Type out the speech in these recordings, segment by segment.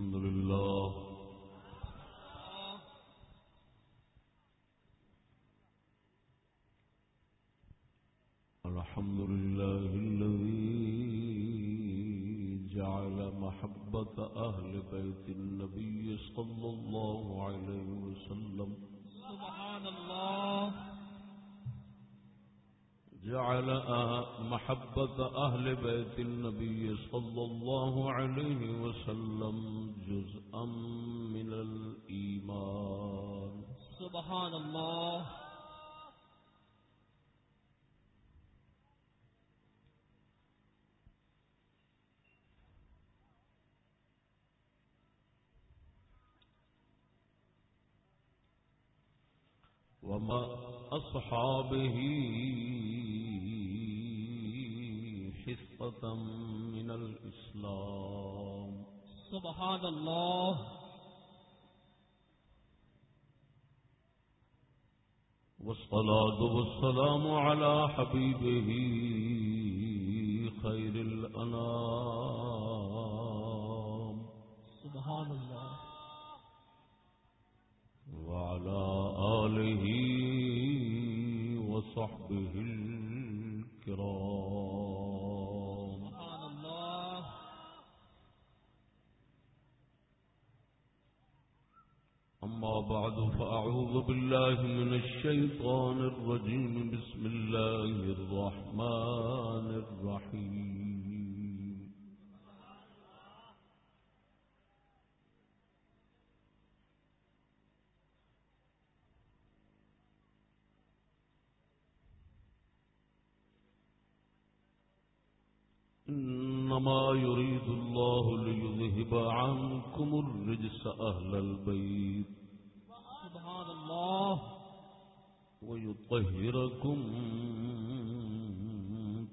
الحمد لله. الحمد لله الذي جعل محبة أهل بيت النبي صلى الله عليه وسلم. سبحان الله. جعل محبة أهل بيت النبي صلى الله عليه وسلم جزءا من الإيمان. سبحان الله. وما أصحابه حصة من الإسلام. سبحان الله والصلاة والسلام على حبيبه خير الأنام. سبحان الله وعلى آله وصحبه الكرام. أما بعد فأعوذ بالله من الشيطان الرجيم. بسم الله الرحمن الرحيم. إنما يريد الله ليذهب عنكم الرجس أهل البيت. سبحان الله. ويطهركم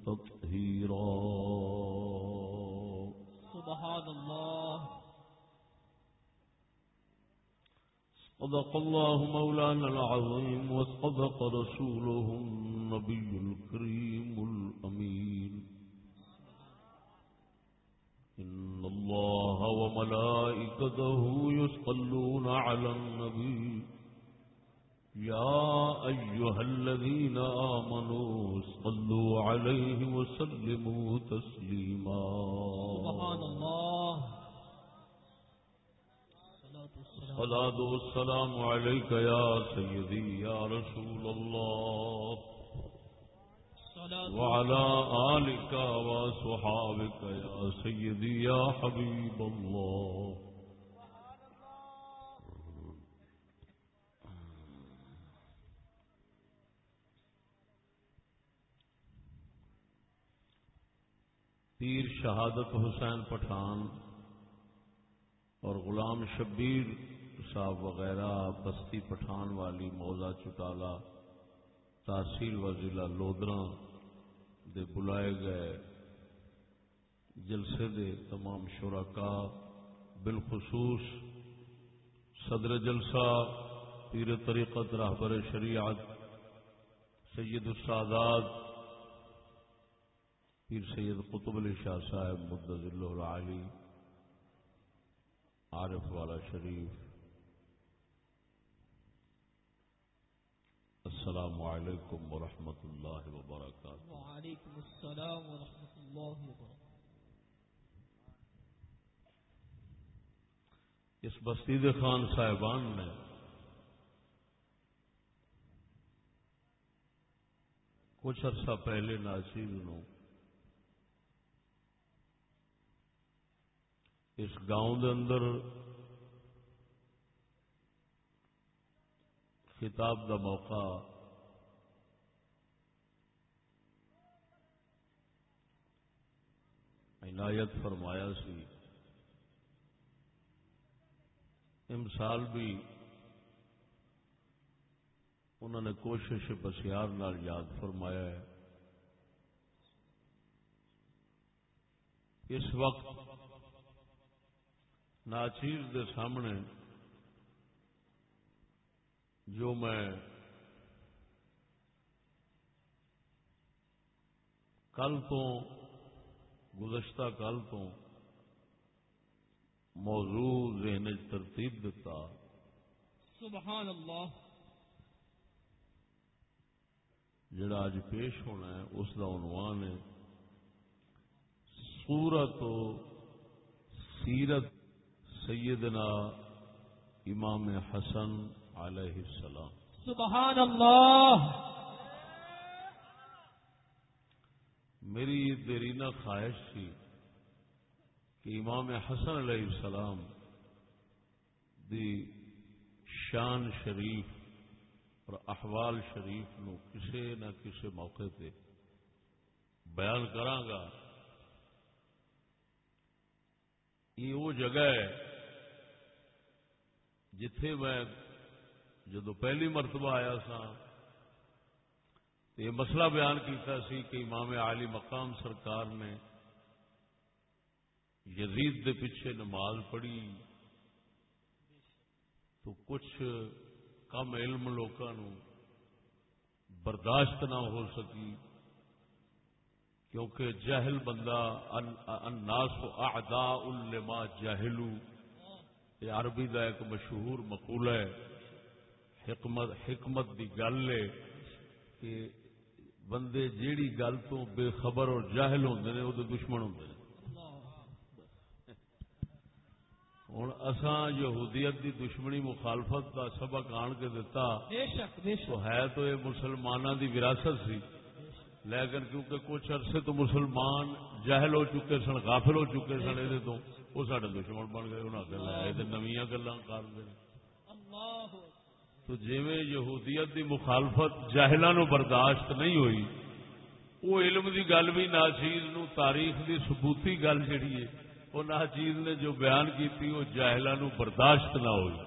تطهيرا. سبحان الله. صدق الله مولانا العظيم وصدق رسوله النبي الكريم الأمين إن الله وملائكته يصلون على النبي. يا أيها الذين آمنوا صلوا عليه وسلموا تسليما. سبحان الله. الصلاة والسلام. عليك يا سيدي يا رسول الله. وعلى آلك وصحابك يا سيدي يا حبيب الله. پیر شہادت حسین پٹھان اور غلام شبیر صاحب وغیرہ بستی پٹھان والی موزہ چٹالا تحصیل و ضلع لودرا دے بلائے گئے جلسے دے تمام شرکاء بالخصوص صدر جلسہ پیر طریقت راہبر شریعت سید السادات پیر سید قطب علی شاہ صاحب مدض اللہ العالی عارف والا شریف السلام علیکم ورحمۃ اللہ وبرکاتہ۔ وعليكم السلام ورحمة الله وبركاته اس بستی دے خان صاحبان نے کچھ عرصہ پہلے ناچیز نو اس گاؤں دے اندر خطاب دا موقع عنایت فرمایا سی۔ امسال بھی انہوں نے کوشش بسیار نال یاد فرمایا ہے۔ اس وقت ناچیر دے سامنے جو میں کل تو گزشتہ کل تو موضوع ذہن ترتیب دتا۔ سبحان اللہ۔ جڑا اج پیش ہونا ہے اس کا عنوان ہے سورت و سیرت سیدنا امام حسن علیہ السلام۔ سبحان اللہ۔ میری دیرینہ خواہش تھی کہ امام حسن علیہ السلام دی شان شریف اور احوال شریف نو کسے نہ کسے موقع تے بیان کرانگا یہ وہ جگہ ہے جتھے میں جدو پہلی مرتبہ آیا سا یہ مسئلہ بیان کیتا سی کہ امام عالی مقام سرکار نے یزید دے پیچھے نماز پڑھی۔ تو کچھ کم علم لوگوں برداشت نہ ہو سکی، کیونکہ جہل بندہ الناس اعداء لما جاہلو یہ عربی دا ایک مشہور مقولہ ہے، حکمت حکمت دی گل ہے کہ بندے جیڑی گل تو بے خبر اور جاہل ہوندے نے وہ دشمن ہوندے نے۔ ہوں اساں یہودیت دی دشمنی مخالفت کا سبق آن کے دتا۔ بے شک بے تو ہے تو یہ مسلمانوں دی وراثت سی۔ لیکن کیونکہ کچھ عرصے تو مسلمان جہل ہو چکے سن غافل ہو چکے سن یہ تو وہ سارے دشمن بن گئے انہوں نے یہ نویاں گلا ہیں اللہ تو جویں یہودیت دی مخالفت جاہلاں نو برداشت نہیں ہوئی، وہ علم دی گل بھی ناچیز نو، تاریخ دی ثبوتی گل جڑی ہے، وہ ناچیز نے جو بیان کیتی، وہ جاہلاں نو برداشت نہ ہوئی۔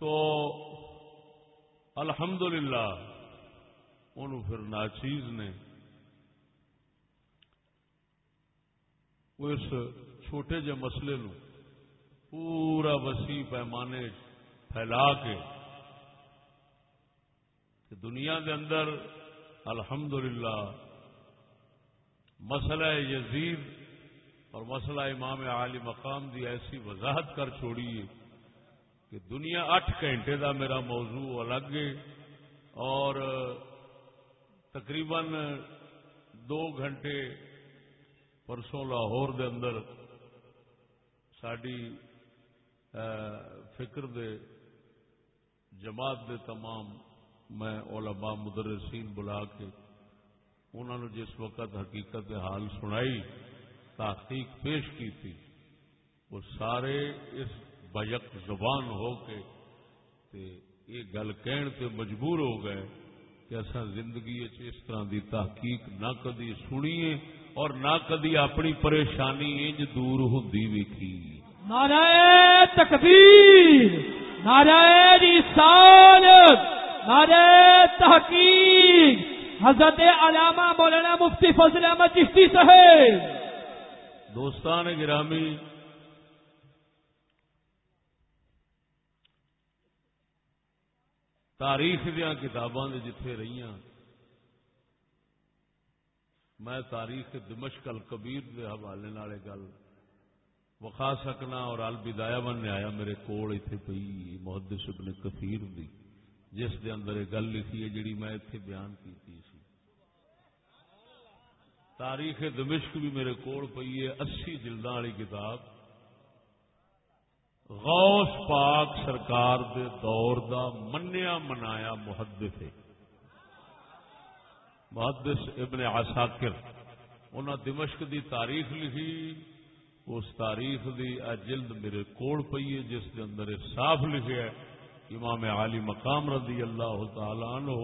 تو الحمدللہ انہوں پھر ناچیز نے اس چھوٹے جے مسئلے نو پورا وسیع پیمانے پھیلا کے کہ دنیا کے اندر الحمدللہ مسئلہ یزید اور مسئلہ امام عالی مقام دی ایسی وضاحت کر چھوڑی ہے کہ دنیا اٹھ گھنٹے دا میرا موضوع الگ ہے اور تقریباً دو گھنٹے پرسوں لاہور دے اندر ساری فکر دے جماعت دے تمام میں علماء مدرسین بلا کے انہوں نے جس وقت حقیقت حال سنائی، تحقیق پیش کی تھی، وہ سارے اس بیک زبان ہو کے تے یہ گل کہن تے مجبور ہو گئے کہ اصا زندگی اس طرح دی تحقیق نہ کدی سنیے اور نہ کدی اپنی پریشانی انج دور ہوندی ویکھی۔ نعرہ تکبیر! نعرہ رسالت نعرہ تحقیق، حضرت علامہ مولانا مفتی فضل احمد چشتی صاحب۔ دوستان گرامی، تاریخ دیا کتاباں دے جتھے رہیاں، میں تاریخ دمشق الکبیر دے حوالے گل وقا سکنا اور البدایا بن آیا میرے کول ایتھے پئی، محدث ابن کثیر دی، جس دے اندر یہ گل لکھی ہے جڑی میں ایتھے بیان کیتی سی۔ تاریخ دمشق بھی میرے کول پئی ہے، اسی جلداں والی کتاب۔ غوث پاک سرکار دے دور دا منیا منایا محدث ہے۔ محدث ابن عساکر۔ انہاں دمشق دی تاریخ لکھی۔ اس تاریخ دی جلد میرے کوڑ پئی ہے، جس دے اندر صاف لکھیا ہے، امام عالی مقام رضی اللہ تعالی عنہ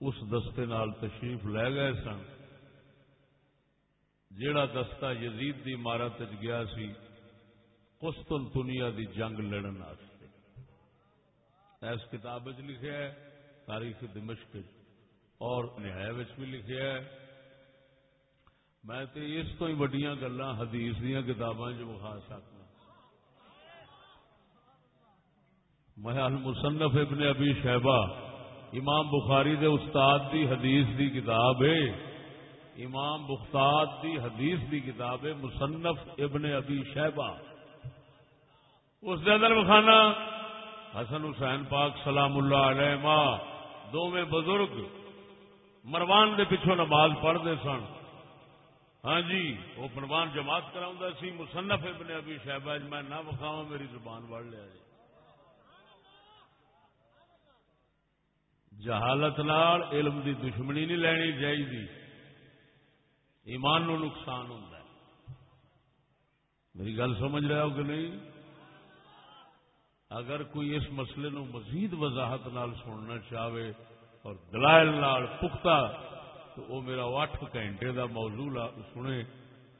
اس دستے نال تشریف لے گئے سن۔ جیڑا دستہ یزید دی عمارت گیا سی قسطنطنیہ دی جنگ لڑن واسطے۔ اس کتاب وچ لکھیا ہے، تاریخ دمشق اور نہایت بھی لکھیا ہے۔ میں تے اس تو ہی وڈیاں گلاں، حدیث دیاں کتاباں جو وکھا سکنا میں المصنف ابن ابی شہبہ امام بخاری دے استاد دی حدیث دی کتاب ہے۔ امام بختاد دی حدیث دی کتاب ہے، مصنف ابن ابی شہبہ اس دے اندر بخانا حسن حسین پاک سلام اللہ علیہ ماں دونوں بزرگ مروان دے پچھوں نماز پڑھتے سن۔ ہاں جی وہ مروان جماعت کرا سی، مصنف ابن ابی شہبہ میں نہ بخاوا میری زبان وڑ لیا جی۔ جہالت نال علم دی دشمنی نہیں لینی چاہیے ایمان نو نقصان ہوتا ہے۔ میری گل سمجھ رہا ہو کہ نہیں؟ اگر کوئی اس مسئلے نو مزید وضاحت نال سننا چاہے اور دلائل نال پختہ تو وہ میرا اٹھ گھنٹے دا موضوع سنے،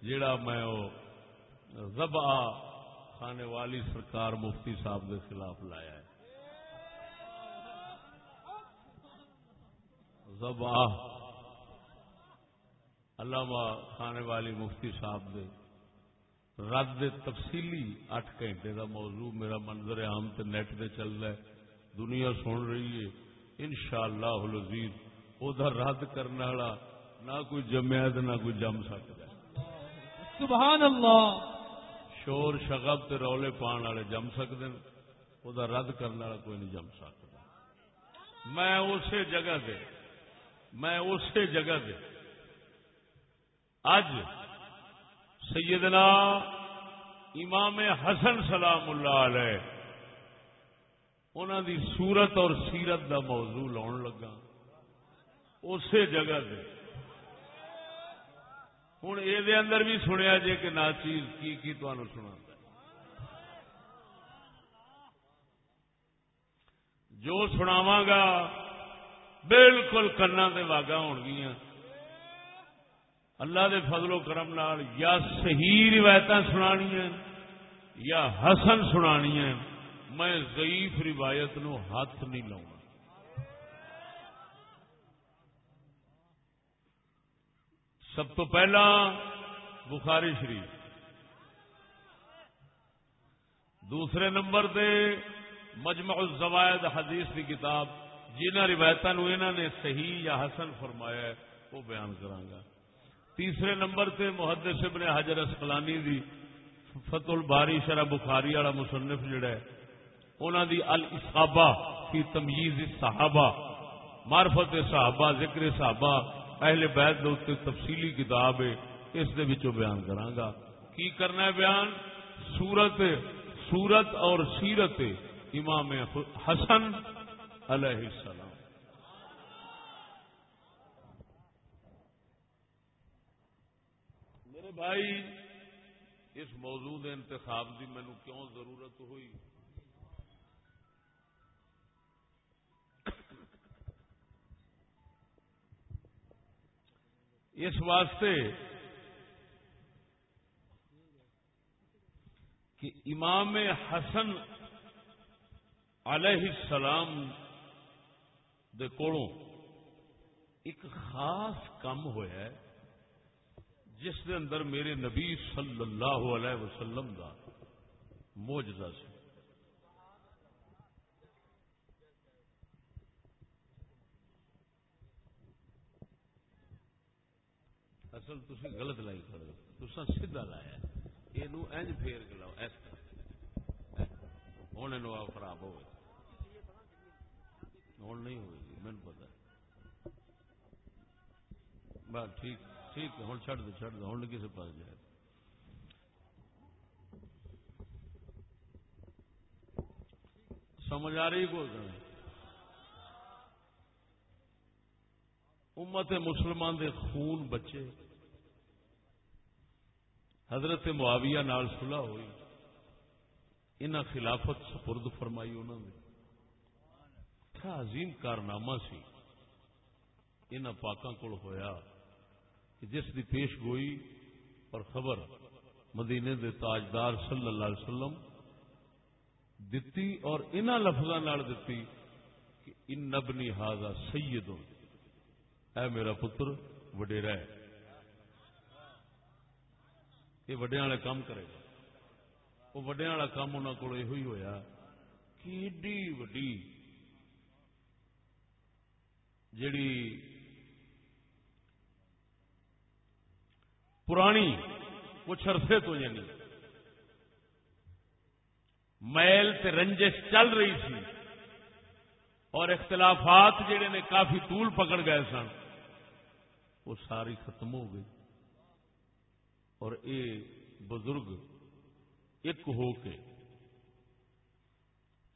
جیڑا میں وہ خانے والی سرکار مفتی صاحب کے خلاف لایا ہے۔ زبا علامہ خانے والی مفتی صاحب دے رد تفصیلی اٹھ گھنٹے دا موضوع میرا منظر عام تے نیٹ دے چل رہا ہے۔ دنیا سن رہی ہے۔ ان شاء لذیذ رد کرنے والا نہ کوئی جمیا نہ کوئی جم سکتا سبحان اللہ شور شگب تے رولے پان والے جم سکتے ہیں وہ رد کرنے والا کوئی نہیں جم سکتا میں اسی جگہ دے میں اسی جگہ دے اج سیدنا امام حسن سلام اللہ علیہ انہوں دی صورت اور سیرت دا موضوع لاؤن لگا اسی جگہ دے۔ ہوں یہ اندر بھی سنیا جے کہ نہ چیز کی کی تمہیں سنا جو سناواں گا، بالکل کنا دے واگا ہون گیا اللہ دے فضل و کرم نال یا صحیح روایت سنانی یا حسن سنانی میں ضعیف روایت نو ہاتھ نہیں لاؤں۔ سب تو پہلا بخاری شریف۔ دوسرے نمبر دے مجمع الزوائد حدیث کی کتاب، جنہ روایتوں نے صحیح یا حسن فرمایا ہے، وہ بیان کرانگا تیسرے نمبر تے محدث ابن حجر اسقلانی دی فتح الباری شرح بخاری والا مصنف جڑا ہے انہوں دی الاصابہ کی تمیز صحابہ معرفت صحابہ، ذکر صحابہ اہل بیت دے تفصیلی کتاب ہے، اس دے وچوں بیان کرانگا کی کرنا ہے بیان؟ سورت سورت اور سیرت امام حسن علیہ السلام۔ بھائی، اس موضوع انتخاب کی مینو کیوں ضرورت ہوئی؟ اس واسطے کہ امام حسن علیہ السلام دے کولوں ایک خاص کام ہوا ہے، جس دے اندر میرے نبی صلی اللہ علیہ وسلم کا موجدہ سی۔ اصل تھی غلط لائی کھڑے تسا سیدھا لایا یہ اینج پھیر کے لاؤ، اس طرح۔ ہوں خراب ہو ہوں نہیں ہوئے گی مجھے پتا بس ٹھیک ٹھیک ہے ہوں چڑھ دو چڑھ دو۔ ہوں کسی پاس جائے۔ سمجھ آ رہی کو امت مسلمان دے خون بچے۔ حضرت معاویہ نال صلح ہوئی۔ انہاں خلافت سپرد فرمائی انہوں نے۔ عظیم کارنامہ سی۔ انہاں پاکاں کول ہویا کہ جس کی پیش گوئی اور خبر مدینے دے تاجدار صلی اللہ علیہ وسلم دتی اور ان لفظوں دتی کہ ان نبنی ہاضا سید اے میرا پتر وڈیرا ہے۔ یہ وڈیا والا کام کرے گا۔ وہ وڈیا والا کام انہوں کو یہ ہوا کہ ایڈی وڈی۔ پرانی کچھ عرصے تو یعنی میل تے رنجش چل رہی تھی اور اختلافات جڑے نے کافی طول پکڑ گئے سن، وہ ساری ختم ہو گئی۔ اور اے بزرگ، ایک ہو کے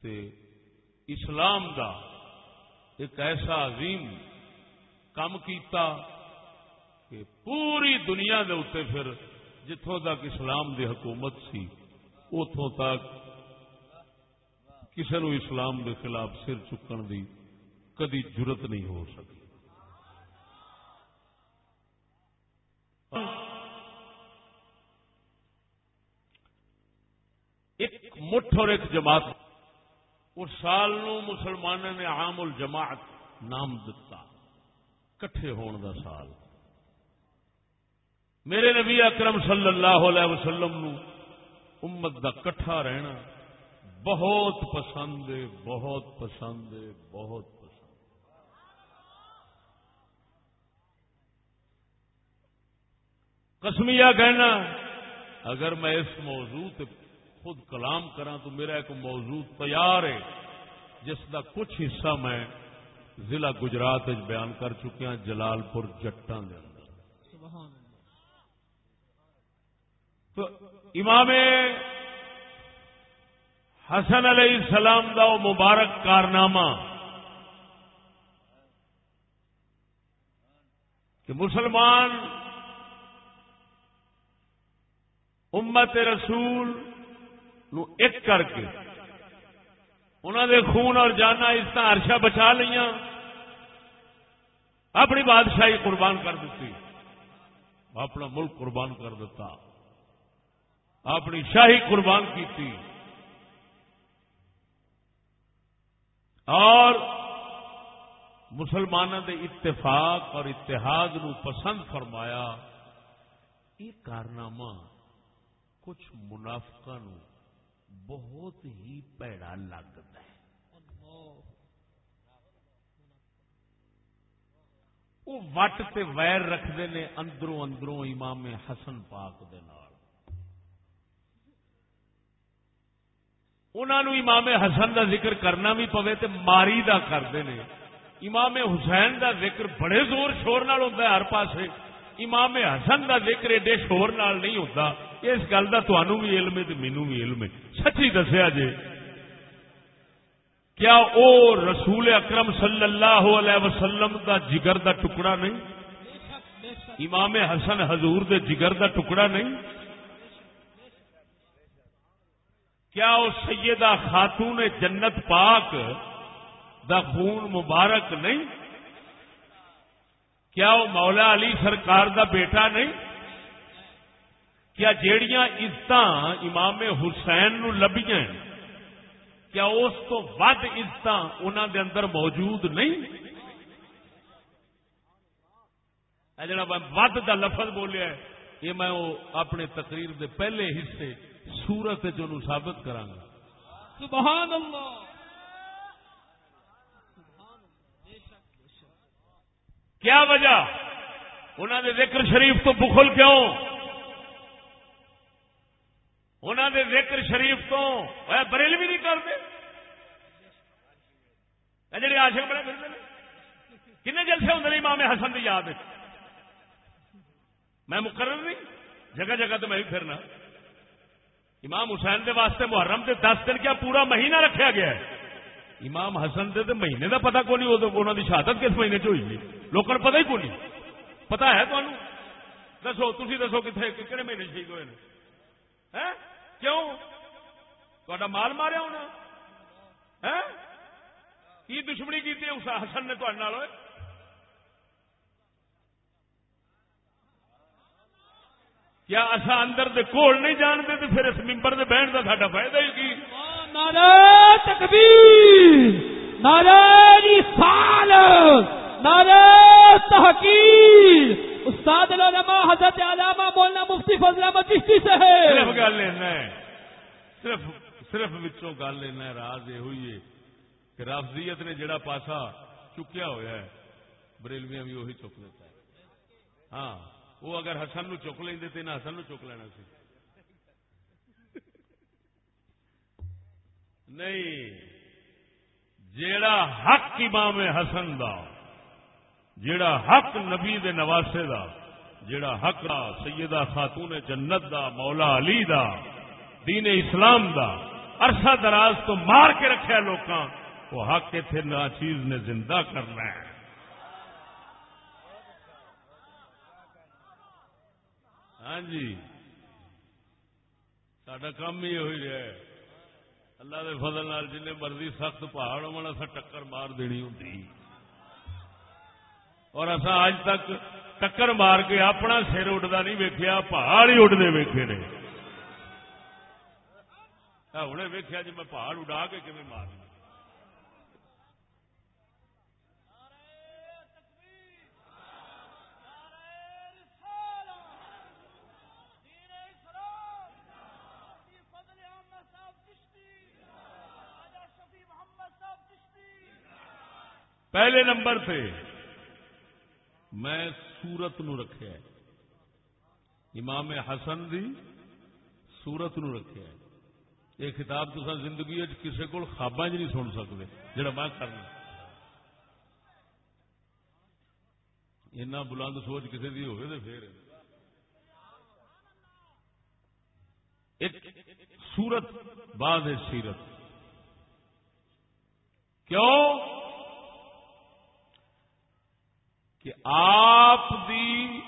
تے اسلام دا ایک ایسا عظیم کام کیتا کہ پوری دنیا دے اتنے پھر جتوں تک اسلام دی حکومت سی اتوں تک کسی نو اسلام دے خلاف سر چکن دی کدی جرت نہیں ہو سکی ایک مٹھ اور ایک جماعت اس سال نو مسلمانوں نے عام الجماعت نام دتا، کٹھے ہون دا سال۔ میرے نبی اکرم صلی اللہ علیہ وسلم نو امت دا کٹھا رہنا بہت پسند ہے، بہت پسند ہے، بہت پسند۔ کسمیا کہنا، اگر میں اس موضوع تے خود کلام کرا تو میرا ایک موضوع تیار ہے جس کا کچھ حصہ میں ضلع گجرات بیان کر چکیا جلال پور جٹان دے اندر۔ تو امام حسن علیہ السلام دا وہ مبارک کارنامہ کہ مسلمان امت رسول نو ایک کر کے۔ انہوں دے خون اور جانا اس طرح عرشہ بچا لیا اپنی بادشاہی قربان کر دیتی اپنا ملک قربان کر دیتا اپنی شاہی قربان کیتی۔ اور مسلمانوں دے اتفاق اور اتحاد نو پسند فرمایا۔ یہ کارنامہ کچھ منافقہ نو بہت ہی پیڑا لگتا ہے۔ وہ وٹ تے ویر رکھتے نے اندروں اندروں امام حسن پاک دے نال۔ انہوں امام حسن دا ذکر کرنا بھی پوے تے ماری دا کرتے ہیں امام حسین دا ذکر بڑے زور شور نال ہوتا ہے ہر پاسے۔ امام حسن دا ذکر ایڈے شور نال نہیں ہوتا۔ اس گل کا تمہوں بھی علم ہے مینو بھی علم ہے۔ سچی دسیا جی کیا او رسول اکرم صلی اللہ علیہ وسلم دا جگر دا ٹکڑا نہیں؟ امام حسن حضور دے جگر دا ٹکڑا نہیں؟ کیا وہ سیدہ خاتون جنت پاک دا خون مبارک نہیں؟ کیا وہ مولا علی سرکار دا بیٹا نہیں؟ کیا جیڑیاں عزت امام حسین نو لبیاں کیا اس تو ود عزت انہوں دے اندر موجود نہیں؟ جڑا میں ود دا لفظ بولیا ہے، یہ میں وہ اپنے تقریر دے پہلے حصے سورت جو ثابت کرا سبحان اللہ سبحان اللہ بے شک بے شک کیا وجہ؟ انہوں نے ذکر شریف تو بخل کیوں؟ انہوں نے ذکر شریف تو بریل بھی نہیں کرتے؟ اے جڑے عاشق بڑے پھرتے ہیں۔ جلسے ہوں نے امام حسن کی یاد ہے میں مقرر نہیں، جگہ جگہ تو میں بھی پھرنا۔ امام حسین دے واسطے محرم دے دس دن کیا پورا مہینہ رکھا گیا ہے؟ امام حسن دے تے مہینے دا پتہ کو نہیں انہوں دی شہادت کس مہینے چ ہوئی لوگوں پتہ ہی کو نہیں۔ پتا ہے تمہیں دسو تھی دسو کتنے کہڑے مہینے شہید ہوئے ہیں؟ کیوں؟ تا مال ماریا ہونا کی دشمنی کی اس حسن نے تھوڑے نال ہوئے کیا اصا اندر دے کول نہیں جانتے تو پھر اس ممبر دے بہن کا ساڈا فائدہ ہی کی؟ نعرہ تکبیر، نعرہ رسالت، نعرہ تحقیق استاد العلماء حضرت علامہ مولانا مفتی فضل احمد چشتی سے صرف گل لینا ہے۔ صرف صرف وچوں گل لینا ہے، راز یہ ہوئی ہے کہ رافضیت نے جڑا پاسا چکیا ہوا ہے، بریلویاں بھی وہی چک دیتا ہے۔ ہاں وہ اگر حسن نو چک لیں تو انہیں حسن نو چک لینا سی۔ نہیں، جیڑا حق امام حسن دا، جیڑا حق نبی دے نواسے دا، جیڑا حق دا سیدہ خاتون جنت دا، مولا علی دا، دین اسلام دا، عرصہ دراز تو مار کے رکھا لوکاں، وہ حق اتنے نا چیز نے زندہ کرنا ہے۔ ہاں جی سڈا کام ہی ہوئی رہا ہے۔ اللہ دے فضل نال جن مرضی سخت پہاڑ ہونا اصا ٹکر مار دینی ہوں اور اصا اج تک ٹکر مار کے اپنا سر اڈتا نہیں ویکیا پہاڑ ہی اڈتے ویکے نے۔ ہوں ویکیا جی میں پہاڑ اڈا کے کھے مار پہلے نمبر پہ میں سورت نو رکھا ہے امام حسن دی سورت نو رکھا ہے یہ کتاب تو زندگی کسی کو خوابا چ نہیں سن سکتے جڑا میں کرنا۔ اینا بلند سوچ کسی کی ہوگی تو پھر۔ ایک سورت بعد سیرت۔ کیوں؟ کہ آپ دی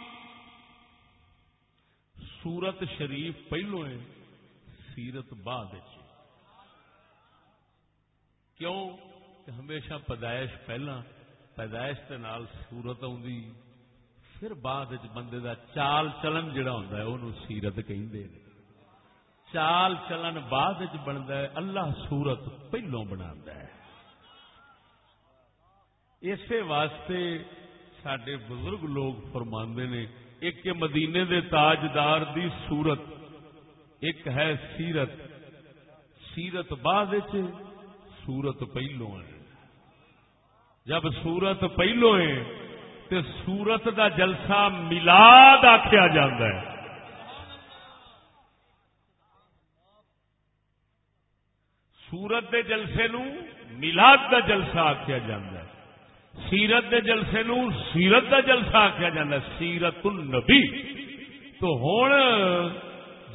سورت شریف پہلو ہے، سیرت بعد کیوں؟ کہ ہمیشہ پیدائش پہلا، پیدائش کے نال سورت آدھی پھر بعد بندے دا چال چلن جڑا ہوتا ہے وہ سیرت کہ چال چلن بعد بنتا ہے، اللہ سورت پہلو بنا ہے۔ اسی واسطے سڈے بزرگ لوگ فرما نے، ایک مدینے دے تاجدار دی سورت ایک ہے سیرت۔ سیرت بعد سورت پہلو ہے۔ جب سورت پہلو ہے تو سورت دا جلسہ ملاد آخیا جا سورت دے جلسے نو ملاد دا جلسہ آخیا جا سیرت دے جلسے نو سیرت دا جلسہ آخیا جا سیرت النبی تو ہوں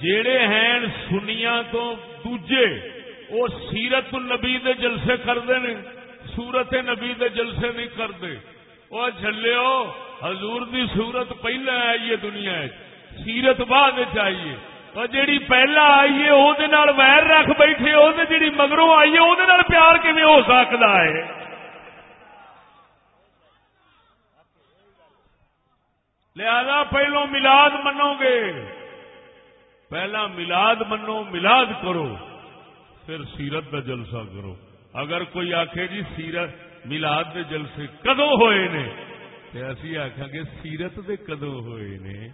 جڑے ہیں سنیا تو دوجے وہ سیرت النبی دے جلسے کرتے ہیں سورت نبی دے جلسے نہیں کرتے وہ چلو حضور دی سورت پہلے آئیے دنیا سیرت بعد چاہیے اور جیڑی پہلا آئیے وہ ویر رکھ بیٹھے وہ جیڑی مگروں آئیے وہ پیار کیون ہو سکتا ہے؟ لہذا پہلو ملاد منو گے۔ پہلا ملاد منو ملاد کرو۔ پھر سیرت کا جلسہ کرو۔ اگر کوئی آخے جی سیرت ملاد کے جلسے کدو ہوئے نے تو اسی آخا گے سیرت دے کدو ہوئے نے۔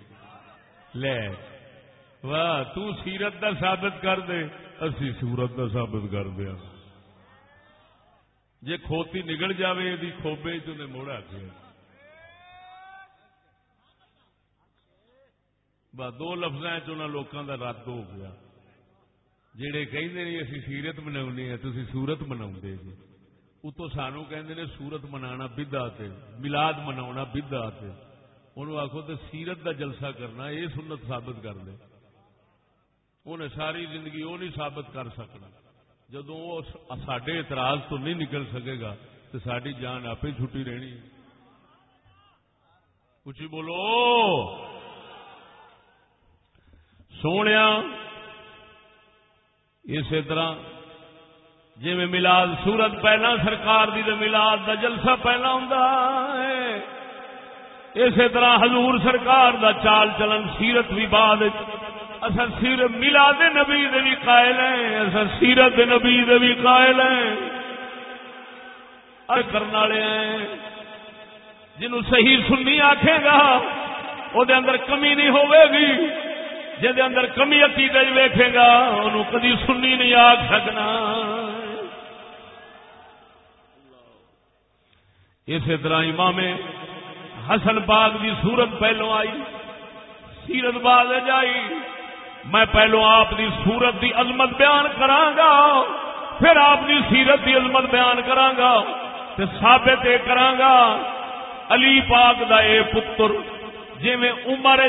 لے، واہ، تو سیرت دا ثابت کر دے، اسی سورت دا ثابت کر دیا۔ جے کھوتی نگل جاوے دی کھوبے تو نے موڑا کیا۔ دو لفظ لوگوں کا رد ہو گیا جہے کہ سیرت منا تھی سورت منا جی اتو سانو کہ سورت منا بدا ملاد منا بدا انہوں آخو تو سیرت دا جلسہ کرنا یہ سنت ثابت کر دے انہیں ساری زندگی وہ نہیں ثابت کر سکنا جدو وہ سڈے اعتراض تو نہیں نکل سکے گا تو ساری جان آپ چھٹی رہنی کچھ بولو سونے اسی طرح جی ملاد سورت پہلا سرکار دی ملاد دا جلسہ پہلا ہوں اسی طرح حضور سرکار دا چال چلن سیرت بھی بعد اصل سیر ملاد نبی دے بھی قائل ہیں اصل سیرت نبی دے بھی قائل ہیں۔ کرنے والے ہیں جنہوں صحیح سننی آکھے گا وہ اندر کمی نہیں ہوئے گی۔ جہد اندر کمی عقیدے ویکھے گا انہوں کدی سنی نہیں آگ سکنا۔ اسی طرح امام حسن باغ کی صورت پہلو آئی، سیرت بعد جائی میں پہلو آپ دی سورت دی عظمت بیان کرانگا پھر آپ دی سیرت دی عظمت بیان کرانگا تے ثابت اے کرانگا علی پاک دا اے پتر جی میں عمر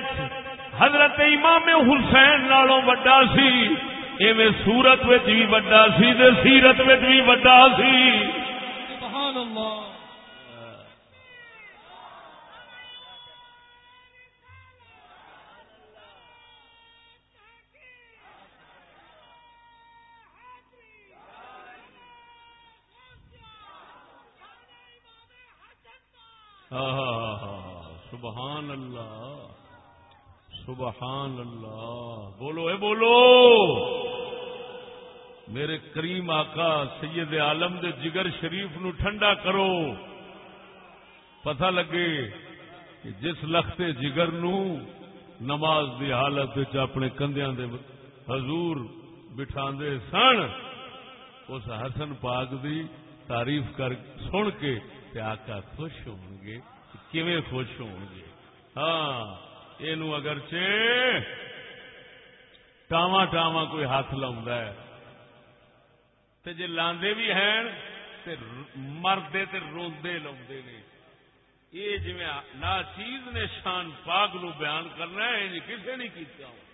حضرت امام حسین نالوں وڈا سی، ایویں سورت بھی وڈا سی تے سیرت بھی وڈا سی۔ سبحان اللہ سبحان اللہ سبحان اللہ۔ بولو، اے بولو۔ میرے کریم آقا سید عالم دے جگر شریف نو ٹھنڈا کرو۔ پتہ لگے کہ جس لخت جگر نو نماز دی حالت اپنے کندیاں دے حضور بٹھا سن، اس حسن پاک دی تعریف کر سن کے تے آقا خوش ہون گے کیویں خوش ہون گے ہاں۔ یہ اگر ٹاواں ٹاواں کوئی ہاتھ لا جی لاندے بھی ہیں تے مردے تے روندے لاؤندے نے یہ جی نا چیز نے شان پاک نو بیان کرنا ہے یہ کسے نہیں کیتا ہوں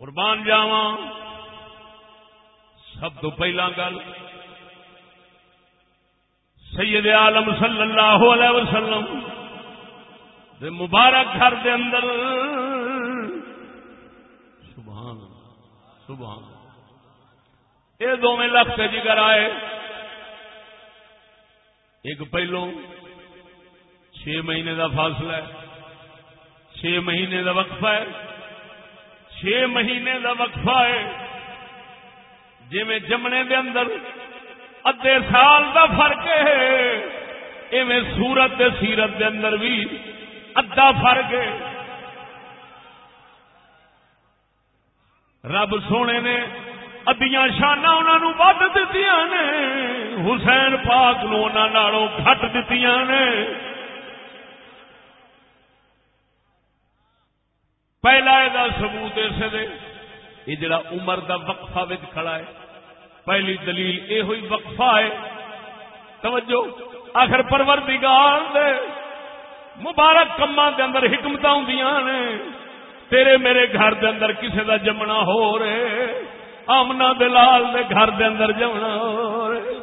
قربان جاواں سب تو پہلا گل سید عالم صلی اللہ علیہ وسلم مبارک گھر دے اندر۔ سبحان سبحان یہ دونوں لفظ جگر آئے۔ ایک پہلو چھ مہینے دا فاصلہ ہے چھ مہینے دا وقفہ ہے۔ چھ مہینے دا وقفہ ہے۔ جی میں جمنے دے اندر ادے سال دا فرق ہے، ایویں سورت دے سیرت دے اندر بھی ادا فرق ہے۔ رب سونے نے ادیاں شانہ انہوں ود دیتی نے۔ حسین پاک نو انہوں گھٹ دیتی نے۔ پہلا یہ سبوت اسے دے، یہ جڑا عمر دا وقفہ کھڑا ہے، پہلی دلیل یہ ہوئی وقفہ ہے۔ توجہ، آخر پرور دے۔ مبارک کما دے اندر حکمت ہوں نے۔ تیرے میرے گھر دے اندر کسے دا جمنا ہو رہے۔ آمنا دلال دے گھر دے اندر جمنا ہو رہے۔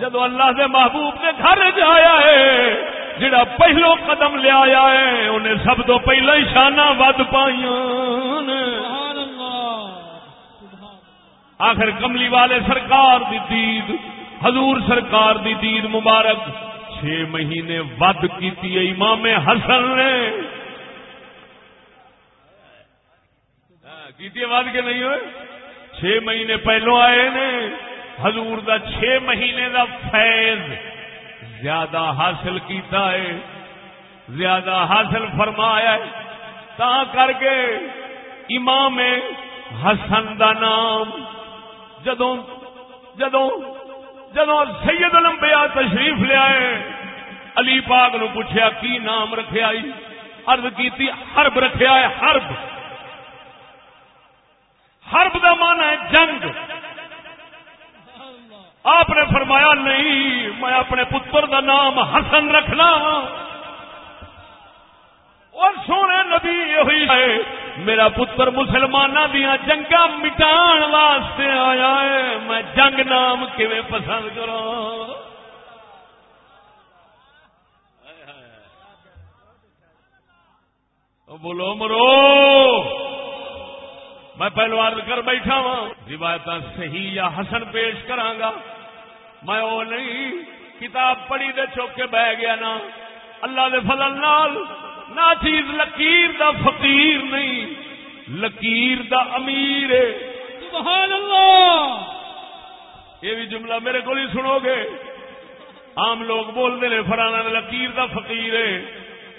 جدو اللہ دے محبوب نے گھر جایا ہے جڑا پہلو قدم لیا ہے انہیں سب تو پہلا ہی شانہ ود پائیاں آخر کملی والے سرکار دی دید حضور سرکار دی دید مبارک۔ چھ مہینے ود کی امام حسن نے۔ کی ود کے نہیں ہوئے؟ چھ مہینے پہلو آئے نے۔ حضور دا چھ مہینے دا فیض زیادہ حاصل کیتا ہے۔ زیادہ حاصل فرمایا ہے۔ تا کر کے امام حسن دا نام جدو جدو جدو سید لمبیا تشریف لیا علی پاک نو پوچھا کی نام رکھا ارد کی ہرب رکھا ہے ہرب ہرب کا من ہے جنگ۔ آپ نے فرمایا، نہیں، میں اپنے پتر کا نام حسن رکھنا ہاں۔ اور سونے نبی یہ ہے۔ میرا پتر مسلمان دیا جنگا مٹان واسطے آیا ہے۔ میں جنگ نام کیویں پسند کروں؟ بولو مرو۔ میں پہلو عرض کر بیٹھا ہاں۔ وا روایت صحیح یا حسن پیش کرانگا۔ میں وہ نہیں، کتاب پڑھی دے چوکے بہ گیا نا۔ اللہ دے فضل نال نہ چیز لکیر دا فقیر نہیں، لکیر دا امیر ہے۔ سبحان اللہ۔ یہ بھی جملہ میرے کو ہی سنو گے۔ عام لوگ بولتے ہیں فرانا لکیر دا فقیر ہے۔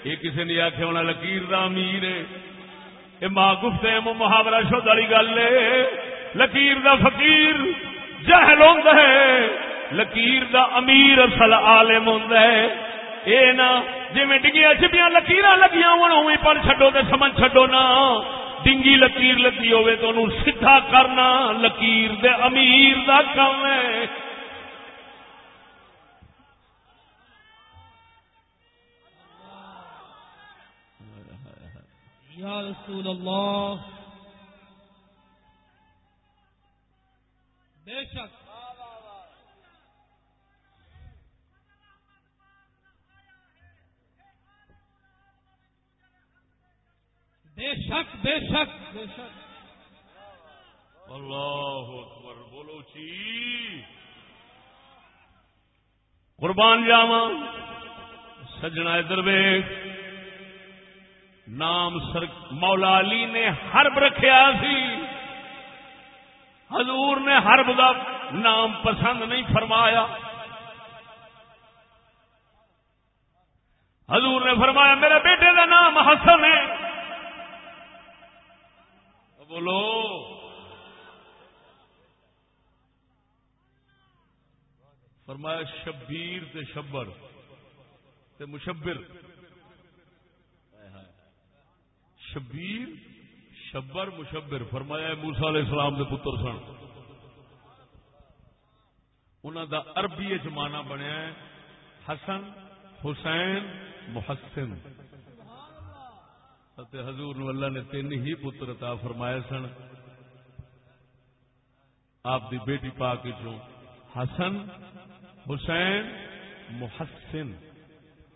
یہ کسی نے آخیا ہونا لکیر دا امیر ہے۔ یہ ماں گفتے محاورہ شد والی گل ہے۔ لکیر دا فقیر جہل ہوں لکیر دا امیر اصل عالم ہوں اے نا جی میں ڈگیاں چپیاں لکیر لگیاں ہوں پڑھ چڈو تو سمجھ چڈو نا۔ ڈنگی لکیر لگی ہوے تو انہوں سیدھا کرنا، لکیر دے امیر دا کام ہے۔ یا رسول اللہ۔ بے شک۔ بے شک. اللہ اکبر، بولو چی قربان جاوا سجنا ادھر ویخ نام سر مولا علی نے حرب رکھیا سی. حضور نے حرب کا نام پسند نہیں فرمایا. حضور نے فرمایا، میرے بیٹے کا نام حسن ہے. بولو۔ فرمایا شبیر تے شبر تے مشبر۔ شبیر، شبر، مشبر۔ فرمایا موسا علیہ السلام دے پتر سن۔ انہوں دا عربی چمانا بنیا ہے حسن، حسین، محسن۔ حضور نو اللہ نے تین ہی پتر عطا فرمایا سن۔ آپ دی بیٹی پاک چوں حسن، حسین، محسن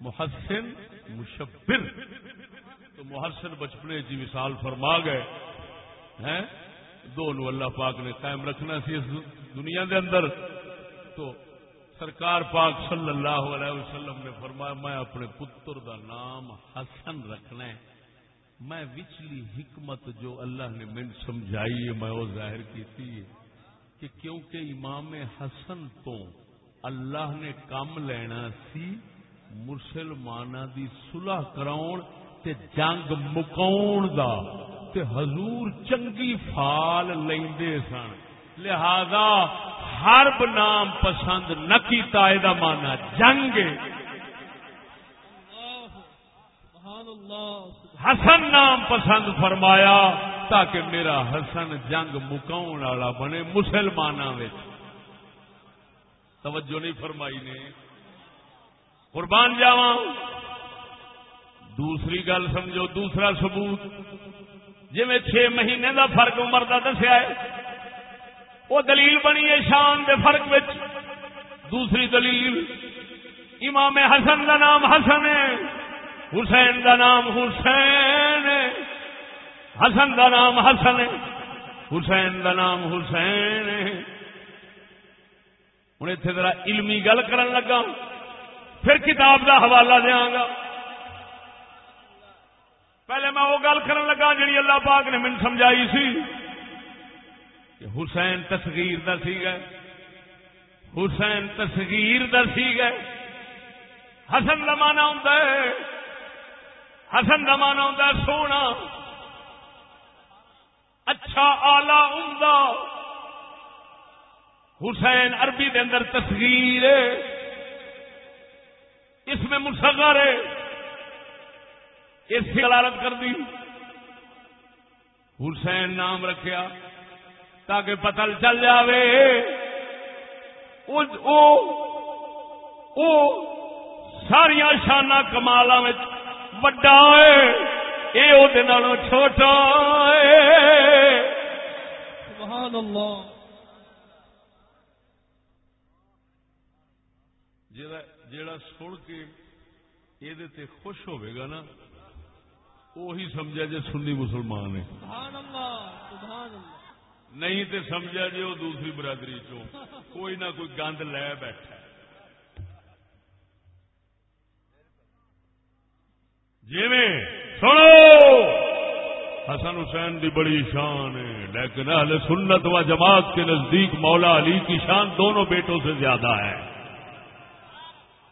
محسن، مشبر۔ تو محسن بچپنے کی مثال فرما گئے، ہیں؟ دونوں اللہ پاک نے قائم رکھنا سی اس دنیا دے اندر۔ تو سرکار پاک صلی اللہ علیہ وسلم نے فرمایا، میں اپنے پتر دا نام حسن رکھنا ہے۔ میں وچلی حکمت جو اللہ نے من سمجھائی ہے، میں وہ ظاہر کی کہ کیونکہ امام حسن تو اللہ نے کم لینا سی مسلمانہ دی صلح کراؤن تے جنگ مکاؤن دا تے حضور چنگی فال لیندے سن۔ لہذا حرب نام پسند نہ کیتا، اے دا مانا جنگ ہے۔ حسن نام پسند فرمایا تاکہ میرا حسن جنگ مکاؤن والا بنے مسلمانوں توجہ نہیں فرمائی نے۔ قربان جاوا دوسری گل سمجھو، دوسرا ثبوت۔ جی میں چھ مہینے دا فرق عمر کا دسیا ہے، وہ دلیل بنی ہے شان دے فرق وچ۔ دوسری دلیل، امام حسن دا نام حسن ہے۔ حسین دا نام حسین حسن دا نام حسن حسین دا نام حسین ہوں اتنے ذرا علمی گل کر لگا۔ پھر کتاب دا حوالہ دیا گا۔ پہلے میں وہ گل کر لگا جی اللہ پاک نے من سمجھائی سی۔ کہ حسین تصغیر دا سی گئے حسین تصغیر دا سی گئے حسن کا مانا ہوں حسن کا مانا ہوں سونا۔ اچھا آلہ ہوں حسین عربی دے اندر تصغیر ہے۔ اس میں مسغر ہے۔ اس کی علالت کر دی۔ حسین نام رکھیا تاکہ پتہ چل جاوے۔ او او ساریا شانہ کمالا وڈا ہے یہ چھوٹا ہے سبحان اللہ جڑا سن کے یہ خوش ہوئے گا نا وہی سمجھا جی سنی مسلمان ہے نہیں تو سمجھا جی وہ دوسری برادری چو کوئی نہ کوئی گند لے بیٹھا جی سنو، حسن حسین دی بڑی شان ہے، لیکن اہل سنت و جماعت کے نزدیک مولا علی کی شان دونوں بیٹوں سے زیادہ ہے۔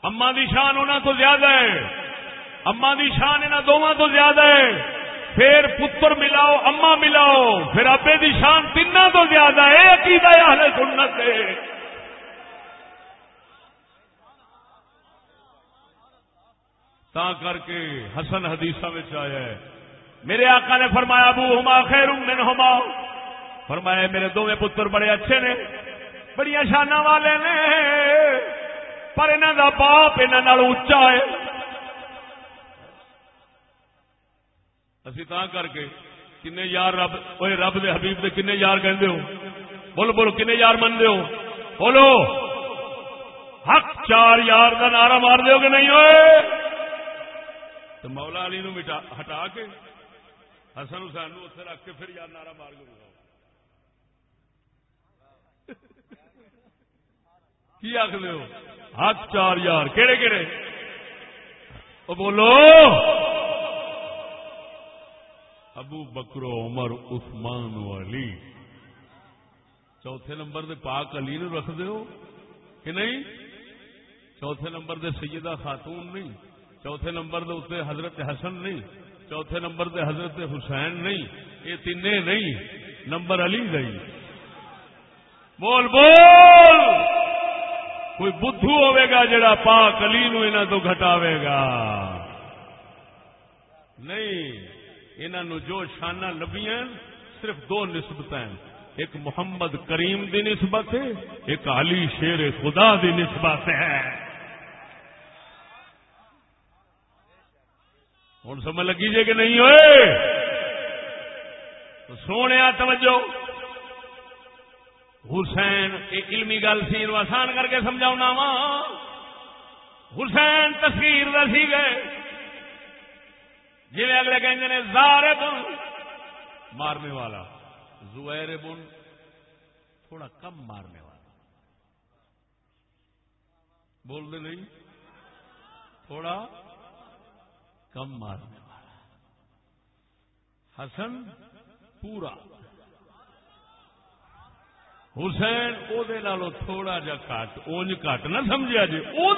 اما دی شان انہوں تو زیادہ ہے۔ اما دی شان انہوں دونوں تو زیادہ ہے۔ پھر پتر ملاؤ اما ملاؤ، پھر ابے دی شان تین تو زیادہ ہے۔ عقیدہ اہل سنت ہے تا کر کے حسن حدیث آیا ہے میرے آقا نے فرمایا، ابو ہما خیر من ہما۔ فرمایا، میرے دونوں پتر بڑے اچھے نے، بڑی شانہ والے نے۔ پر انہوں کا باپ انہوں اچا ہے۔ اسی تا کر کے کنے یار رب اوے رب دے حبیب دے کنے یار کہندے ہو بولو بولو، کنے یار مندے ہو بولو، حق چار یار دا نعرہ مار دیو کہ نہیں؟ ہوئے تو مولا علی نو مٹا ہٹا کے حسن حسین نو اتنے رکھ کے پھر یار نعرہ مار کے کی آخر ہو؟ حق چار یار۔ کہڑے کہڑے وہ بولو۔ ابو بکرو عمر، عثمان علی۔ چوتھے نمبر دے پاک علی نو رکھ دیو کہ نہیں؟ چوتھے نمبر دے سیدہ خاتون نہیں۔ چوتھے نمبر دے اتنے حضرت حسن نہیں، چوتھے نمبر دے حضرت حسین نہیں، یہ تین نہیں، نمبر علی گئی بول بول! کوئی بدھو ہوے گا جڑا پاک علی نو انہاں تو گھٹاوے گا۔ نہیں انہوں جو شانہ لبیاں صرف دو نسبت ایک محمد کریم دی نسبت ہے، ایک علی شیر خدا دی نسبت ہے۔ ہوں سمجھ لگی جے کہ نہیں ہوئے؟ سونے توجہ۔ حسین، یہ علمی گل سی آسان کر کے سمجھا وا۔ حسین تصویر دسی گئے جی اگلے کہ زار بن مارنے والا۔ زیر بن تھوڑا کم مارنے والا۔ بول دے نہیں تھوڑا کم مارنے والا حسن پورا۔ حسین وہ تھوڑا جا کٹ، اونج کٹ نہ سمجھا جی وہ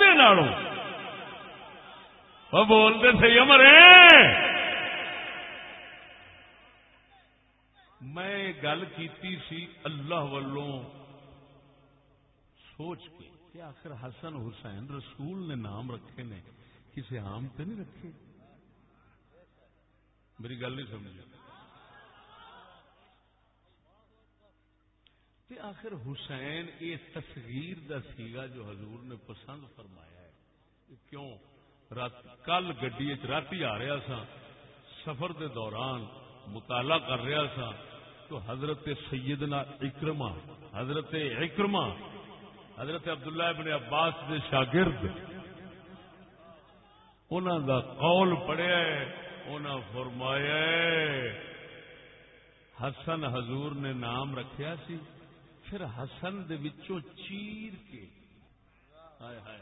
وہ بولتے سی امر میں گل کی اللہ والوں سوچ کے کہ آخر حسن حسین رسول نے نام رکھے نے کسی عام تو نہیں رکھے؟ میری گل نہیں سمجھ آخر حسین یہ تصویر دا سیگا جو حضور نے پسند فرمایا ہے کیوں؟ کل گڈی رات آ رہا سا، سفر دے دوران مطالعہ کر رہا سا، تو حضرت سیدنا اکرما حضرت اکرما حضرت عبداللہ ابن عباس دے شاگرد انہوں دا قول پڑیا انہوں فرمایا حسن حضور نے نام رکھیا سی، پھر حسن دے وچوں چیر کے۔ ہائے ہائے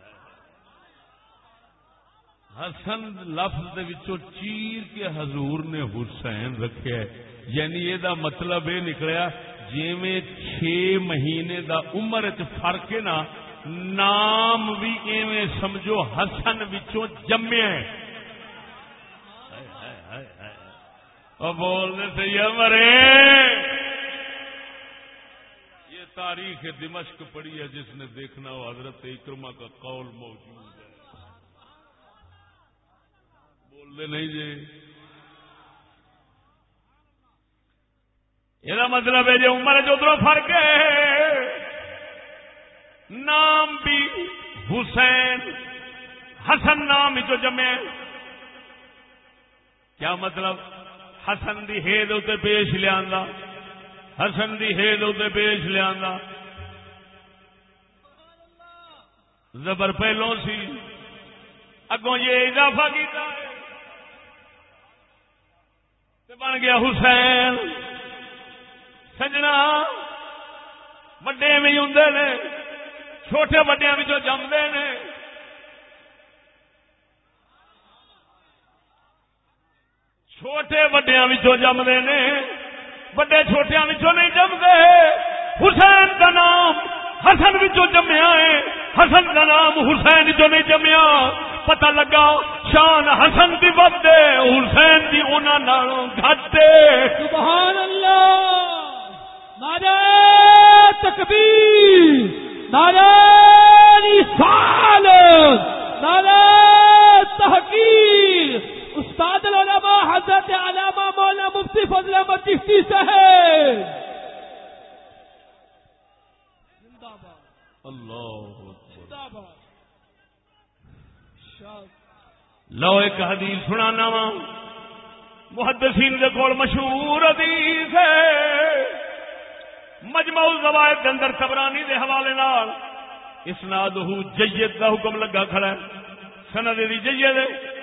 حسن لفظ چیر کے حضور نے حسین رکھے یعنی یہ مطلب یہ نکلیا جی میں چھ مہینے دا عمر چ فرق ہے نا، نام بھی ایویں سمجھو حسن جمیا بولنے سے یہ مرے۔ یہ تاریخ دمشق پڑی ہے جس نے دیکھنا ہو حضرت اکرما کا قول موجود ہے۔ بولتے نہیں جی۔ یہ مطلب ہے جی عمر جو ادھر فرق ہے۔ نام بھی حسین، حسن نام ہی جو جمے کیا مطلب؟ حسن دی ہید اتنے پیش لیا حسن دی ہید اتنے پیش لیا زبر پہلو سی۔ اگوں یہ اضافہ کیتا ہے۔ بن گیا حسین۔ سجنا وڈے بھی ہوں نے، چھوٹے وڈیا جمتے نے۔ چھوٹے وڈیا جمتے نے، وڈے چھوٹیا نہیں جمتے حسین کا نام حسن جمیا ہے۔ حسن کا نام حسین جو نہیں جمیا۔ پتا لگا شان حسن دی بد حسین دی انہوں گھٹ سبحان اللہ نارا تکبیر نارا سال نارا تحقیق استاد العلماء حضرت علامہ مولانا مفتی فضل احمد چشتی صاحب۔ زندہ باد اللہ لو ایک حدیث سنانا وا۔ محدثین دے کول مشہور حدیث ہے۔ مجمع الزوائد دے اندر تبرانی دے حوالے نال۔ اسنادہ جید دا حکم لگا کھڑا ہے۔ سند دی جید ہے۔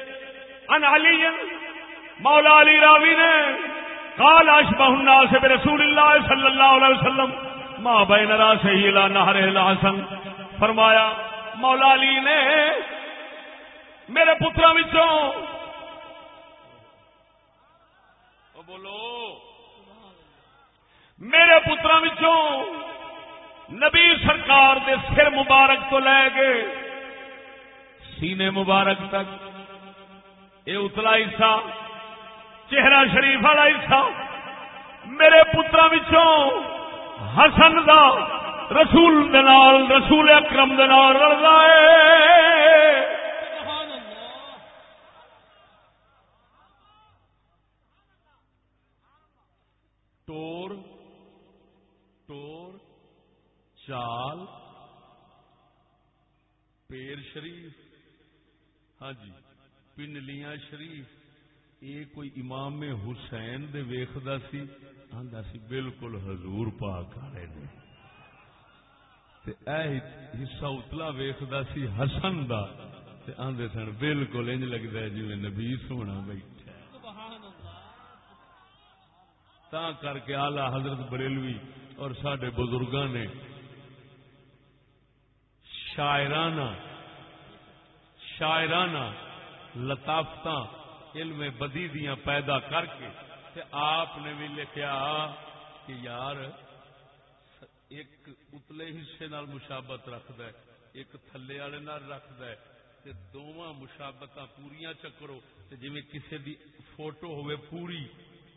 ان علی، مولا علی راوی نے قال اشبہ الناس برسول اللہ صلی اللہ علیہ وسلم، ما بین راسہ الى نہر الحسن۔ فرمایا، مولا علی نے میرے پترا بولو، میرے پترا نبی سرکار دے سر مبارک تو لے کے سینے مبارک تک یہ اتلا حصہ، چہرہ شریف والا حصہ۔ میرے پترا حسن دا رسول دے نال، رسول اکرم دے نال رلدا ہے۔ ٹور ٹور، چال، پیر شریف۔ ہاں جی۔ پنڈلیاں شریف۔ یہ کوئی امام حسین دے ویخدا سی، آندا سی بالکل حضور پاک والے نے۔ تے اے حصہ اتلا ویخدا سی حسن دا، تے آندے سن بالکل انج لگدا ہے جویں نبی سونا بیٹھا تا کر کے آلہ حضرت بریلوی اور سڈے بزرگاں نے شاعرانہ شاعرانہ لطافت علم بدی دیاں پیدا کر کے تے آپ نے بھی لکھیا کہ یار، ایک اتلے حصے نال مشابت رکھد ہے، ایک تھلے والے نال رکھد ہے، تے دونوں مشابت پوریا چکرو، تے جویں کسے دی فوٹو ہوئے پوری،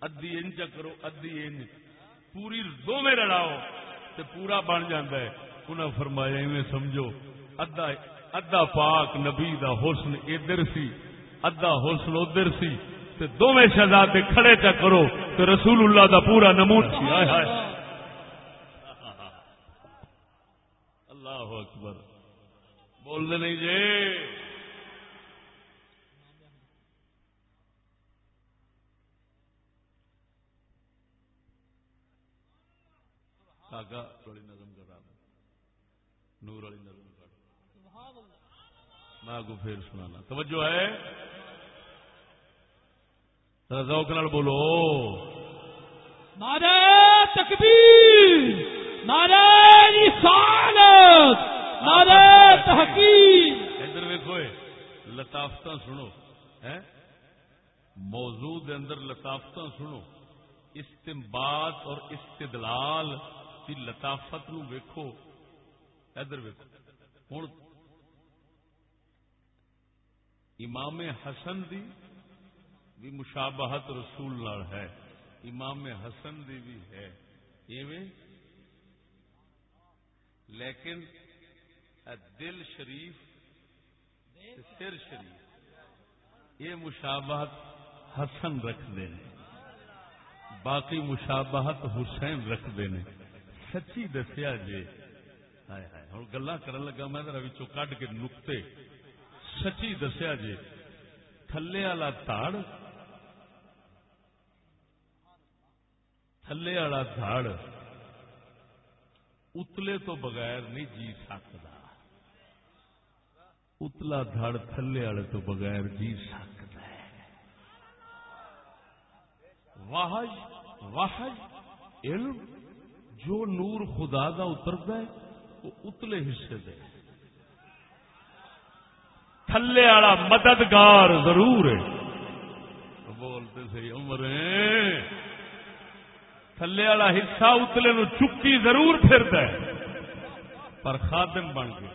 ادھی انج چکرو، ادھی انج پوری دونوں رلاؤ، تے پورا بن جاندہ ہے۔ انہاں فرمایا، ایویں سمجھو، ادھا ادھا پاک نبی دا حسن ادھر سی ادھا حسن ادھر سی تے دونوں شہزادے کھڑے چا کرو تے رسول اللہ دا پورا نمون سی۔ ہائے ہائے۔ اللہ اکبر۔ بول دے نہیں جی۔ کاکا، تھوڑی نظم کرا نور والی نظم۔ میں کو پھر سنانا۔ توجہ ہے؟ ذوق نال بولو۔ نعرہ تکبیر نعرہ رسالت نعرہ تحقیق۔ ادھر ویکو لطافت سنو موضوع دے اندر لطافت سنو۔ استمباد اور استدلال کی لطافت نو ویکھو۔ ادھر ویکو ہوں امام حسن دی بھی مشابہت رسول نال ہے۔ امام حسن دی بھی ہے۔ ایویں۔ لیکن دل شریف سر شریف، یہ مشابہت حسن رکھتے ہیں۔ باقی مشابہت حسین رکھتے ہیں۔ سچی دسیا جی۔ ہائے ہائے، ہوں گلا کرن لگا، میں ذرا کڈ کے نقطے سچی دسیا جی تھلے والا تاڑ تھلے والا دھڑ اتلے تو بغیر نہیں جی سکتا۔ اتلا دھڑ تھلے والے تو بغیر جی سکتا ہے۔ واہج واہج علم جو نور خدا دا اترتا ہے، وہ اتلے حصے دے۔ تھلے والا مددگار ضرور ہے۔ بولتے سی عمر تھلے والا حصہ اتلے نو چکی ضرور پھرتا ہے۔ پر خادم بن گیا۔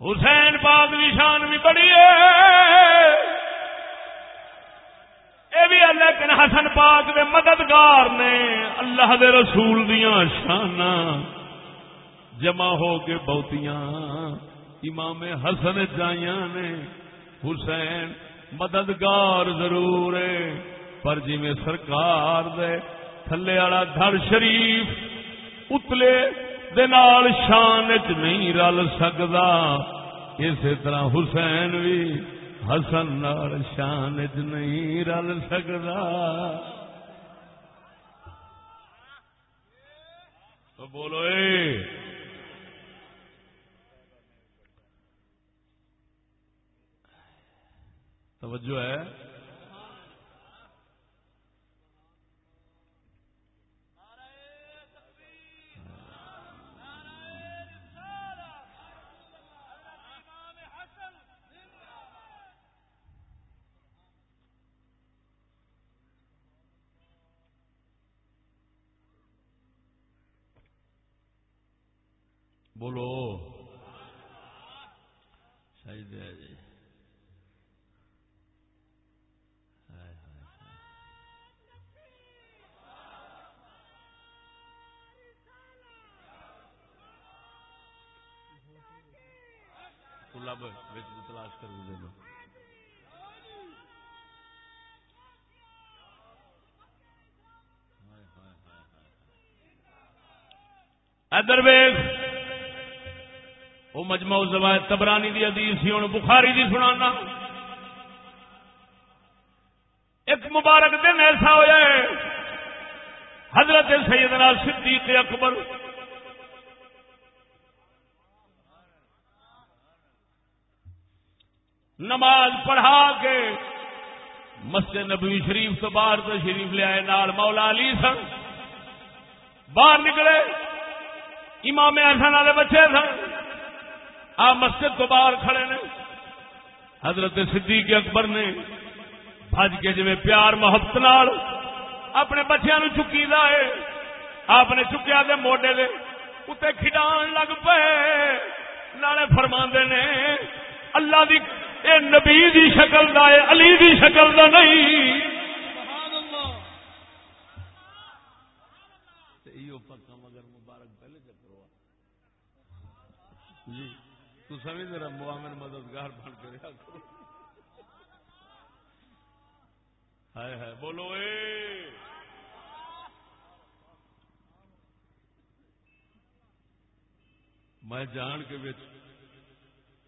حسین پاک کی شان بھی بڑی ہے۔ یہ بھی لیکن حسن پاک دے مددگار نے اللہ دے رسول دیاں شان جمع ہو کے بہتیاں۔ امام حسن جائیاں نے حسین مددگار ضرور ہے۔ پر جی میں سرکار دے تھلے والا دھڑ شریف اتلے دے نال شان چ نہیں رل سکتا اسی طرح حسین بھی حسن نال شان چ نہیں رل سکتا تو بولو اے توجہ ہے بولو شاید ہے جی ہائے ہائے ہائے۔ کلب تلاش کر دے دو ادر ویخ وہ مجمع زوائد تبرانی دی حدیث سی ہوں بخاری دی سنانا۔ ایک مبارک دن ایسا ہوا ہے، حضرت سیدنا صدیق اکبر نماز پڑھا کے مسجد نبوی شریف تو باہر تو شریف لے آئے، نال مولا علی سن۔ باہر نکلے، امام احسن والے بچے سن۔ آپ مسجد تو باہر کھڑے نے۔ حضرت صدیق اکبر نے بج کے جی پیار محبت نال اپنے بچیاں نو چکی دا ہے۔ آپ نے چکیا دے موڈے دے۔ اتنے کھڈان لگ پے۔ نالے فرما نے، اللہ دی اے نبی دی شکل دا ہے علی دی شکل دا نہیں۔ پکا مگر مبارک پہلے چکر جی تو سمجھ میرا مددگار بن کے رہا کرو۔ ہائے ہائے، بولو اے۔ میں جان کے بچ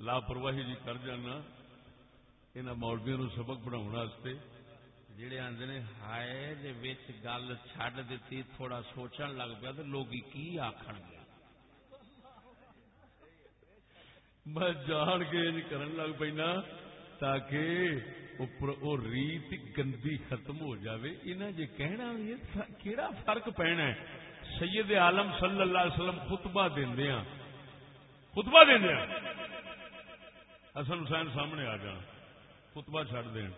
لاپرواہی جی کر جانا۔ یہاں مولویا نو سبق پڑھاؤ جڑے آدھے نے ہائے دے گل چھڈ دیتی تھوڑا سوچن لگ پیا تو لوگ کی آخر گے میں جان کے کرن لگ پینا تاکہ وہ ریت گندی ختم ہو جاوے انہیں جی کہنا بھی کیڑا فرق پینا ہے سید عالم صلی اللہ علیہ وسلم خطبہ دیندیاں خطبہ دیندیاں حسن حسین سامنے آ جان خطبہ چھڑ دین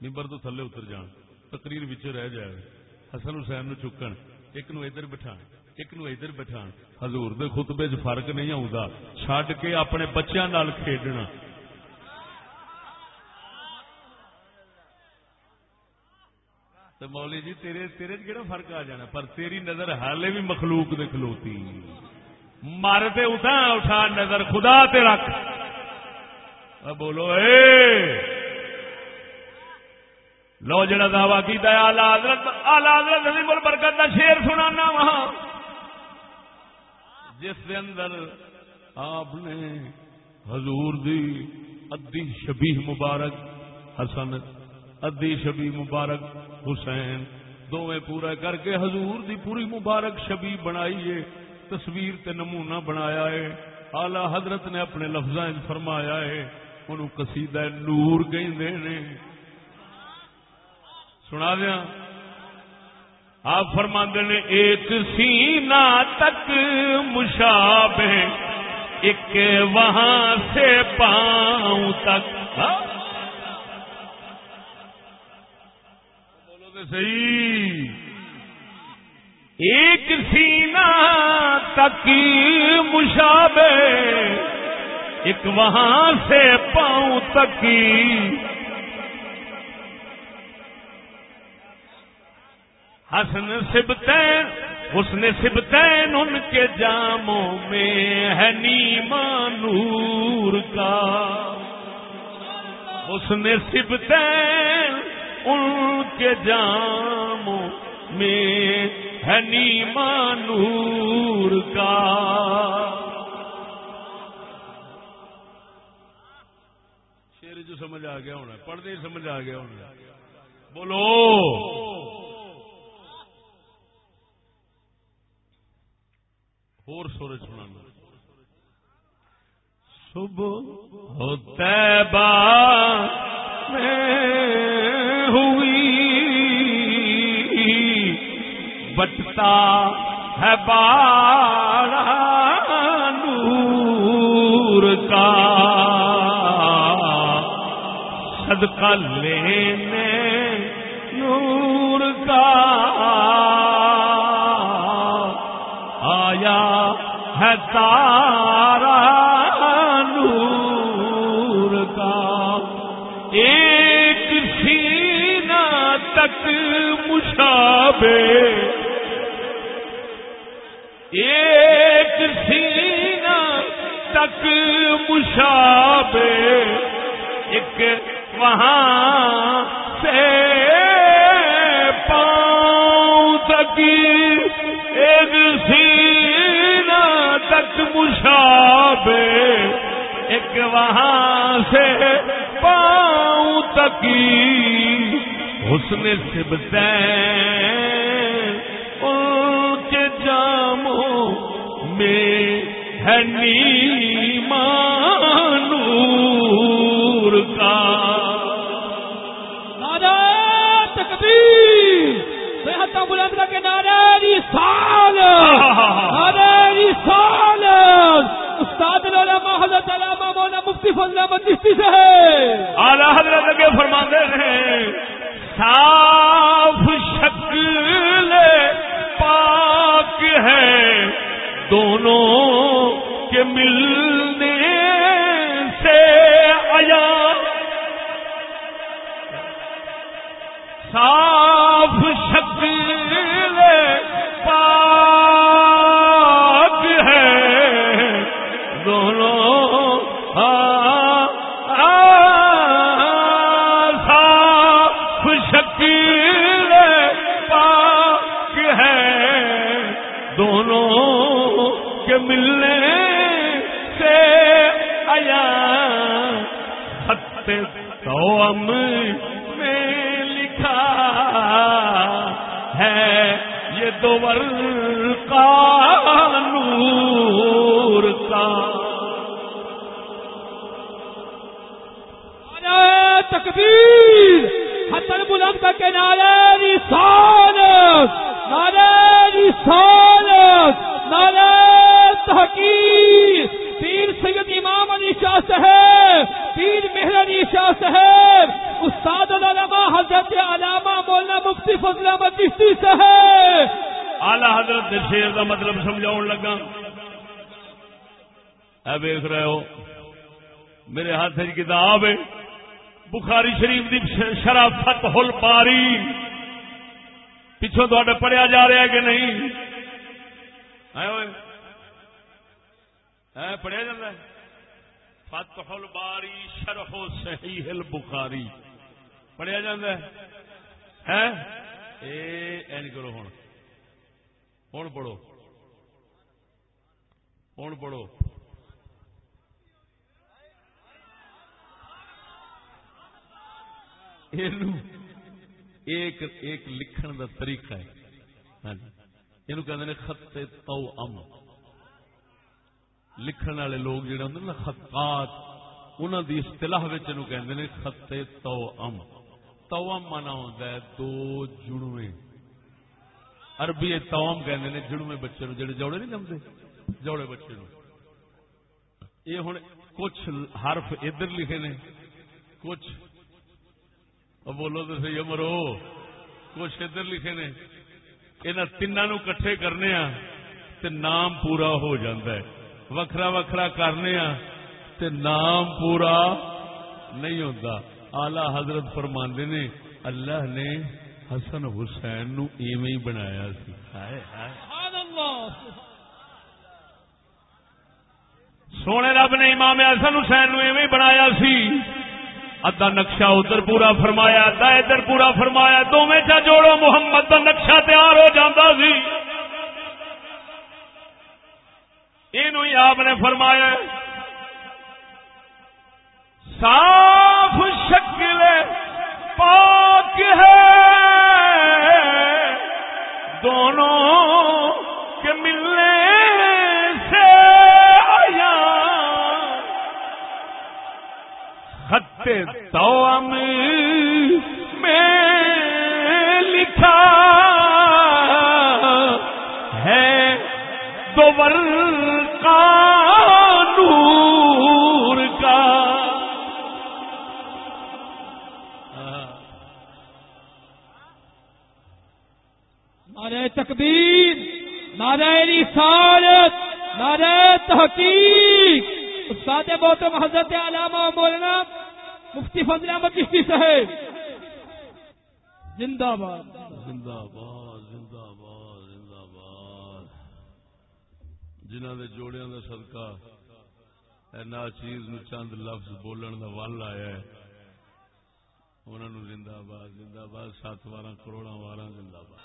ممبر تو تھلے اتر جان، تقریر وچ رہ جائے۔ حسن حسین نو چکن، ایک نو ادھر بٹھان، ایک نو ادھر بٹھان۔ حضور دے خطبے چ فرق نہیں آؤں چھڈ کے اپنے بچیاں نال کھیڈنا۔ تو مولی جی تیرے تیرے کہڑا فرق آ جانا؟ پر تیری نظر حالے بھی مخلوق دے کھلوتی۔ مارتے اٹھا اٹھا نظر خدا تے رکھ۔ بولو، اے! لو جڑا دعوی کیتا ہے، اعلی حضرت اعلی حضرت نظیم البرکت دا شعر سنانا وہاں۔ جس دے اندر آپ نے حضور دی ادی شبیہ مبارک، حسن ادی شبی مبارک، حسین دونیں پورا کر کے حضور دی پوری مبارک شبی بنائی ہے، تصویر تے نمونہ بنایا ہے۔ آلہ حضرت نے اپنے لفظ فرمایا ہے، انہوں قصیدہ نور کہیں نے۔ سنا دیا۔ آپ فرماندے نے، ایک سینہ تک مشابہ، ایک وہاں سے پاؤں تک۔ ہاں؟ بولو تو صحیح۔ ایک سینہ تک مشابہ، ایک وہاں سے پاؤں تک۔ حسن سبتین حسن سبتین ان کے جاموں میں ہے نیما نور کا۔ حسن سبتین ان کے جاموں میں ہے نیما نور کا۔ شیر جو سمجھ آ گیا ہونا پڑھنے سمجھ آ گیا ہونا بولو۔ اور سورج سنانا صبح ہو تیبہ میں ہوئی بٹتا ہے بارہ نور کا صدقہ لینے ہے تارا نور کا ایک سینہ تک مشابے ایک سینہ تک مشابے ایک وہاں سے پاؤں تک ایک سینہ تک مشابے ایک وہاں سے پاؤں تک حسن سبتیں ان کے جاموں میں ہے نیما نور کا۔ نعرہ تکبیر، صحت بلند کا نعرہ رسالت نعرہ رسالت استاد العلماء حضرت علامہ مولانا مفتی فضل احمد چشتی سے ہے اعلی حضرت اگے فرماتے ہیں، صاف شکل پاک ہے، دونوں کے ملنے سے آیا۔ صاف توام میں لکھا ہے، یہ دو کا نور کا۔ نعرہ تکبیر حسن بلند کا کہ نعرہ رسالت نعرہ رسالت، نعرہ تحقیق۔ پیر سید امام علی شاہ صاحب پیر مہر علی شاہ صاحب، استاد العلماء حضرت علامہ مولانا مفتی فضل احمد چشتی صاحب۔ آلہ حضرت شیر کا مطلب سمجھاؤ لگا۔ اے ویخ رہے ہو، میرے ہاتھ کی کتاب ہے، بخاری شریف دی شرافت ہل پاری پچھوں تھوڑے پڑھیا جا رہا ہے کہ نہیں؟ ہے اوئے؟ ہے پڑھیا جاتا ہے۔ فتح الباری شرح صحیح البخاری۔ پڑھیا جاتا ہے؟ ہے اے این کرو ہوں ہوں پڑھو۔ ہوں پڑھو۔ اینو ایک ایک لکھن دا طریقہ ہے۔ ہاں جی۔ یہ کہ خط تو ام لکھن والے لوگ جڑے ہوں نا خطات انہوں دی اصطلاح کہ خط تو ام تو ام مانا ہوتا ہے دو جڑوے عربی توم کہ جڑوے بچے نو جڑے جوڑے نہیں جمتے جوڑے بچے نو یہ ہوں کچھ حرف ادھر لکھے نے، کچھ۔ بولو تو صحیح مرو کچھ ادھر لکھے نے۔ یہاں تینوں کٹھے کرنے تے نام پورا ہو جاتا ہے۔ وکھرا وکھرا کرنے آ تے نام پورا نہیں ہوتا آلہ حضرت فرماندے نے اللہ نے حسن حسین نو ایویں ہی بنایا سی۔ ہائے ہائے۔ سبحان اللہ سونے رب نے امام حسن حسین نو ایویں بنایا سی۔ ادا نقشہ ادھر پورا فرمایا ادا ادھر پورا فرمایا۔ دونوں چا جوڑو محمد دا نقشہ تیار ہو جاتا سی۔ یہ آپ نے فرمایا صاف شکل پاک ہے۔ دونوں کے ملنے سے آیا۔ خط توام میں لکھا ہے۔ دوبر کا نور کا۔ نعرہ تکبیر، نعرہ رسالت، نعرہ تحقیق۔ استاد محترم حضرت علامہ مولانا مفتی فضل احمد چشتی صاحب۔ زندہ باد۔ زندہ باد۔ جنہ دے جوڑیاں دا صدقہ اینا چیز نو چند لفظ بولن دا ول آیا ہے۔ انہاں نو زندہ باد زندہ باد، سات واراں کروڑاں واراں زندہ باد۔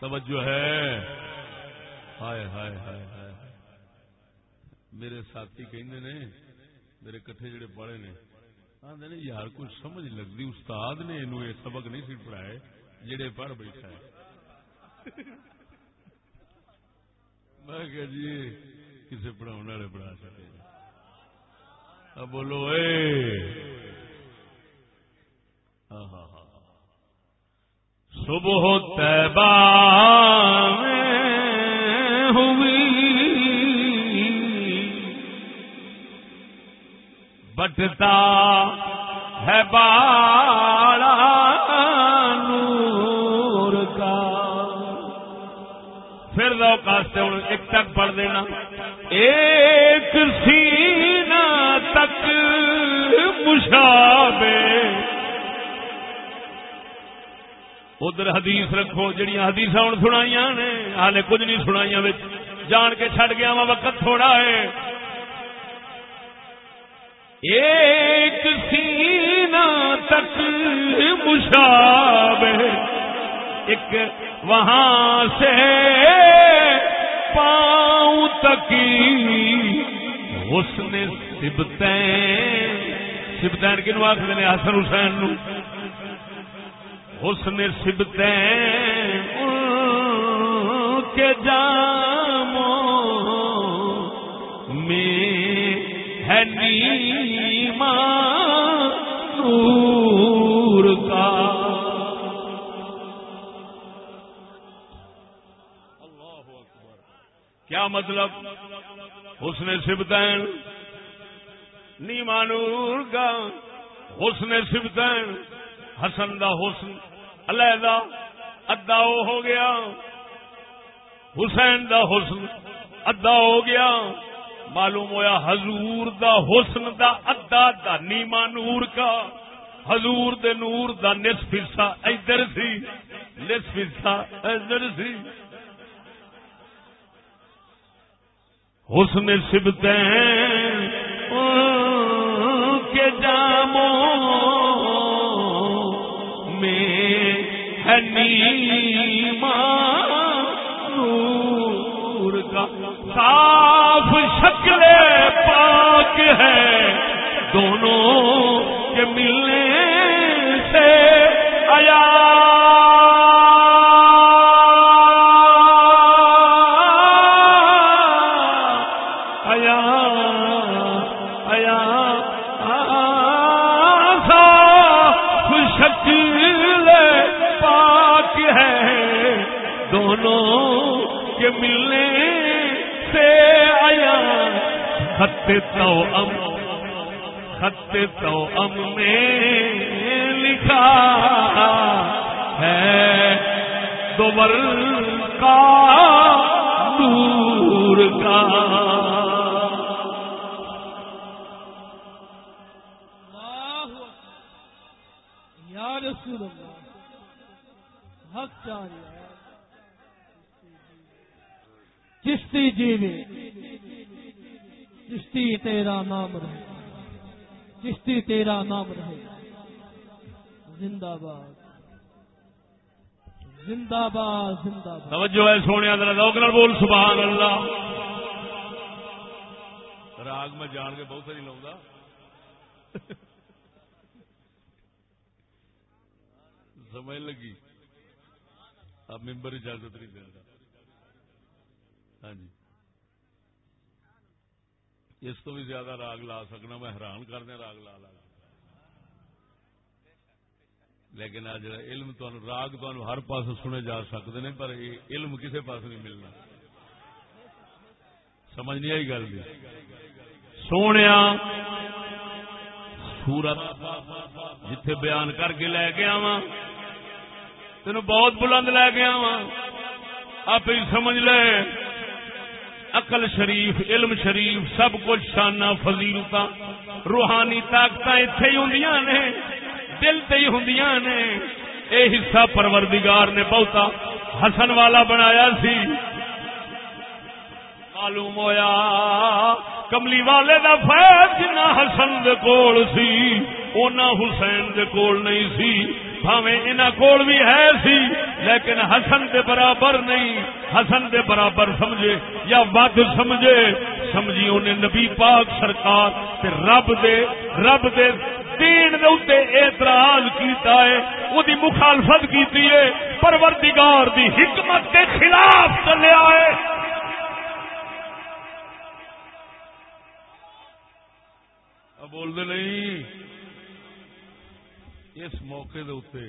توجہ ہے۔ ہائے ہائے ہائے ہائے۔ میرے ساتھی کہندے نے، میرے کٹھے جڑے پڑھے نے آدھے نے، یار کچھ سمجھ لگتی استاد نے انہوں یہ سبق نہیں سی پڑھائے، جڑے پڑھ بیٹھا ہے۔ میں کہ جی کسے پڑھاؤ والے پڑھا سکے اب بولو، اے! ہاں ہاں ہاں, ہاں۔ صبح تیبہ میں ہوئی۔ بٹتا ہے باڑا پھر لو کاستے ہوں ایک تک پڑھ دینا۔ ایک سینہ تک مشابے ادھر حدیث رکھو، جڑیاں حدیث ہوں سنائی نے ہالے کچھ نہیں سنائی جان کے چھڈ گیا وا وقت تھوڑا ہے۔ ایک سینہ تک مشابہ۔ ایک وہاں سے پاؤں تک حسن سبتین سبتین کنو آخر نے؟ حسن حسین نو۔ حسن سبتین، ان کے جاموں میں ہے نیما مطلب؟ حسن سبتین۔ نیما نور کا حسن سبتین۔ حسن دا حسن۔ علیحدہ ادا ہو گیا۔ حسین دا حسن ادا ہو گیا۔ معلوم ہویا حضور دا حسن دا ادا دا نیما نور کا۔ حضور دے نور دا نصف حصہ ادھر سی۔ نصف حصہ ادھر سی۔ حسن سبتیں کے جاموں میں ہے نیما نور کا۔ صاف شکل پاک ہے۔ دونوں کے ملنے سے آیا خط تو ام خط تو ام میں لکھا ہے، دوبر کا دور کا۔ اللہ یا رسول اللہ، حق چشتی تیرا نام رہے۔ چشتی تیرا نام رہے۔ زندہ باد۔ زندہ باد زندہ باد۔ توجہ ہے سونے، ذرا ذوق بول، سبحان اللہ۔ راگ میں جان کے بہت ساری لاؤں سمجھ لگی۔ اب ممبر اجازت نہیں دینا ہاں جی۔ اس تو بھی زیادہ راگ لا سکنا، میں حیران کرنے راگ لا لا لیکن آ جڑا علم تمہیں راگ تمہیں ہر پاس سنے جا سکتے ہیں پر علم کسے پاس نہیں ملنا۔ سمجھ نہیں آئی گل سونے سورت جتھے بیان کر کے لے کے آواں، تینوں بہت بلند لے کے آواں۔ آپ ہی سمجھ لے۔ عقل شریف، علم شریف، سب کچھ شانہ فضیلت روحانی طاقت اتے ہی ہوں نے، دل تے ہی ہوں نے۔ اے حصہ پروردگار نے بہتا، حسن والا بنایا سی۔ معلوم ہویا، کملی والے دا فیض جنا حسن دے کول سی، اونا حسین دے کول نہیں سی۔ بھاویں انہاں کول بھی ہے سی، لیکن حسن دے برابر نہیں۔ حسن دے برابر سمجھے یا ود سمجھے، سمجھی انہیں نبی پاک سرکار تے رب دے رب دے دین دے اوتے اعتراض کیتا ہے، او دی مخالفت کیتی ہے، پروردگار دی حکمت کے خلاف چلیا ہے۔ بول دے نہیں۔ اس موقع دے اوتے،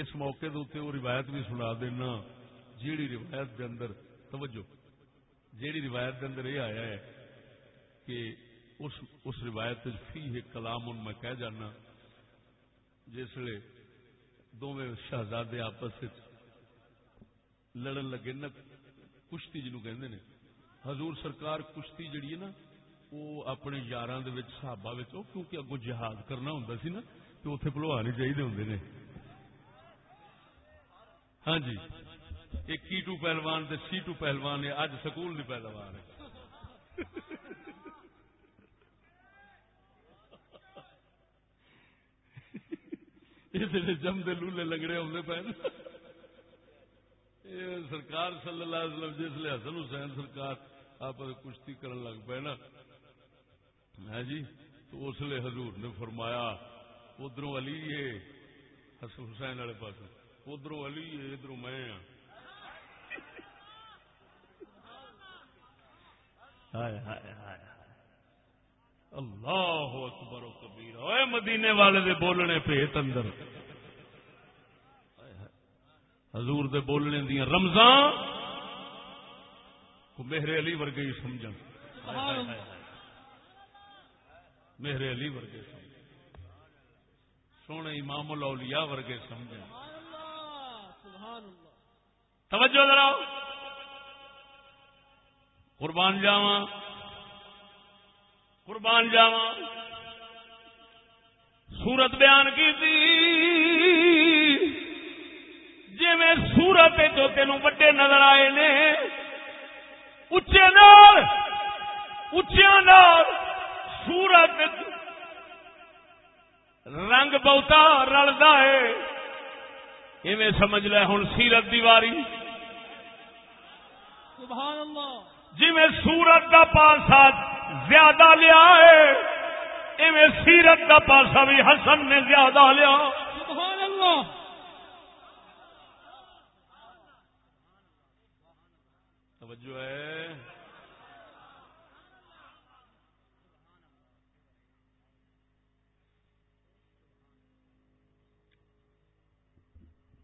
اس موقع دے اوتے وہ روایت بھی سنا دینا، جیڑی روایت دے اندر، توجہ، جیڑی روایت دے اندر یہ آیا ہے کہ اس اس روایت فی ہے کلام ان میں کہہ جانا، جس جسے دونوں شہزادے آپس لڑن لگے نا، کشتی جنو کہندے نے، حضور سرکار کشتی جڑی ہے نا وہ اپنے یار صحابہ وچ کیونکہ اگوں جہاد کرنا ہوندا سی نا تو اتنے پلوان ہی چاہیے ہوں نے۔ ہاں جی ایک کیٹو پہلوان تے سیٹو پہلوان ہے اج سکول دی پہلوان ہے۔ یہ جمدے لولے لگڑے ہوتے پے سرکار صلی اللہ علیہ وسلم، جس لیے حسن حسین سرکار آپ کشتی کرن لگ پے نا۔ ہے جی تو اس لیے حضور نے فرمایا ادھر علی ہے حسن حسین والے پاس ادھر علی ہے ادھر میں ہاں ہائے ہائے ہائے اللہ اکبر و کبیر اے مدینے والے دے بولنے پیت اندر حضور دے بولنے دیا رمضان کو میرے علی ورگے ہی سمجھ میرے علی ورگے سمجھ سونے امام الاولیاء ورگے سمجھ توجہ ذرا۔ قربان جاواں۔ قربان جاوا سورت بیان کی تھی جی میں سورت جو تینوں وڈے نظر آئے نے اچے نال اچیا نال سورت رنگ بہتا رلدا ہے۔ ایویں سمجھ لے ہوں سیرت دیواری۔ سبحان اللہ جی میں سورت کا پاسا زیادہ لیا ہے ایویں سیرت کا پاسا بھی حسن نے زیادہ لیا۔ سبحان اللہ توجہ ہے۔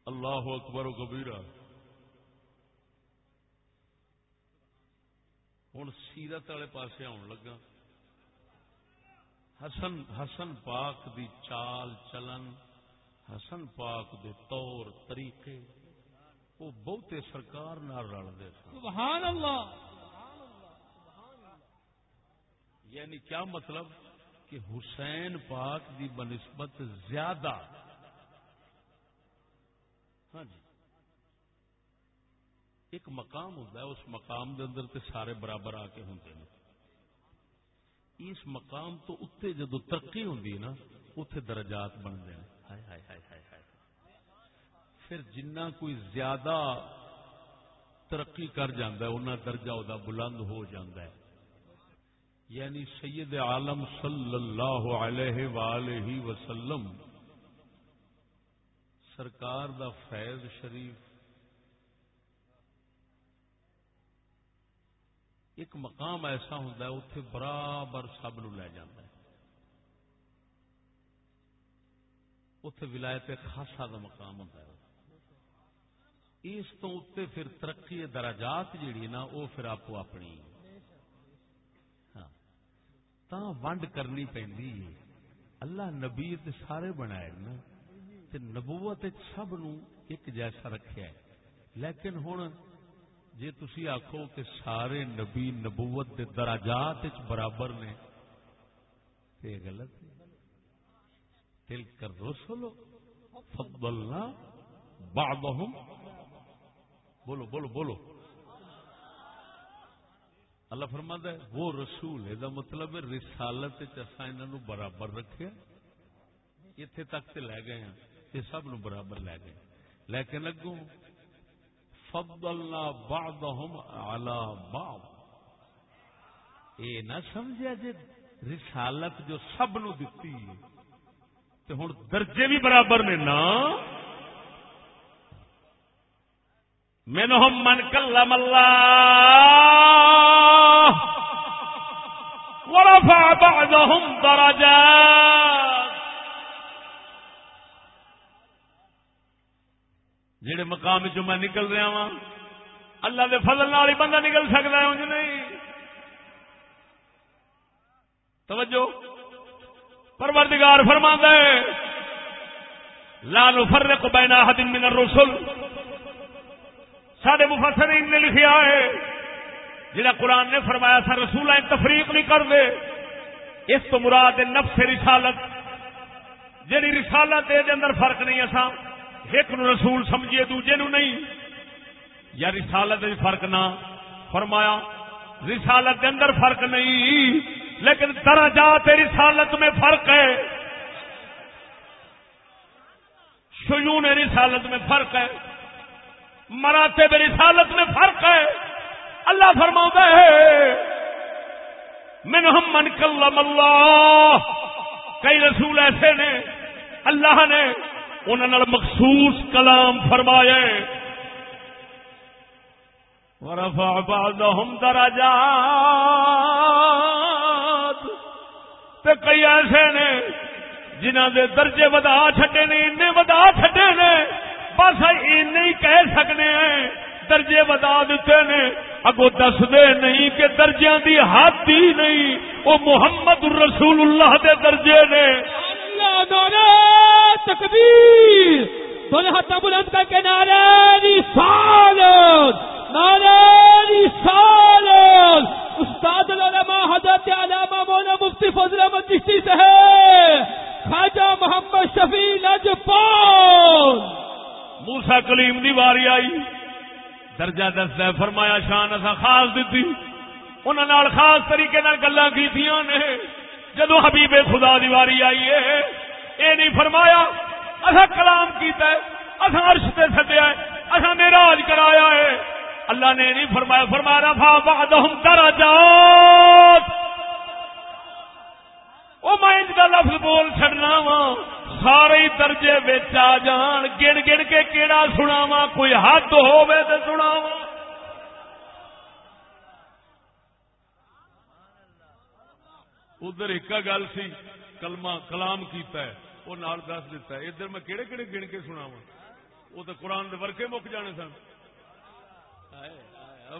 اللہ اکبر و کبیرہ۔ ہوں سیرت والے پاسے آن لگا۔ حسن حسن پاک دی چال چلن حسن پاک دے طور طریقے وہ بہتے سرکار رلتے سبحان اللہ۔ یعنی کیا مطلب؟ کہ حسین پاک دی بنسبت زیادہ ہاں جی۔ ایک مقام ہوتا ہے، اس مقام دے اندر تے سارے برابر آ کے ہوتے ہیں اس مقام تو اتنے جدو ترقی ہوتی ہے نا، اتے درجات بنتے ہیں۔ ہائے ہائے ہائے ہائے ہائے۔ پھر جنہ کوئی زیادہ ترقی کر جاندہ ہے، انہ درجہ ادا بلند ہو جاندہ ہے۔ یعنی سید عالم صلی اللہ علیہ وآلہ وسلم سرکار دا فیض شریف۔ ایک مقام ایسا ہوتا ہے اتے برابر سب نو لے جاتا ہے۔ اتے ولایت خاصا دا مقام ہوتا ہے۔ اس تو اتنے پھر ترقی دراجات جیڑی نا وہ پھر آپ اپنی۔ ہاں۔ تا ونڈ کرنی پہنی اللہ نبی سارے بنائے نا۔ تے نبوت سب نو ایک جیسا رکھیا ہے۔ لیکن ہوں جی تھی آخو کہ سارے نبی نبوت دے دراجات برابر نے تو یہ غلط تل کر رسول فضلنا بعضهم بولو بولو بولو۔ اللہ فرماد ہے، وہ رسول ہے مطلب ہے رسالت انہوں برابر رکھے اتے تک تے لے گئے ہیں۔ یہ سب نو برابر لے گئے۔ لیکن اگوں فضلنا بعضهم على بعض۔ اے نہ سمجھا جی رسالت جو سب نو دتی ہے تو ہوں درجے بھی برابر نے نا۔ منهم من كلم الله ورفع بعضهم درجات۔ جڑے مقام چ میں نکل رہا وا اللہ دے فضل نال ہی بندہ نکل سکتا ہے، انج نہیں۔ توجہ۔ پروردگار فرما ہے، لا نفرق بین احد من الرسل۔ سڈے مفسرین نے لکھیا ہے، جڑا قرآن نے فرمایا تھا، رسول تفریق نہیں کر دے اس تو مراد نفس رسالت۔ جیڑی رسالت دے اندر فرق نہیں اصا ایک نو رسول سمجھیے، دوجے نو نہیں۔ یا رسالت فرق نہ۔ فرمایا، رسالت کے اندر فرق نہیں، لیکن درجات رسالت میں فرق ہے۔ شیون رسالت میں فرق ہے۔ مراتے رسالت میں فرق ہے۔ اللہ فرما ہے، من ہم من کلم اللہ۔ کئی رسول ایسے نے، اللہ نے انہوں مخصوص کلام فرمایا ورفع بعضهم درجات۔ تے کئی ایسے نے جنہ دے درجے ودا چھٹے نے انے ودا چھٹے نے۔ بس این کہہ سکنے ہیں، درجے ودا دیتے نے۔ اگو دس دے نہیں کہ درجیاں دی حد ہی نہیں وہ محمد رسول اللہ دے درجے نے۔ تکبیر دونوں بلند کر کے نعرہ رسالت نعرہ رسالت استاد العلماء حضرت علامہ مولانا مفتی فضل احمد چشتی صاحب، خواجہ محمد شفیع نجپال موسا کلیم دی واری آئی، درجہ دستا فرمایا شان اصا خاص دیتی انہوں خاص طریقے گلا کی نے۔ جدو حبیب خدا دی واری آئی ہے یہ نہیں فرمایا اصا کلام کیتا ہے اصا عرش سے سدیا ہے اصا میراج کرایا ہے۔ اللہ نے نہیں فرمایا فرمایا رفا بعدهم درجات۔ او میں ان کا لفظ بول چھڑنا وا سارے درجے بچ آ جان گن گن کے کیڑا سناوا کوئی حد ہوے تے سناوا ادھر ایک گل سی، کلمہ، کلام کیتا ہے، وہ نال دس دیتا ہے۔ ادھر میں کہڑے کہڑے گن کے سنا وہ تو قرآن دے ورکے مک جانے سن۔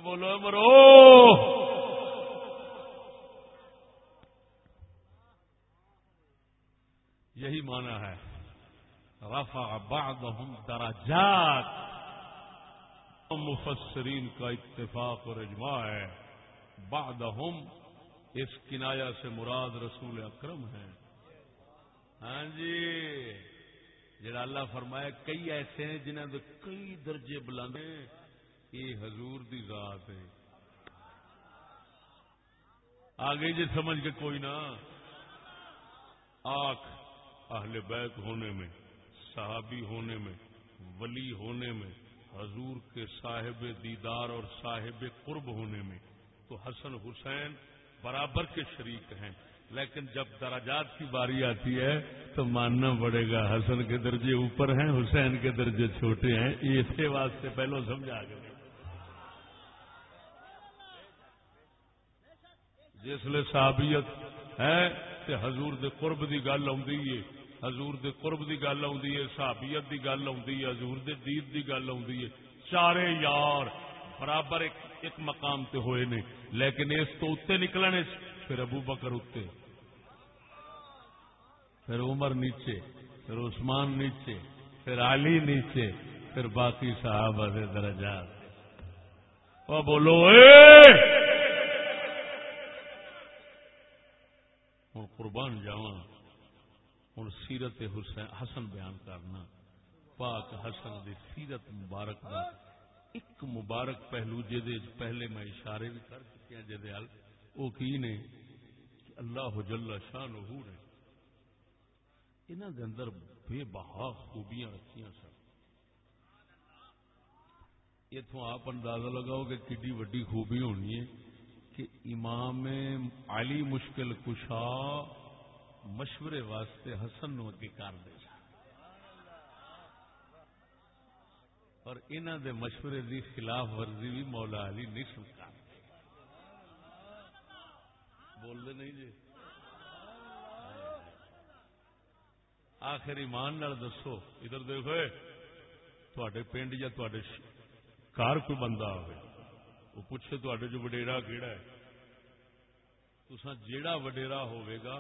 بولو مرو۔ یہی مانا ہے، رفع بعضهم درجات۔ مفسرین کا اتفاق اور اجماع ہے بعضهم اس کنایا سے مراد رسول اکرم ہے۔ ہاں جی۔ جڑا اللہ فرمایا کئی ایسے ہیں جنہوں نے کئی درجے بلند یہ حضور دی ذات ہے آگے جی سمجھ کے کوئی نہ۔ آخ اہل بیت ہونے میں، صحابی ہونے میں، ولی ہونے میں، حضور کے صاحب دیدار اور صاحب قرب ہونے میں۔ تو حسن حسین برابر کے شریک ہیں۔ لیکن جب درجات کی باری آتی ہے تو ماننا پڑے گا، حسن کے درجے اوپر ہیں، حسین کے درجے چھوٹے ہیں۔ اسی واسطے پہلو سمجھا گئے جسل صحابیت ہے تے حضور دے قرب دی گل ہے، حضور دے قرب دی گل ہے، صحابیت دی گل ہے، حضور دے دید دی گل ہے۔ چارے یار، برابر ایک ایک مقام تے ہوئے نے، لیکن اس تو اتنے نکلنے پھر ابو بکر اتنے پھر عمر نیچے، پھر عثمان نیچے، پھر علی نیچے، پھر باقی صحابہ سے درجات۔ وہ بولو، اے! ہوں قربان جاواں، ہوں سیرت حسین حسن بیان کرنا، پاک حسن دی سیرت مبارک دا ایک مبارک پہلو جہد پہلے میں اشارے بھی کر چکے جہد وہ کی نے کہ اللہ جل شاہ نہو نے انہوں دے اندر بے بہا خوبیاں رکھیاں سن۔ اتوں آپ اندازہ لگاؤ کہ کڈی وڈی خوبی ہونی ہے کہ امام علی مشکل کشا مشورے واسطے حسن نو اگے کر دے۔ اور انہوں دے مشورے دی خلاف ورزی بھی مولا علی نہیں سنتا۔ بول دے نہیں جی؟ آخر ایمان نال دسو، ادھر دیکھو تھوڑے پنڈ یا تھوڑے گھر کوئی بندہ ہوئے وہ پوچھے تے جو وڈیرا کہڑا ہے۔ تسا جیڑا وڈیرا ہوئے گا،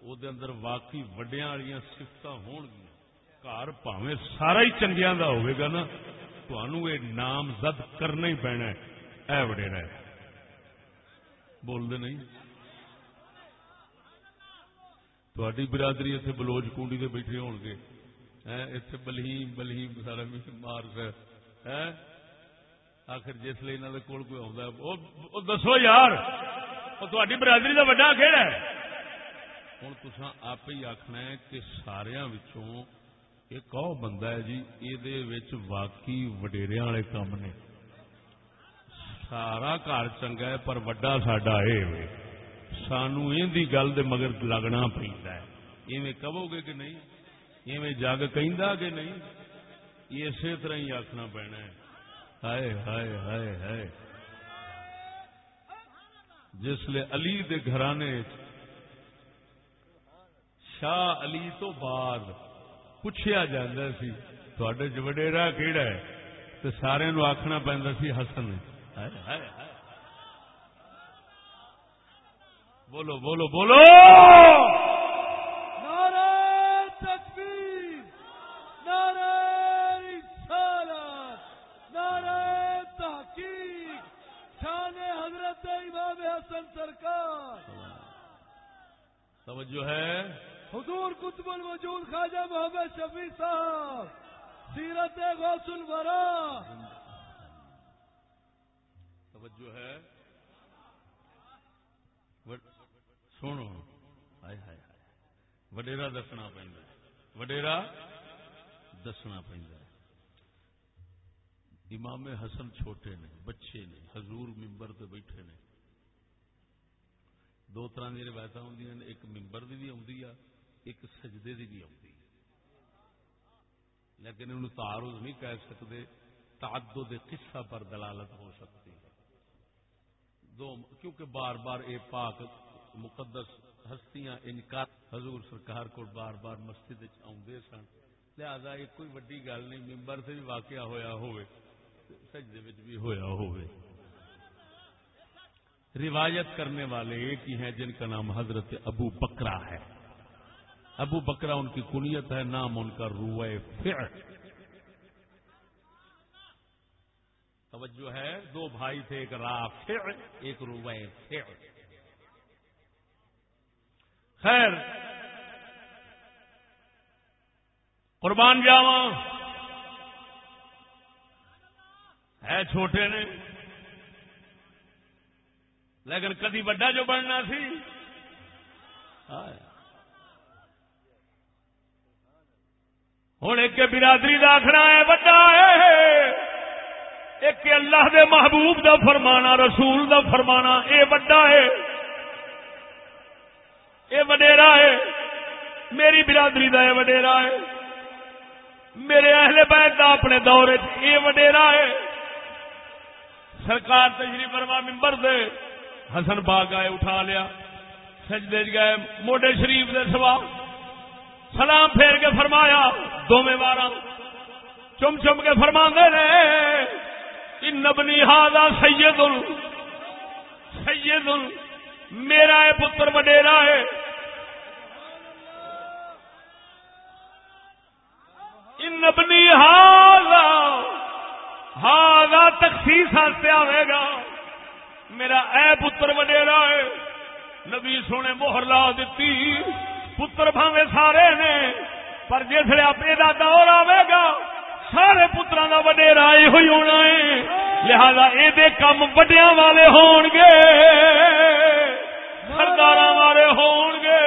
او دے اندر واقعی وڈیا والی سفت ہون گیا گھر پاوے سارا ہی چنگیا کا ہوئے گا نا تو یہ نام زد کرنا ہی پینا ہے اے وڈیرا ہے بول دے نہیں تھوڑی برادری اتنے بلوچ کنڈی سے بیٹھے ہون گے اتنے بلہیم بلہیم سارا مار آخر جس لیے انہوں کول کوئی آتا دسو یار تھوڑی برادری کا وڈا کہڑا ہے ہوں تصا آپ ہی آخنا ہے کہ سارا ایک اور بندہ ہے جی یہ واقعی وڈیریا والے کام نے سارا گھر چنگا ہے پر وڈا ساڈا یہ سانو یہ گل دے مگر لگنا پہنتا ہے ایویں کہو گے کہ نہیں ایویں جگ کہ نہیں اسی طرح ہی آخنا پینا ہے ہائے ہائے ہائے ہائے جس جسل علی دے گھرانے شاہ علی تو بعد پوچھا سی تھوڑے چ وڈیرا کہڑا ہے تو سارے نو آخنا پہنتا سی حسن بولو بولو بولو توجہ ہے حضور قطب الوجود خواجہ محمد شفیع صاحب سیرت غوث الورا توجہ ہے سنو۔ ہائے ہائے وڈیرا دسنا پہ وڈیرا دسنا پہ امام حسن چھوٹے نے، بچے نے، حضور ممبر تے بیٹھے نے۔ دو طرح کی روایت ہوں ایک ممبر کی بھی آتی ہے ایک سجدے کی بھی آتی لیکن انہوں تعارض نہیں کہہ سکتے۔ تعدد قصہ پر دلالت ہو سکتی۔ دو کیونکہ بار بار اے پاک مقدس ہستیاں انکار حضور سرکار کو بار بار مسجد آدھے سن۔ لہذا ایک کوئی وڈی گل نہیں، ممبر سے بھی واقعہ ہویا ہوئے سجدے بھی ہویا ہوئے روایت کرنے والے ایک ہی ہیں جن کا نام حضرت ابو بکرا ہے۔ ابو بکرا ان کی کنیت ہے، نام ان کا روئے فعل۔ توجہ ہے۔ دو بھائی تھے، ایک رافع، ایک روئے خیر، قربان جاوا ہے چھوٹے نے۔ لیکن کدی بڑا جو بننا سی ہوں ایک برادری کا آخنا ہے، بڑا ہے۔ ایک اللہ دے محبوب دا فرمانا، رسول دا فرمانا، اے بڑا ہے، اے وڈیرا ہے، میری برادری دا اے وڈیرا ہے، میرے اہل بیت دا اپنے دور اے وڈیرا ہے۔ سرکار تشریف فرما ممبر دے، حسن باغ آئے اٹھا لیا، سجدے گئے، موڈے شریف دے سوا۔ سلام پھیر کے فرمایا دو میں بارہ چم چم کے فرما دے ان نبنی ہادا سید ال سید ال میرا ہے، پتر وڈیرا ہے۔ ان نبنی ہادا ہادا تخصیص ہاستے آئے گا۔ میرا اے پتر وڈیرا ہے۔ نبی سونے موہر لا دیتی پتر بھاوے سارے نے۔ پر جسے اپنے دا دور آئے گا سارے پترا کا وڈیرا یہ ہوئی ہونا ہے۔ لہذا یہ کام وڈیا والے ہون گے سردار والے ہون گے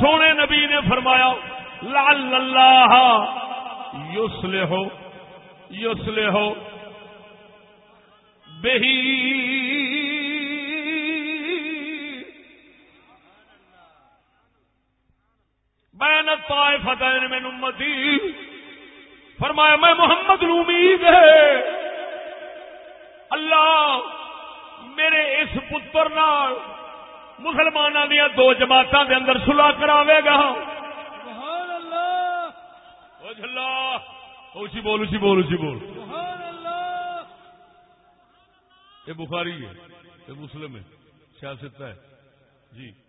سونے نبی نے فرمایا لال اللہ یوسلے ہو یوسلے ہو بہی۔ بین طائفتین من امتی۔ فرمایا، میں محمد نو امید ہے۔ اللہ میرے اس پتر نال مسلمانوں دیا دو جماعتوں دے اندر سلاح کراوے گا۔ سبحان اللہ۔ او جھلا اونچی بول اونچی بول اونچی بول۔ سبحان اللہ۔ یہ بخاری ہے، یہ مسلم ہے، سیاست ہے۔ جی۔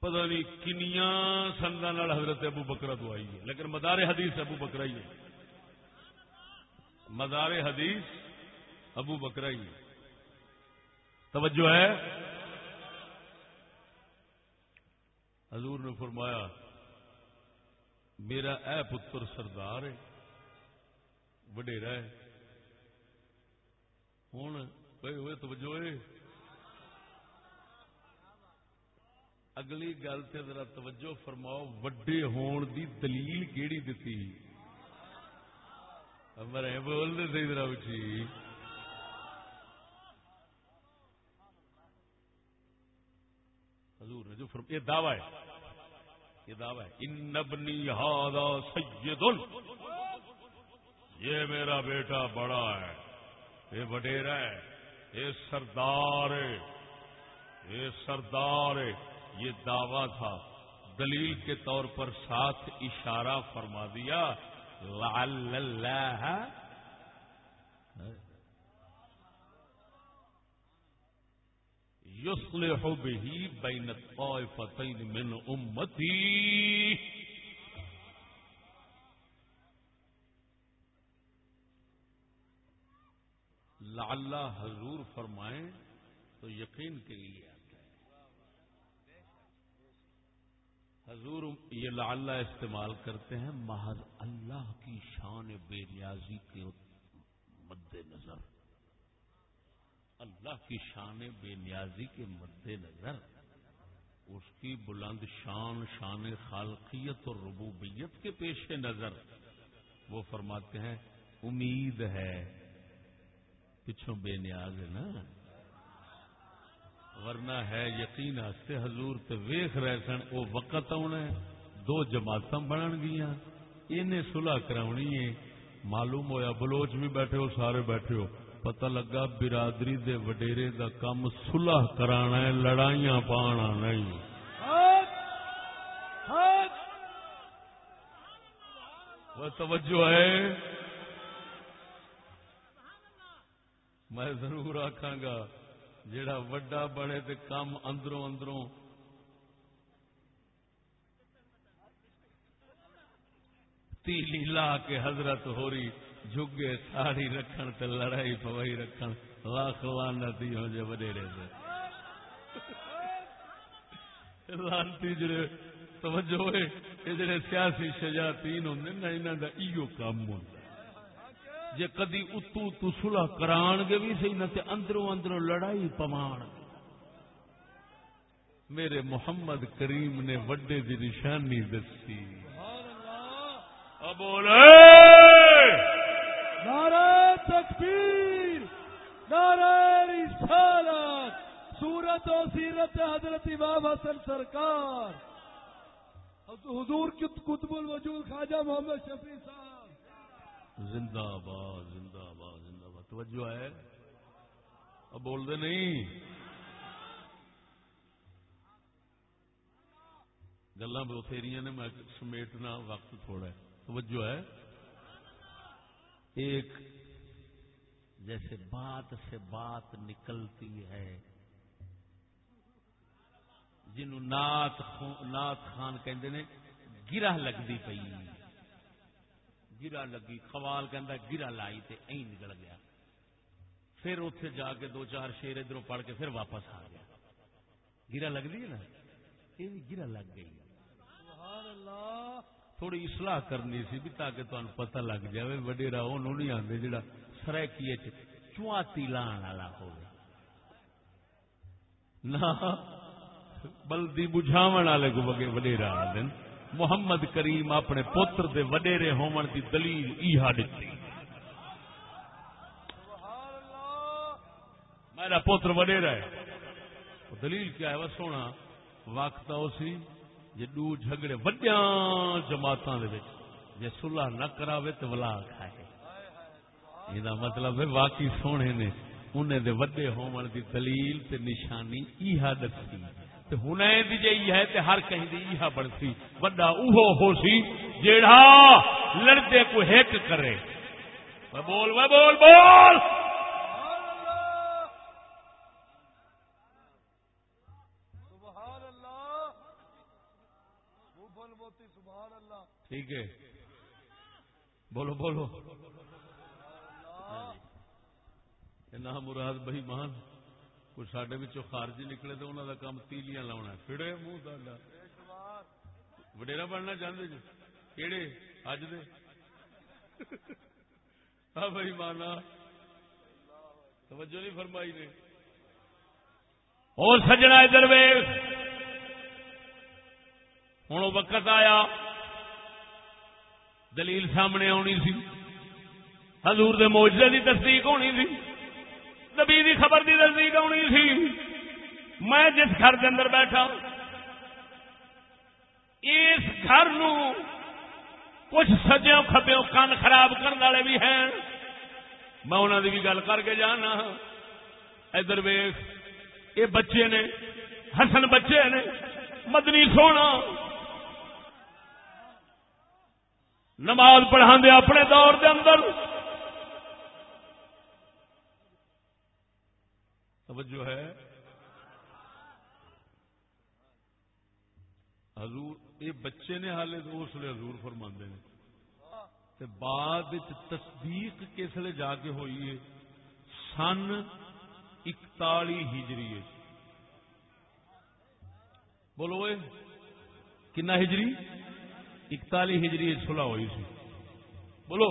پتہ نہیں کنیا سندا نال حضرت ابو بکرا تو آئی ہے لیکن مدار حدیث ابو بکرا ہی ہے مدار حدیث ابو بکرا ہی ہے توجہ ہے؟ حضور نے فرمایا، میرا اے پتر سردار ہے، وڈیرا ہے۔ ہوں ہوئے توجہ ہے اگلی گل تے ذرا توجہ فرماؤ، وڈے ہون دی دلیل کیڑی دتی؟ مرے بول دے صحیح ذرا اچھی حضور نے جو فرم، یہ دعوی ہے۔ یہ دعوی ہے۔ ان ابنی ہادا سید یہ میرا بیٹا بڑا ہے، یہ وڈیرا ہے، یہ سردار ہے، یہ سردار ہے۔ یہ دعویٰ تھا۔ دلیل کے طور پر ساتھ اشارہ فرما دیا، لعل اللہ یصلح به بین الطائفتین من امتی۔ لعل حضور فرمائیں تو یقین کے لیے آتا ہے حضور، یہ لعلہ استعمال کرتے ہیں محض اللہ کی شان بے نیازی کے مد نظر۔ اللہ کی شان بے نیازی کے مد نظر، اس کی بلند شان شان خالقیت اور ربوبیت کے پیش نظر۔ وہ فرماتے ہیں، امید ہے، پچھوں بے نیاز ہے نا۔ ورنہ ہے یقین ہستے حضور تے ویخ رہے سن وہ وقت آنا دو جماعت بنن گیا انہیں سلاح کرانی ہے۔ معلوم ہویا بلوچ بھی بیٹھے ہو، سارے بیٹھے ہو۔ پتہ لگا برادری دے وڈیرے دا کام سلاح کرانا ہے، لڑائیاں پانا نہیں۔ وہ توجہ ہے۔ میں ضرور آخا گا۔ جڑا وڈا بنے تے کام اندروں اندروں۔ تیلی لا کے حضرت ہو رہی جگے ساڑی رکھن تے لڑائی پوائی رکھن۔ لاکھ لانتی ہو جے وڈیرے سے لانتی جڑے، توجہ ہوئے، یہ جڑے سیاسی شجاعتین ہوں نا انہوں کا ایو کام ہوتا جے کدی اتو اتو سلح کران گے بھی صحیح، نہ تے اندروں اندروں لڑائی پوان۔ میرے محمد کریم نے وڈے دی نشانی دسی۔ بولے۔ نعرہ تکبیر، نعرہ رسالت، سورت و سیرت حضرت امام حسن سرکار۔ حضور کی قطب الوجود خواجہ محمد شفیع صاحب۔ زندہ باد زندہ باد زندہ باد توجہ ہے؟ اب بول دے نہیں. گلا بتھیری نے میں سمیٹنا وقت تھوڑا ہے. توجہ ہے؟ ایک جیسے بات سے بات نکلتی ہے، جنہوں نات خان کہندے نے، گرہ لگتی پئی. گرا لگی خوال کہندا گرا لائی تے این نکل گیا۔ پھر اتے جا کے دو چار شیر ادھر پڑھ کے پھر واپس آ گیا۔ گرا لگتی ہے نا؟ یہ بھی گرا لگ گئی سبحان اللہ۔ تھوڑی اصلاح کرنی سی بھی تاکہ تمہیں پتہ لگ جائے وڈیرا انہوں نہیں آتے جڑا سرائکی چواتی لان والا ہو نہ بلدی بجھاو والے کو وڈیرا آدھے محمد کریم اپنے پتر دے وڈیرے ہون دی دلیل ایہا دتی۔ میرا پتر وڈیرا ہے۔ دلیل کیا ہے؟ وہ سونا وقت آؤ سی جے دو جھگڑے وڈیاں جماعتاں دے وچ۔ جے صلح نہ کراوے تے ولا کھائے۔ یہ مطلب ہے واقعی سونے نے انہیں دے وڈے ہون دی دلیل تے نشانی ایہا دسی ہنے دی جے ہے تے ہر کہیں دی ایہا بنسی وڈا اوہو ہو سی جیڑا لڑتے کو ہیک کرے۔ وہ بول وہ بول بول! بول ٹھیک ہے۔ بولو بولو۔ نہ مراد بھائی مان کوئی سڈے بچوں خارجی نکلے تو انہوں کا کام تیلیاں لاؤنا فڑے منہ ڈاڈا وڈیرا بننا چاہتے جی کہڑے اج دے ہاں بھائی مانا توجہ نہیں فرمائی نے اور سجنا ادھر ویخ ہوں وقت آیا دلیل سامنے آنی سی حضور دے موجے دی تصدیق ہونی سی نبی دی خبر دی تصدیق ہونی سی میں جس گھر دے اندر بیٹھا، اس گھر نو کچھ سجیوں کھبیوں کان خراب کرنے والے بھی ہیں۔ میں انہوں دی بھی گل کر کے جانا۔ ادھر ویخ یہ بچے نے، حسن بچے نے، مدنی سونا۔ نماز پڑھا دے اپنے دور دے اندر۔ توجہ ہے۔ حضور، یہ بچے نے حالے تو اس لیے حضور فرماندے نے۔ تے بعد تصدیق کس لیے جا کے ہوئی ہے؟ سن اکتالی ہجری بولو کنا ہجری؟ اکتالی ہجری سلح ہوئی سی۔ بولو۔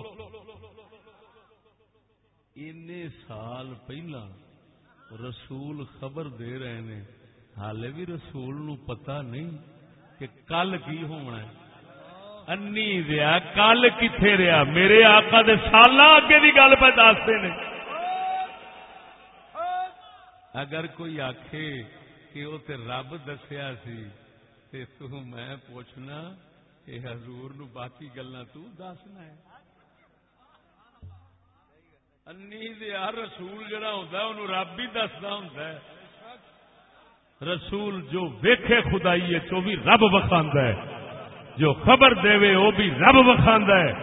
این سال پہلا رسول خبر دے رہے نے۔ حالے بھی رسول نو پتا نہیں کہ کل کی ہونا ہے۔ انی کل کتنے رہا؟ میرے آقا دے سال اگے دی گل پہ دستے نے۔ اگر کوئی آکھے کہ وہ تے رب دسیا سی، تے تو میں پوچھنا کہ حضور نو باقی گلا تو دسنا ہے۔ انی دیا رسول جڑا ہوتا ہے، انہوں رب ہی دستا ہوتا ہے۔ رسول جو ویکھے خدائی ہے، جو بھی رب وکھاندا ہے۔ جو خبر دے وہ بھی رب وکھاندا ہے۔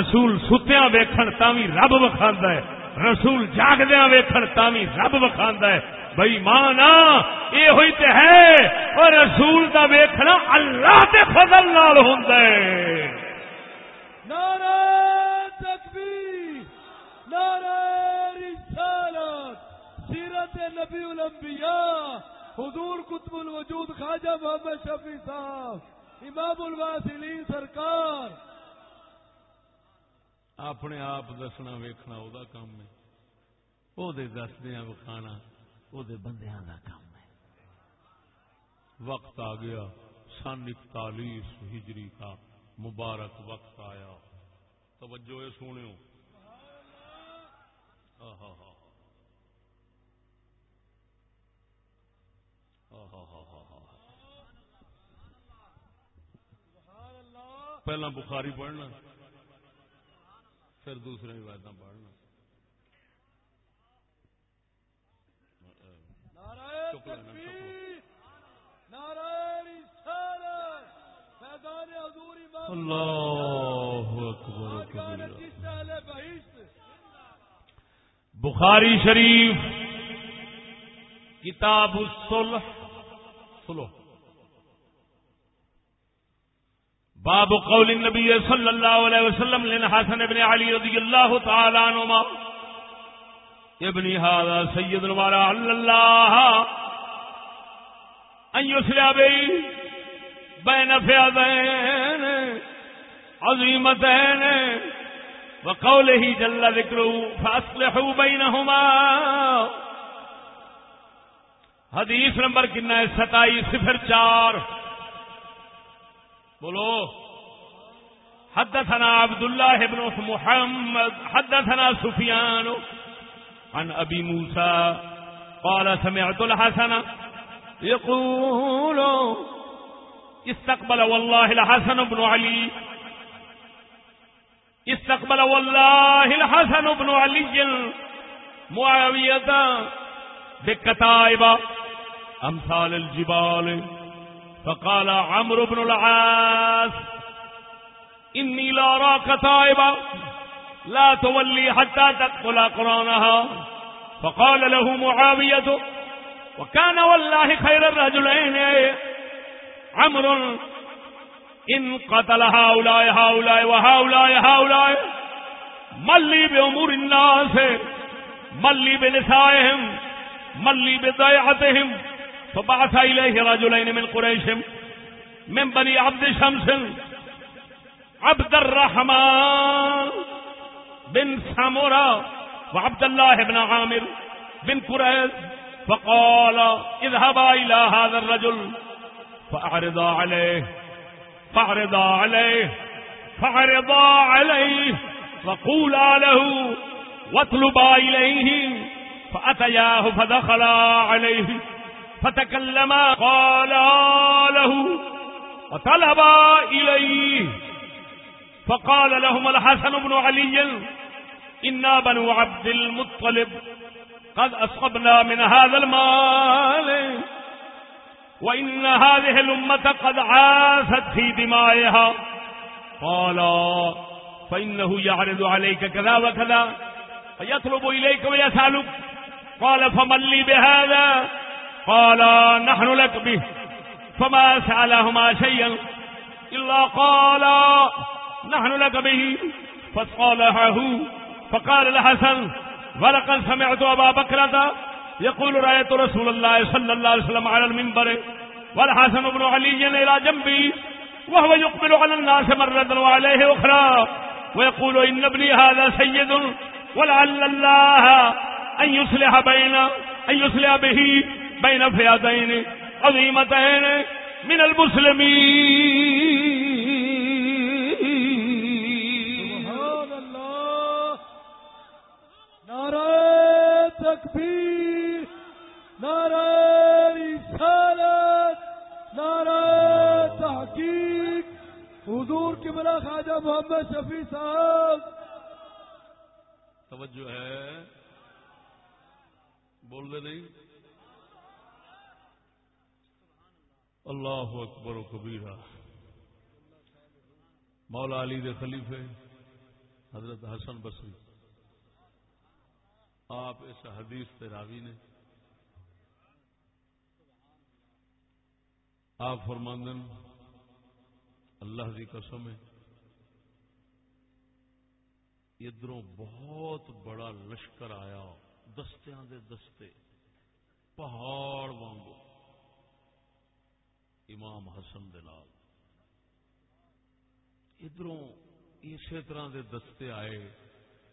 رسول ستیاں ویکھن تا بھی رب وکھاندا ہے۔ رسول جاگدیاں ویکھن تا بھی رب وکھاندا ہے۔ بھائی مانا یہ ہوئی تے ہے۔ اور رسول دا ویکھنا اللہ دے فضل نال ہوندا ہے۔ نعرہ تکبیر نعرہ رسالت سیرت نبی الانبیاء، حضور قطب الوجود خواجہ محمد شفیع صاحب، امام الواصلین سرکار۔ اپنے آپ دسنا، ویکھنا وہ کام ہے۔ وہ دسدیا وکھانا وہ بندیاں دا کام ہے۔ وقت آ گیا، سن اکتالیس ہجری کا مبارک وقت آیا۔ توجہ یہ سنو پہلا بخاری پڑھنا پھر دوسرے روایت پڑھنا۔ بخاری شریف کتاب الصلح۔ سلو باب قول النبي صلى الله عليه وسلم للحسن بن علي رضي الله تعالى عنهما ابن هذا سيد الورى الله ان يسرع بي بين فئتين عظيمتين وقوله جل ذكره فاصلحوا بينهما حدیث نمبر کنا ہے ستائیس صفر چار بولو حدثنا عبد الله بن محمد حدثنا سفيان عن ابي موسى قال سمعت الحسن يقول استقبل والله الحسن بن علي استقبل والله الحسن بن علي معاوية بكتائب أمثال الجبال. فقال عمرو بن العاص، إني لا أراك تائبا، لا تولي حتى تدخل قرانها فقال له معاوية، وكان والله خير الرجلين. عمرو، إن قتل هؤلاء هؤلاء وهؤلاء هؤلاء، ملي بأمور الناس، ملي بنسائهم، ملي بضيعتهم. فبعث إليه رجلين من قريش من بني عبد شمس عبد الرحمن بن سمرة وعبد الله بن عامر بن قريش. فقال اذهبا إلى هذا الرجل فأعرضا عليه فأعرضا عليه فأعرضا عليه وقولا له واطلبا إليه فأتياه فدخلا عليه. فتكلما قالا له وطلبا إليه. فقال لهم الحسن بن علي إنا بنو عبد المطلب قد أصبنا من هذا المال وإن هذه الأمة قد عاست في دمائها. قال فإنه يعرض عليك كذا وكذا فيطلب إليك ويسألك. قال فمن لي بهذا؟ قال نحن لك به، فما سألهما شيئا إلا قال نحن لك به. فصالحه فقال الحسن، ولقد سمعت أبا بكرة يقول، رأيت رسول الله صلى الله عليه وسلم على المنبر، والحسن بن علي إلى جنبي، وهو يقبل على الناس مرة وعليه أخرى، ويقول، إن ابني هذا سيد، ولعل الله أن يصلح بين، أن يصلح به. بين فئتين عظيمتين من المسلمين سبحان اللہ. نعرہ تکبیر. نعرہ رسالت. نعرہ تحقیق. حضور کی بلا خواجہ محمد شفیع صاحب. توجہ ہے. بول دے نہیں. اللہ اکبر و کبیرہ۔ مولا علی دے خلیفے، حضرت حسن بصری۔ آپ اس حدیث تے راوی نے۔ آپ فرماندن، اللہ کی قسم ہے ادھروں بہت بڑا لشکر آیا، دستیاں دے دستے، پہاڑ وانگو۔ امام حسن دے نال۔ ادھروں اسی طرح دے دستے آئے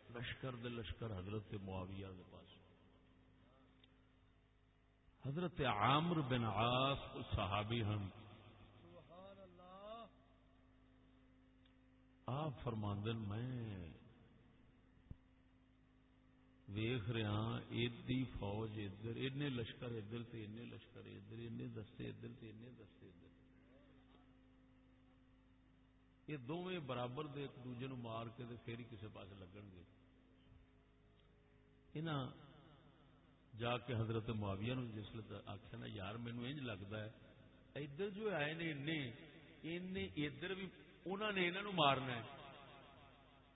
لشکر دے لشکر حضرت معاویہ دے پاس۔ حضرت عامر بن عاص صحابی ہن۔ آپ فرماندن، میں ویخ رہا ہاں، ایڈی فوج ادھر اینے لشکر ادھر تے اینے لشکر ادھر اینے دستے ادھر تے اینے دستے ادھر۔ یہ دونوں برابر دے ایک دوجے نو مار کے تے پھر ہی کسے پاس لگن گے۔ انہاں جا کے حضرت معاویہ نو جس لے آخیا نا، یار مینو انج لگتا ہے، ادھر جو آئے نے ان ادھر بھی انہوں نے انہوں مارنا ہے۔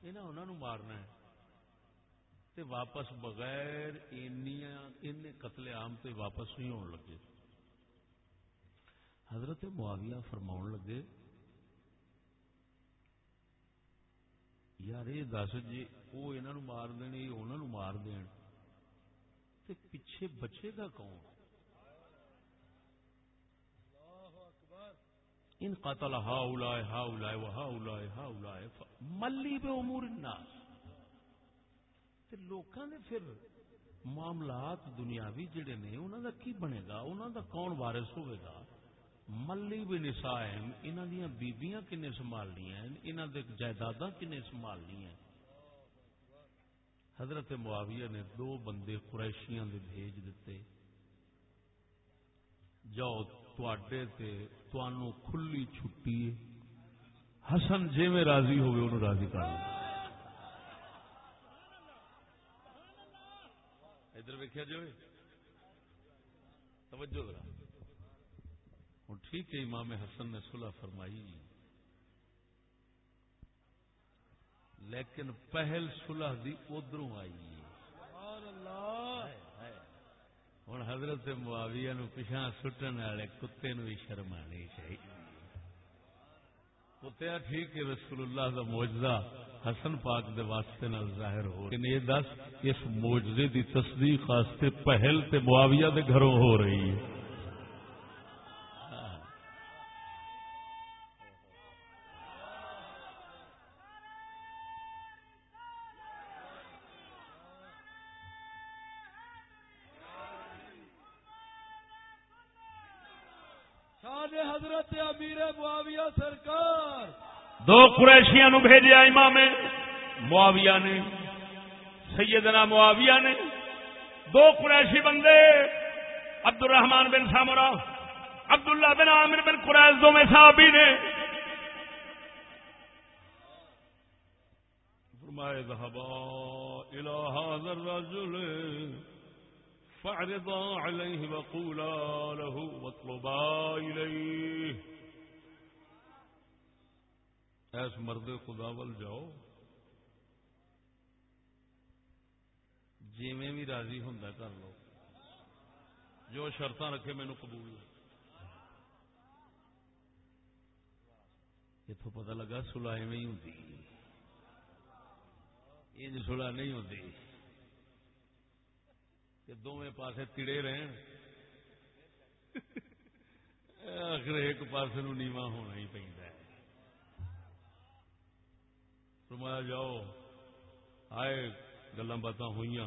انہوں نے مارنا ہے۔ تے واپس بغیر ان قتل عام تے واپس نہیں ہون لگے۔ حضرت معاویہ فرماؤن لگے، یار، یہ دس جی وہ انہوں مار دین، یہ انہوں مار دین۔ تے پیچھے بچے گا کون ان قتل ہا اولائے ہا اولائے ہا اولائے ہا اولائے ملی بے امور الناس۔ تے لوکاں دے پھر معاملات دنیاوی جڑے نے، انہاں دا کی بنے گا؟ انہاں دا کون وارث ہوئے گا؟ ملی بھی نسا انہاں دیاں بیبییاں کنے سنبھالنیاں انہاں دے جائیداداں کنے سنبھالنیاں حضرت معاویہ نے دو بندے قریشیاں دے بھیج دیتے۔ جاؤ تواڈے تے تنوع کھلی چھٹی ہے۔ حسن جی میں راضی ہوگی انہوں راضی کر ادھر ویکیا جائے توجہ ذرا۔ ہوں ٹھیک ہے، امام حسن نے صلح فرمائی۔ لیکن پہل صلح دی ادھروں آئی۔ ہوں حضرت معاویہ نو پچھا سٹن والے کتے نو بھی شرم آنی چاہیے۔ کتیا ٹھیک ہے، رسول اللہ کا موجزہ حسن پاک دے واسطے نال ظاہر ہو لیکن یہ دس، اس موجزے دی تصدیق واسطے پہل تے معاویہ دے گھروں ہو رہی ہے حضرت امیر معاویہ سرکار دو قریشیاں نو بھیجیا امام معاویہ نے، سیدنا معاویہ نے۔ دو قریشی بندے عبد الرحمان بن سامرا عبداللہ بن عامر بن قریش، دو میں صحابی نے۔ فرمائے ذهبا الى هذا الرجل، فاعرضا عليه وقولا له، واطلبا اليه ایس مرد خدا ول جاؤ۔ جیویں بھی راضی ہوں کر لو۔ جو شرط رکھے مینو قبول اتوں پتہ لگا سلاح ایویں ہی ہوتی یہ نہیں ہوتی کہ دونوں پاسے تڑے رہن۔ آخر ایک پاس نیوا ہونا ہی پہنتا ہے فرمایا، جاؤ، آئے گلا بات ہوئی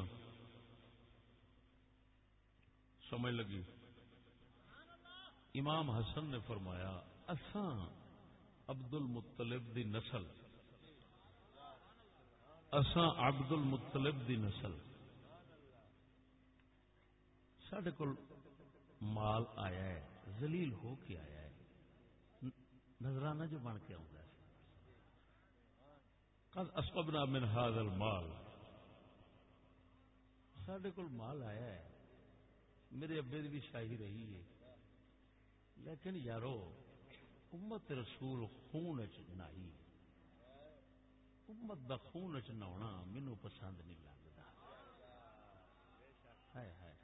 سمجھ لگی؟ امام حسن نے فرمایا، اساں عبد المطلب دی نسل، اساں عبد المطلب دی نسل. سڈے کو مال آیا ہے زلیل ہو کے آیا ہے نظرانہ جو بن کے آؤں کل اسبنا من هذا المال سڈے کو مال آیا ہے۔ میرے ابے دی بھی شاہی رہی ہے۔ لیکن یارو، امت رسول خون چ نائی۔ امت دا خون چ نہنا مینو پسند نہیں لگتا ہائے ہائے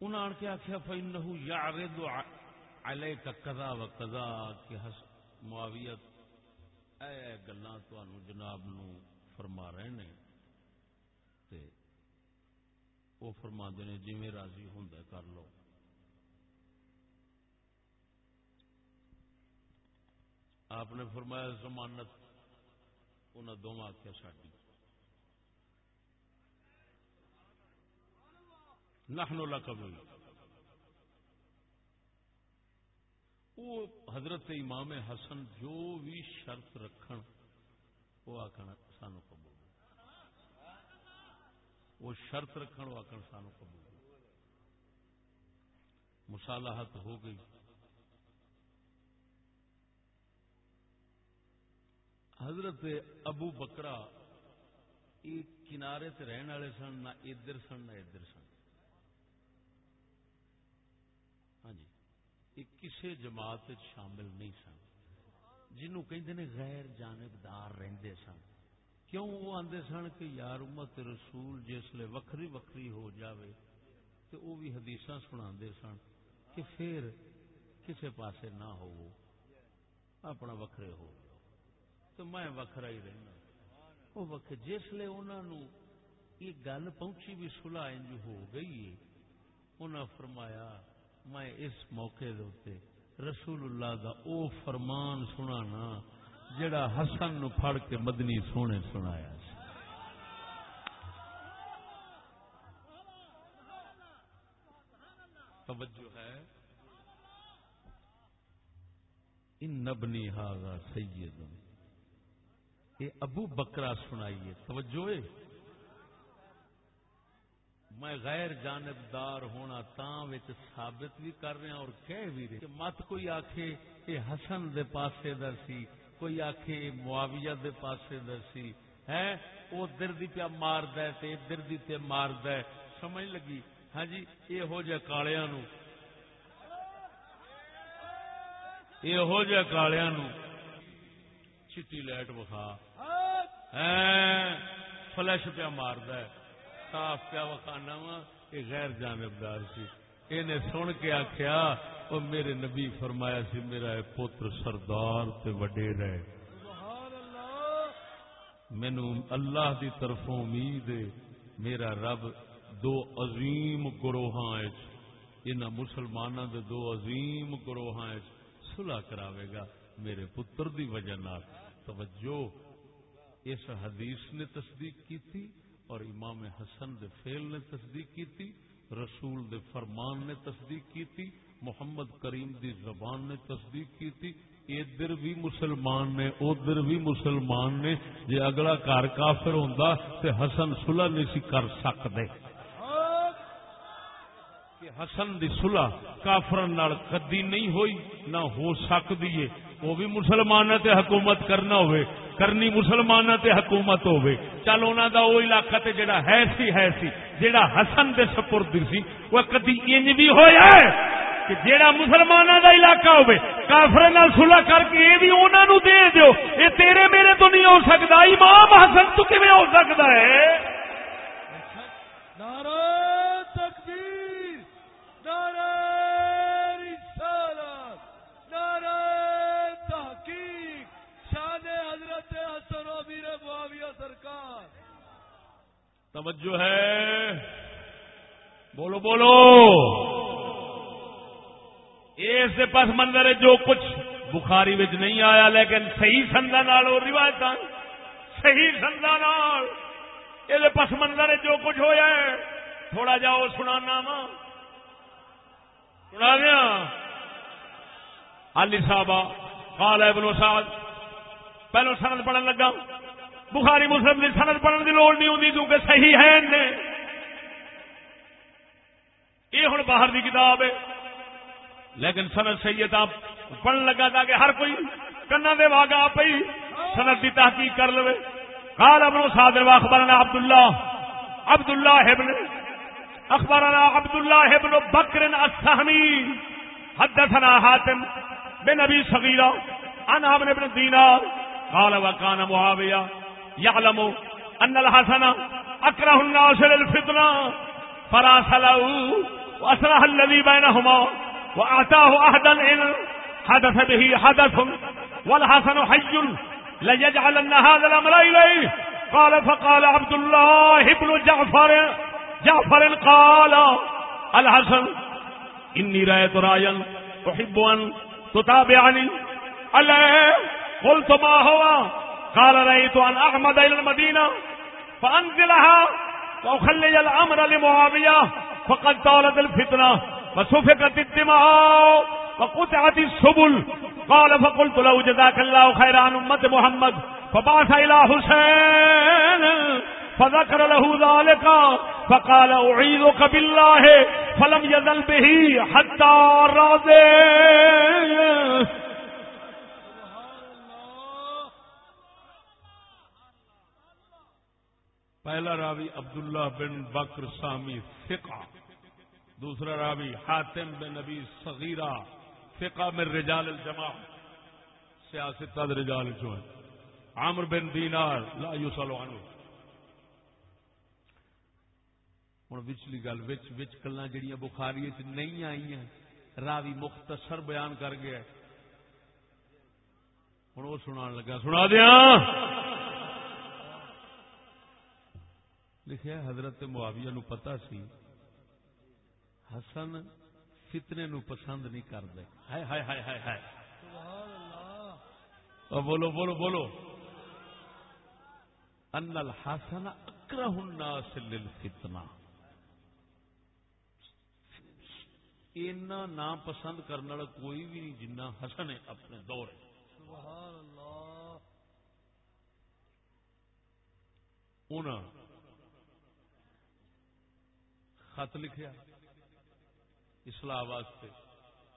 انہوں آن کے آخیا فإنه يعرض عليك كذا وكذا، کہ معاویت اے گلاں تانوں جناب نو فرما رہے نے، تے وہ فرما نے جویں راضی ہوندا کر لو۔ آپ نے فرمایا ضمانت انہوں دونوں آخیا ساری نحن لقبل وہ حضرت امام حسن جو بھی شرط رکھن وہ آخر سانو قبول۔ وہ شرط رکھن وہ آخر سانو قبول۔ مصالحت ہو گئی۔ حضرت ابو بکرا یہ کنارے تے رہن والے سن، نہ ادھر سن، نہ ادھر سن ہاں جی یہ کسی جماعت شامل نہیں سن۔ جنوں کہندے نے غیر جانبدار رہندے سن۔ کیوں وہ آندے سن کہ یار امت رسول جسلے وکھری وکھری ہو جاوے تو وہ بھی حدیثاں سناندے سن کہ پھر کسے پاسے نہ ہو اپنا وکھرے ہو تو میں وکھرا ہی رہنا۔ وہ وقت جسلے انہوں یہ گل پہنچی بھی سلاح انج ہو گئی ہے انہوں فرمایا میں اس موقع دے رسول اللہ دا او فرمان سنانا جڑا حسن نو پھڑ کے مدنی سونے سنایا سی۔ توجہ ہے۔ ان نبنی ہاگا سید یہ ابو بکرا سنائیے، توجہ ہے۔ میں غیر جانبدار ہونا تاں ثابت بھی کر رہا اور کہہ بھی رہے مت کوئی آکھے یہ حسن دے پاسے در سی، کوئی آکھے معاویہ دے پاسے در سی۔ ہے؟ وہ دردی پیا مارد ہے تے دردی تے مارد ہے سمجھ لگی؟ ہاں جی یہ ہو جائے کالیاں نو یہ ہو جائے کالیاں نو چٹی لائٹ بخا فلش پیا مارد ہے صاف پیا وکھانا وا؟ یہ غیر جانبدار سی۔ یہ سن کے آخیا وہ میرے نبی فرمایا سی، میرا پوتر سردار تے وڈے رہے۔ مینو اللہ دی طرف امید ہے، میرا رب دو عظیم گروہ ان مسلمانوں دے دو عظیم گروہ سلاح کراوے گا میرے پتر دی وجہ نال۔ توجہ، اس حدیث نے تصدیق کی تھی اور امام حسن دے فیل نے تصدیق کی تھی رسول دے فرمان نے تصدیق کی تھی محمد کریم دی زبان نے تصدیق کی تھی ادھر بھی مسلمان نے، ادھر بھی مسلمان نے جی اگلا کار کافر ہوں تو حسن سلح نہیں سی کر سکتے حسن دی سلح کافر کدی نہیں ہوئی، نہ ہو سکتی ہے۔ وہ بھی مسلمان تے حکومت کرنا ہوئے، کرنی مسلمان تے حکومت ہوئے۔ چل انہوں دا وہ علاقہ تے جڑا ہے سی ہے سی، جڑا حسن دے سپرد سی، وہ کدی انج بھی ہویا ہے کہ جیڑا مسلمانوں دا علاقہ ہوئے کافر نال صلح کر کے یہ بھی انہوں دے دیو۔ یہ تیرے میرے تو نہیں ہو سکتا، امام حسن تو کیویں ہو سکتا ہے نعرہ تکبیر نعرہ رسالت نعرہ تحقیق شان حضرت حسن و امیر معاویہ سرکار توجہ ہے۔ بولو بولو۔ اس پس منظر ہے جو کچھ بخاری وچ نہیں آیا، لیکن صحیح سندا نال اور روایت صحیح سندا نال۔ یہ پس منظر ہے جو کچھ ہویا ہے۔ تھوڑا جا وہ سنانا وا سنا دیا۔ علی صاحب قال ابن سعد۔ پہلو سند پڑھن لگا۔ بخاری مسلم کی سند پڑھن کی لوڑ نہیں ہوتی کیونکہ صحیح ہے نے۔ یہ ہوں باہر کی کتاب ہے۔ لیکن سند صحیح ہے پڑھن لگا تاکہ ہر کوئی کنا دے واگا پی سند کی تحقیق کر لو قال ابن سعد واخبرنا عبد الله عبد الله ابن اخبرنا عبد الله ابن بكر السهمي حدثنا حاتم بن ابي صغيره عن عمرو بن دينار قال وكان معاويه يعلم أن الحسن أكره الناس للفتنة فراسله وأصلح الذي بينهما وأعطاه عهدا إن حدث به حدث. والحسن حي ليجعلن هذا الأمر إليه. قال فقال عبد الله بن جعفر جعفر قال الحسن إني رأيت رايا أحب أن تتابعني. عليه قلت ما هو؟ قال رأيت أن أحمد إلى المدينة فأنزلها وأخلي الأمر لمعاوية فقد طالت الفتنة وسفكت الدماء وقطعت السبل. قال فقلت له جزاك الله خير عن أمة محمد. فبعث إلى حسين فذكر له ذلك فقال أعيذك بالله فلم يزل به حتى راضي. پہلا راوی عبداللہ بن بکر سامی فقہ، دوسرا راوی حاتم بن نبی صغیرہ، فقہ میں رجال الجماع۔ سیاست رجال جو ہے عامر بن دینار، لا یوسل عنہ۔ ہوں وچلی گل، وچ وچ کلا جڑیاں بخاری چ نہیں آئی ہیں، راوی مختصر بیان کر گیا۔ ہوں وہ سنا لگا۔ سنا دیا لکھا حضرت معاویہ نو پتا سی حسن فتنے نو پسند نہیں کرتے ہائے ہائے ہائے ہائے ہائے بولو بولو بولو ان الحسن اکرہ الناس للفتنہ اینا نا پسند کرنے والا کوئی بھی نہیں جنہ حسن ہے اپنے دور انہوں خط لکھیا اصلاح واسطے،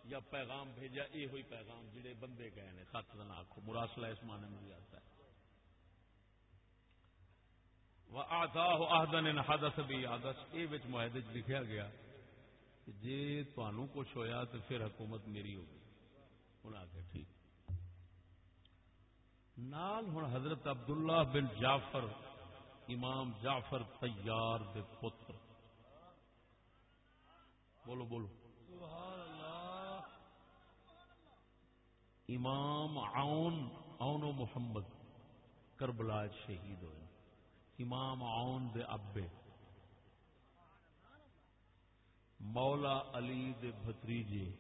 یا پیغام بھیجا یہ ہوئی پیغام جڑے بندے گئے نے، خط کا آخو مراسلہ اس معنی میں بھی آتا ہے وہ آتا ہو آدن حدث بھی آدس یہ معاہدے لکھیا گیا کہ جی تمہوں کچھ ہویا تو پھر حکومت میری ہوگی۔ انہیں آخیا ٹھیک۔ نال ہوں حضرت عبداللہ بن جعفر، امام جعفر تیار دے پتر۔ بولو بولو۔ امام عون عون و محمد کربلا شہید ہوئے۔ امام عون دے ابے۔ مولا علی دے بھتریجے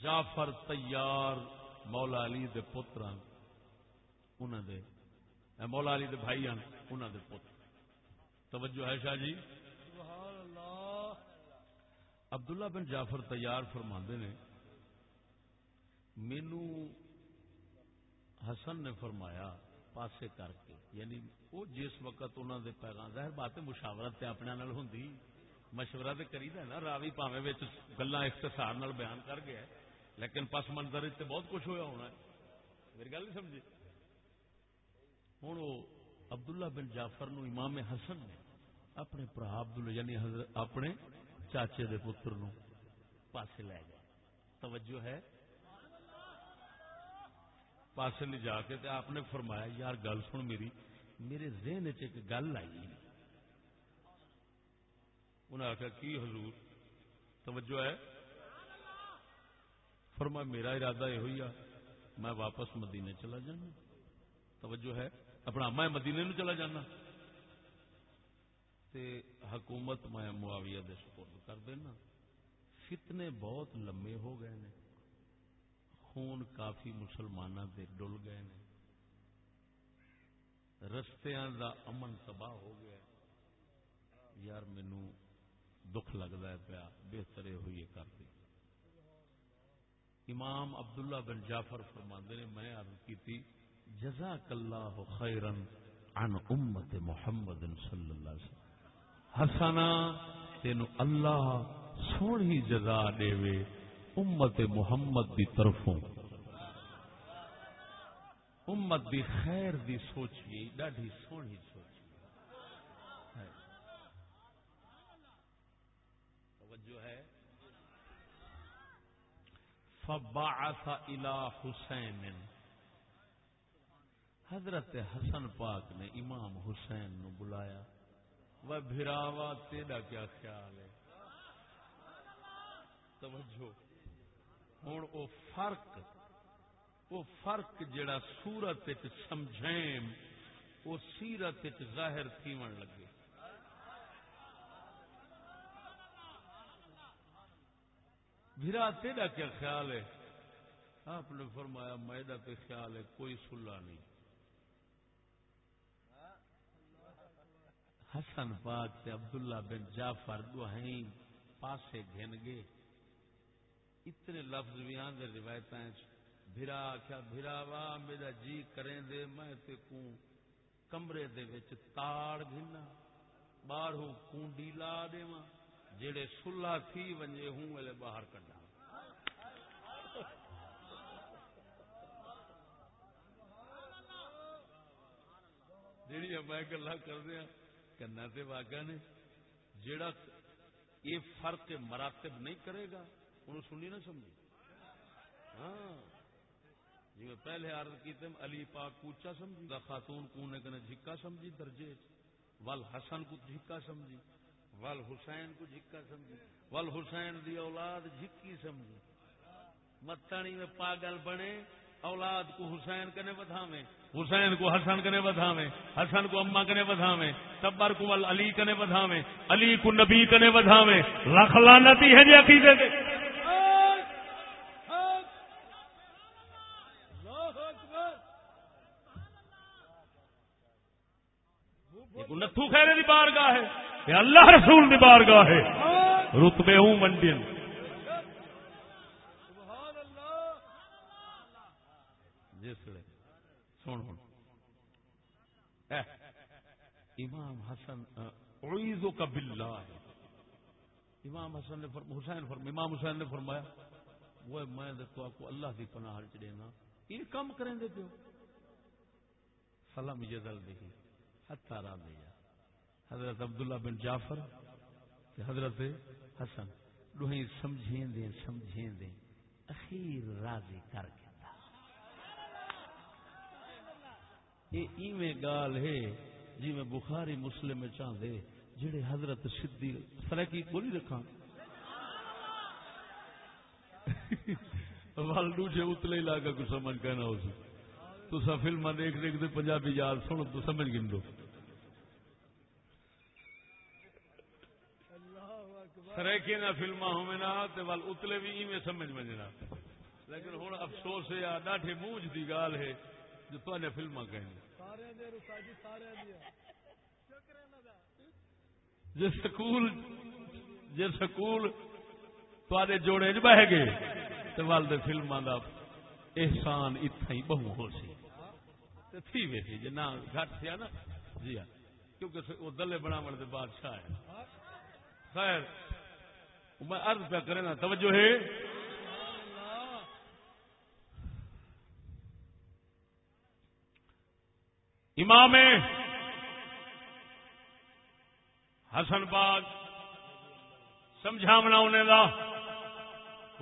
جعفر تیار مولا علی دے پتر انہوں دے۔ مولا علی دے بھائی انہوں دے پتر۔ توجہ ہے شاہ جی؟ عبداللہ بن جعفر تیار فرما نے، مینو حسن نے فرمایا پاسے کر کے یعنی وہ جس وقت انہوں دے پیغام ظاہر بات مشاورت اپنے ہوں مشورہ تو کری نا، راوی پاوے گلا اختصار نال بیان کر گیا ہے، لیکن پس منظر سے بہت کچھ ہوا ہونا ہے۔ میری گل نہیں سمجھی؟ ہوں وہ عبداللہ بن جعفر نو امام حسن نے اپنے برا عبداللہ یعنی حضرت اپنے چاچے دے پتر نو پاسے لے گیا توجہ ہے پاسے لے جا کے آپ نے فرمایا یار گل سن میری میرے ذہن ایک گل آئی انہیں آخیا کی حضور توجہ ہے فرما میرا ارادہ یہ ہوئی میں واپس مدینے چلا جانا توجہ ہے اپنا میں مدینے نو چلا جانا تے حکومت میں معاویہ دے سپورٹ کر دینا۔ فتنے بہت لمے ہو گئے نے۔ خون کافی مسلمانوں دے ڈل گئے نے۔ رستیاں دا امن تباہ ہو گیا۔ یار مینو دکھ لگتا ہے پیا بہتر ہوئی کر دی امام عبداللہ بن جعفر فرماندے نے، میں عرض کی تھی، جزاک اللہ خیرن عن امت محمد صلی اللہ علیہ وسلم۔ ہسنا تین اللہ سونی جزا دے امت محمد دی طرفوں۔ امت دی خیر دی سوچیے ڈاڈی سونی سوچی۔ توجہ ہے۔ فبعث الى حسین۔ حضرت حسن پاک نے امام حسین نو بلایا۔ وہ بھراوا تیرا کیا خیال ہے؟ توجہ۔ ہوں وہ فرق وہ فرق جڑا سورت سمجھیں، وہ سیرت ظاہر تھیون لگے۔ بھرا تیرا کیا خیال ہے؟ آپ نے فرمایا میدا پہ خیال ہے، کوئی سلا نہیں۔ حسن پاک سے عبداللہ بن جعفر دوہیں پاسے گھن گے اتنے لفظ بھی آدھے روایت بھرا کیا بھرا وا، میرا جی کریں دے، میں تے کو کمرے دے وچ تاڑ گھنا باہروں کونڈی لا دے جڑے سلا تھی ونجے ہوں ویلے باہر کڈا جہیا میں گلا کر دیا کنا تے واگا نے جڑا یہ فرق مراتب نہیں کرے گا، انہوں سنی نہ سمجھی۔ ہاں۔ جی میں پہلے عرض کی تم علی پاک کوچا سمجھی، دا خاتون کونے کنے جھکا سمجھی درجے ول حسن کو جھکا سمجھی ول حسین کو جھکا سمجھی ول حسین دی اولاد جھکی سمجھی۔ متانی میں پاگل بنے، اولاد کو حسین کنے بدھاویں۔ حسین کو حسن کنے بدھاویں حسن کو اما کنے بدھاویں تبر کو علی کنے بدھاویں علی کو نبی کنے بدھاویں لکھ لعنتی ہے جی عقیدے کے نتھو خیرے دی بارگاہ ہے۔ اللہ رسول دی بارگاہ ہے۔ رتبے ہوں منڈین جس سن ہوں امام حسن عیزو کا باللہ۔ امام حسن نے فرم، حسین فرم، امام حسین نے فرمایا، وہ میں تو آپ کو اللہ کی پناہ چڑھینا یہ کم کریں دے پیو۔ سلام یدل دیکھی ہتارا دیا حضرت عبداللہ بن جعفر حضرت حسن ڈوہیں سمجھیں دیں سمجھیں دیں اخیر راضی کر کے۔ یہ گال ہے جی میں بخاری مسلم میں چاہتے جڑے حضرت سدھی سرکی بولی رکھا والڈو جی اتلے علاقہ کو سمجھ کہنا ہو سی تو سا فلما دیکھ دیکھتے پنجابی یاد سن، تو سمجھ گن دو۔ سریکی نہ فلما ہوئے نا تو وال اتلے بھی ایویں سمجھ منجنا لیکن ہوں افسوس ہے ڈاٹے موج دی گال ہے۔ جو تو نے فلما سکول سکول تے جوڑے چ بہ گئے تو ول فلما کا احسان اتنا ہی بہو ہو سی۔ تھی ویسی جی نہ گھٹ تھیا نا۔ جی ہاں کیونکہ وہ دلے بناو دے بادشاہ ہے۔ خیر میں ارد پہ کرے نا توجہ ہے۔ امام حسن باغ، سمجھاونا انہیں دا،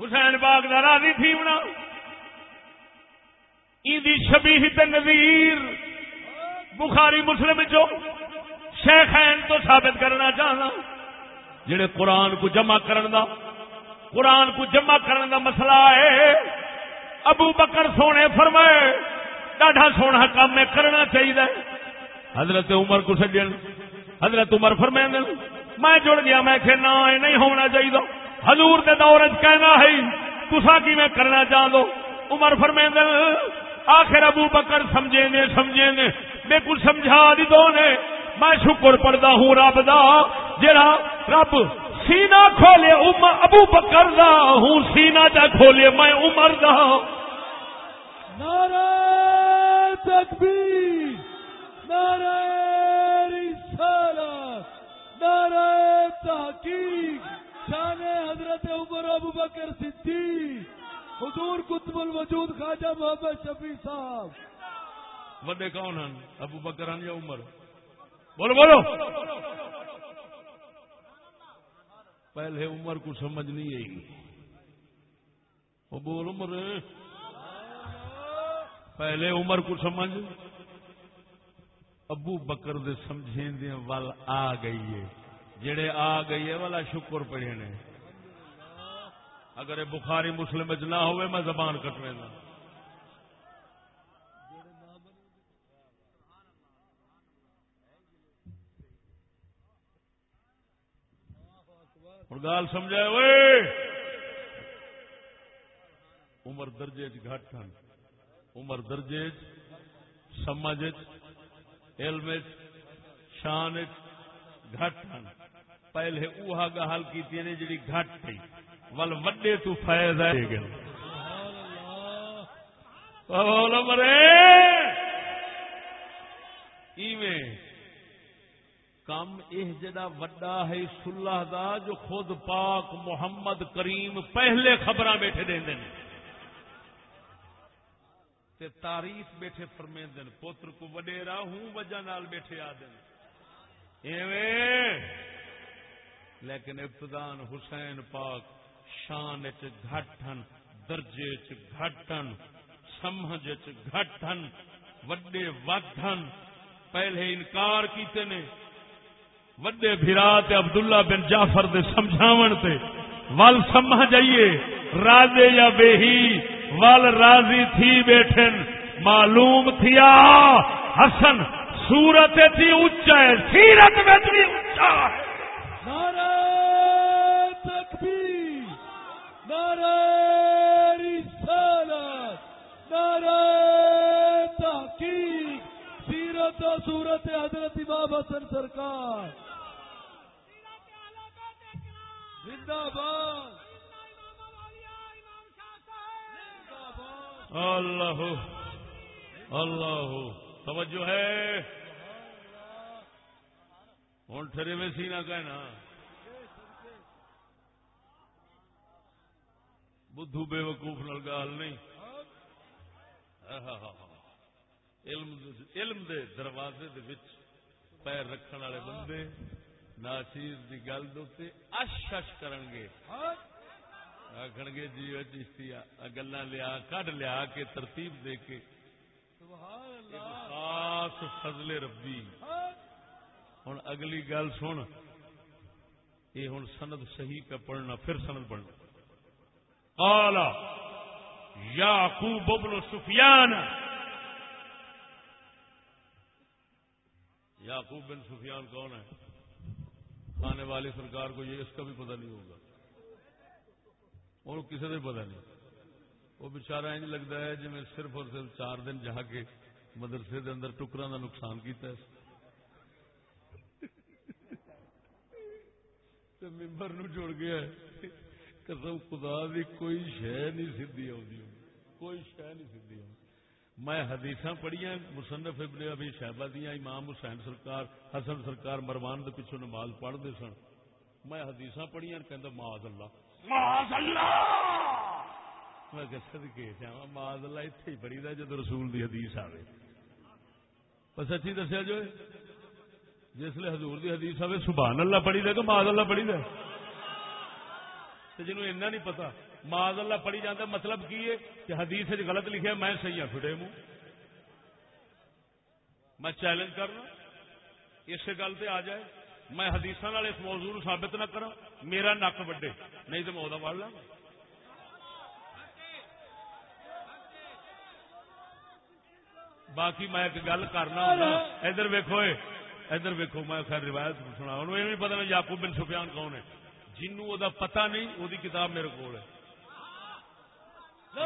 حسین باغ دا راضی تھی بنا ایدی شبیہ تے نظیر بخاری مسلم جو شیخین تو ثابت کرنا چاہنا۔ جڑے قرآن کو جمع کرن دا، قرآن کو جمع کرن دا مسئلہ ہے۔ ابو بکر سونے فرمائے ڈاڈا سونا کام میں کرنا چاہیے حضرت عمر کو سجن، حضرت عمر فرمائیں میں جڑ گیا، میں کہ نہ نہیں ہونا چاہیے حضور دے دور کہنا ہے تسا کی میں کرنا چاہ دو؟ عمر فرمائیں آخر ابو بکر سمجھے نے سمجھے نے میں کچھ سمجھا دی دو نے۔ میں شکر پڑتا ہوں رب دا، جڑا رب سینا کھولے ابو بکر دا، ہوں سینا جا کھولے، میں عمر دا۔ نعرہ تکبیر۔ نعرہ رسالت نعرہ تحقیق۔ شان حضرت عمر ابو بکر صدیق۔ حضور قطب الوجود خواجہ محمد شفیع صاحب۔ وڈے کون ہیں؟ ابو بکر ہیں یا عمر؟ بولو بولو۔ پہلے عمر کو سمجھ نہیں آئی۔ وہ بول، عمر۔ پہلے عمر کو سمجھ۔ ابو بکر دے سمجھیں دے ول آ گئی ہے۔ جڑے آ گئی ہے والا شکر پڑے نے۔ اگر بخاری مسلم نہ ہوئے میں زبان کٹنے دا۔ اور گال سمجھا وے عمر درجے گھٹ ہیں عمر درجے سمجھ علم شان گھٹ ہیں پہلے اوہا گل کی نے جڑی گھٹ تھی۔ ول وڈے تو فیض ہے۔ گل مرے ایویں کم یہ جڑا وڈا ہے سلح دا، جو خود پاک محمد کریم پہلے خبر بیٹھے دیں دن تے تعریف بیٹھے فرمے دن پوتر کو وڈیرا ہوں، وجہ نال بیٹھے آ دن ایویں؟ لیکن ابتدان حسین پاک شان چ گھٹن، درجے چ گھٹن، سمجھ چ گھٹن، وڈے ودن پہلے انکار کیتے نے، وڈے بھرا عبداللہ بن جعفر دے سمجھاون تے۔ ول سمجھ آئیے، راجے یا بےہی ول راضی تھی بیٹھن، معلوم تھیا، حسن سورت تھی اچا ہے، سیرت میں بھی اچا ہے۔ نعرہ تکبیر، نعرہ رسالت، نعرہ تحقیق، سیرت و صورت حضرت امام حسن سرکار۔ زندہ باد۔ اللہ اللہ توجہ ہے۔ ہوں ٹھرے میں سی نہ کہنا۔ بدھو بے وقوف نال گال نہیں۔ علم علم دے دروازے دے وچ پیر رکھن والے بندے ناچیز دی گل دے اش اش کرن گے آخر گے جی وہ چیشتی گلا لیا کڈ لیا کے ترتیب دے کے۔ خاص فضل ربی۔ ہوں اگلی گل سن۔ یہ ہوں سند صحیح پہ پڑھنا پھر سند پڑھنا۔ قال یعقوب ابن سفیان۔ یعقوب بن سفیان کون ہے؟ کھانے والی سرکار کو یہ اس کا بھی پتہ نہیں ہوگا۔ اور کسی کا پتہ نہیں۔ وہ بچارا انج لگتا ہے جی میں صرف اور صرف چار دن جا کے مدرسے دے اندر ٹکرا کا نقصان کیتا ہے۔ ممبر نو جڑ گیا ہے۔ قسم خدا دی، کوئی شہ نہیں سیدھی آتی کوئی شہ نہیں سیدھی آتی میں حدیث پڑھیا مصنف ابن ابھی صاحبہ دیا امام حسین سرکار، حسن سرکار مروان دے پیچھے نماز پڑھتے سن۔ میں حدیث پڑھیا کہ معاذ اللہ۔ معاذ اللہ! میں کہ صدقے جاواں معاذ اللہ ایتھے ہی پڑھی دا جب رسول دی حدیث آوے۔ پر سچی دسیا جو جس لیے حضور دی حدیث آوے، سبحان اللہ پڑھی دے کہ معاذ اللہ پڑھی دے تے جنوں اتنا نہیں پتا معاذ اللہ پڑھی جاندا مطلب کی ہے؟ کہ حدیث وچ غلط لکھیا میں صحیح ہوں پھٹے منہ۔ میں چیلنج کرنا، اس گل تے آ جائے۔ میں حدیث والے اس موضوع ثابت نہ کرا میرا نک وڈے، نہیں تو میں وہ پڑھ لاں باقی میں ایک گل کرنا ادھر ویکو ادھر ویکو میں خیر روایت سنا انہوں یہ بھی پتا نہیں یاقوب بن سفیان کون ہے۔ جنوں وہ پتا نہیں وہ کتاب میرے کو ہے۔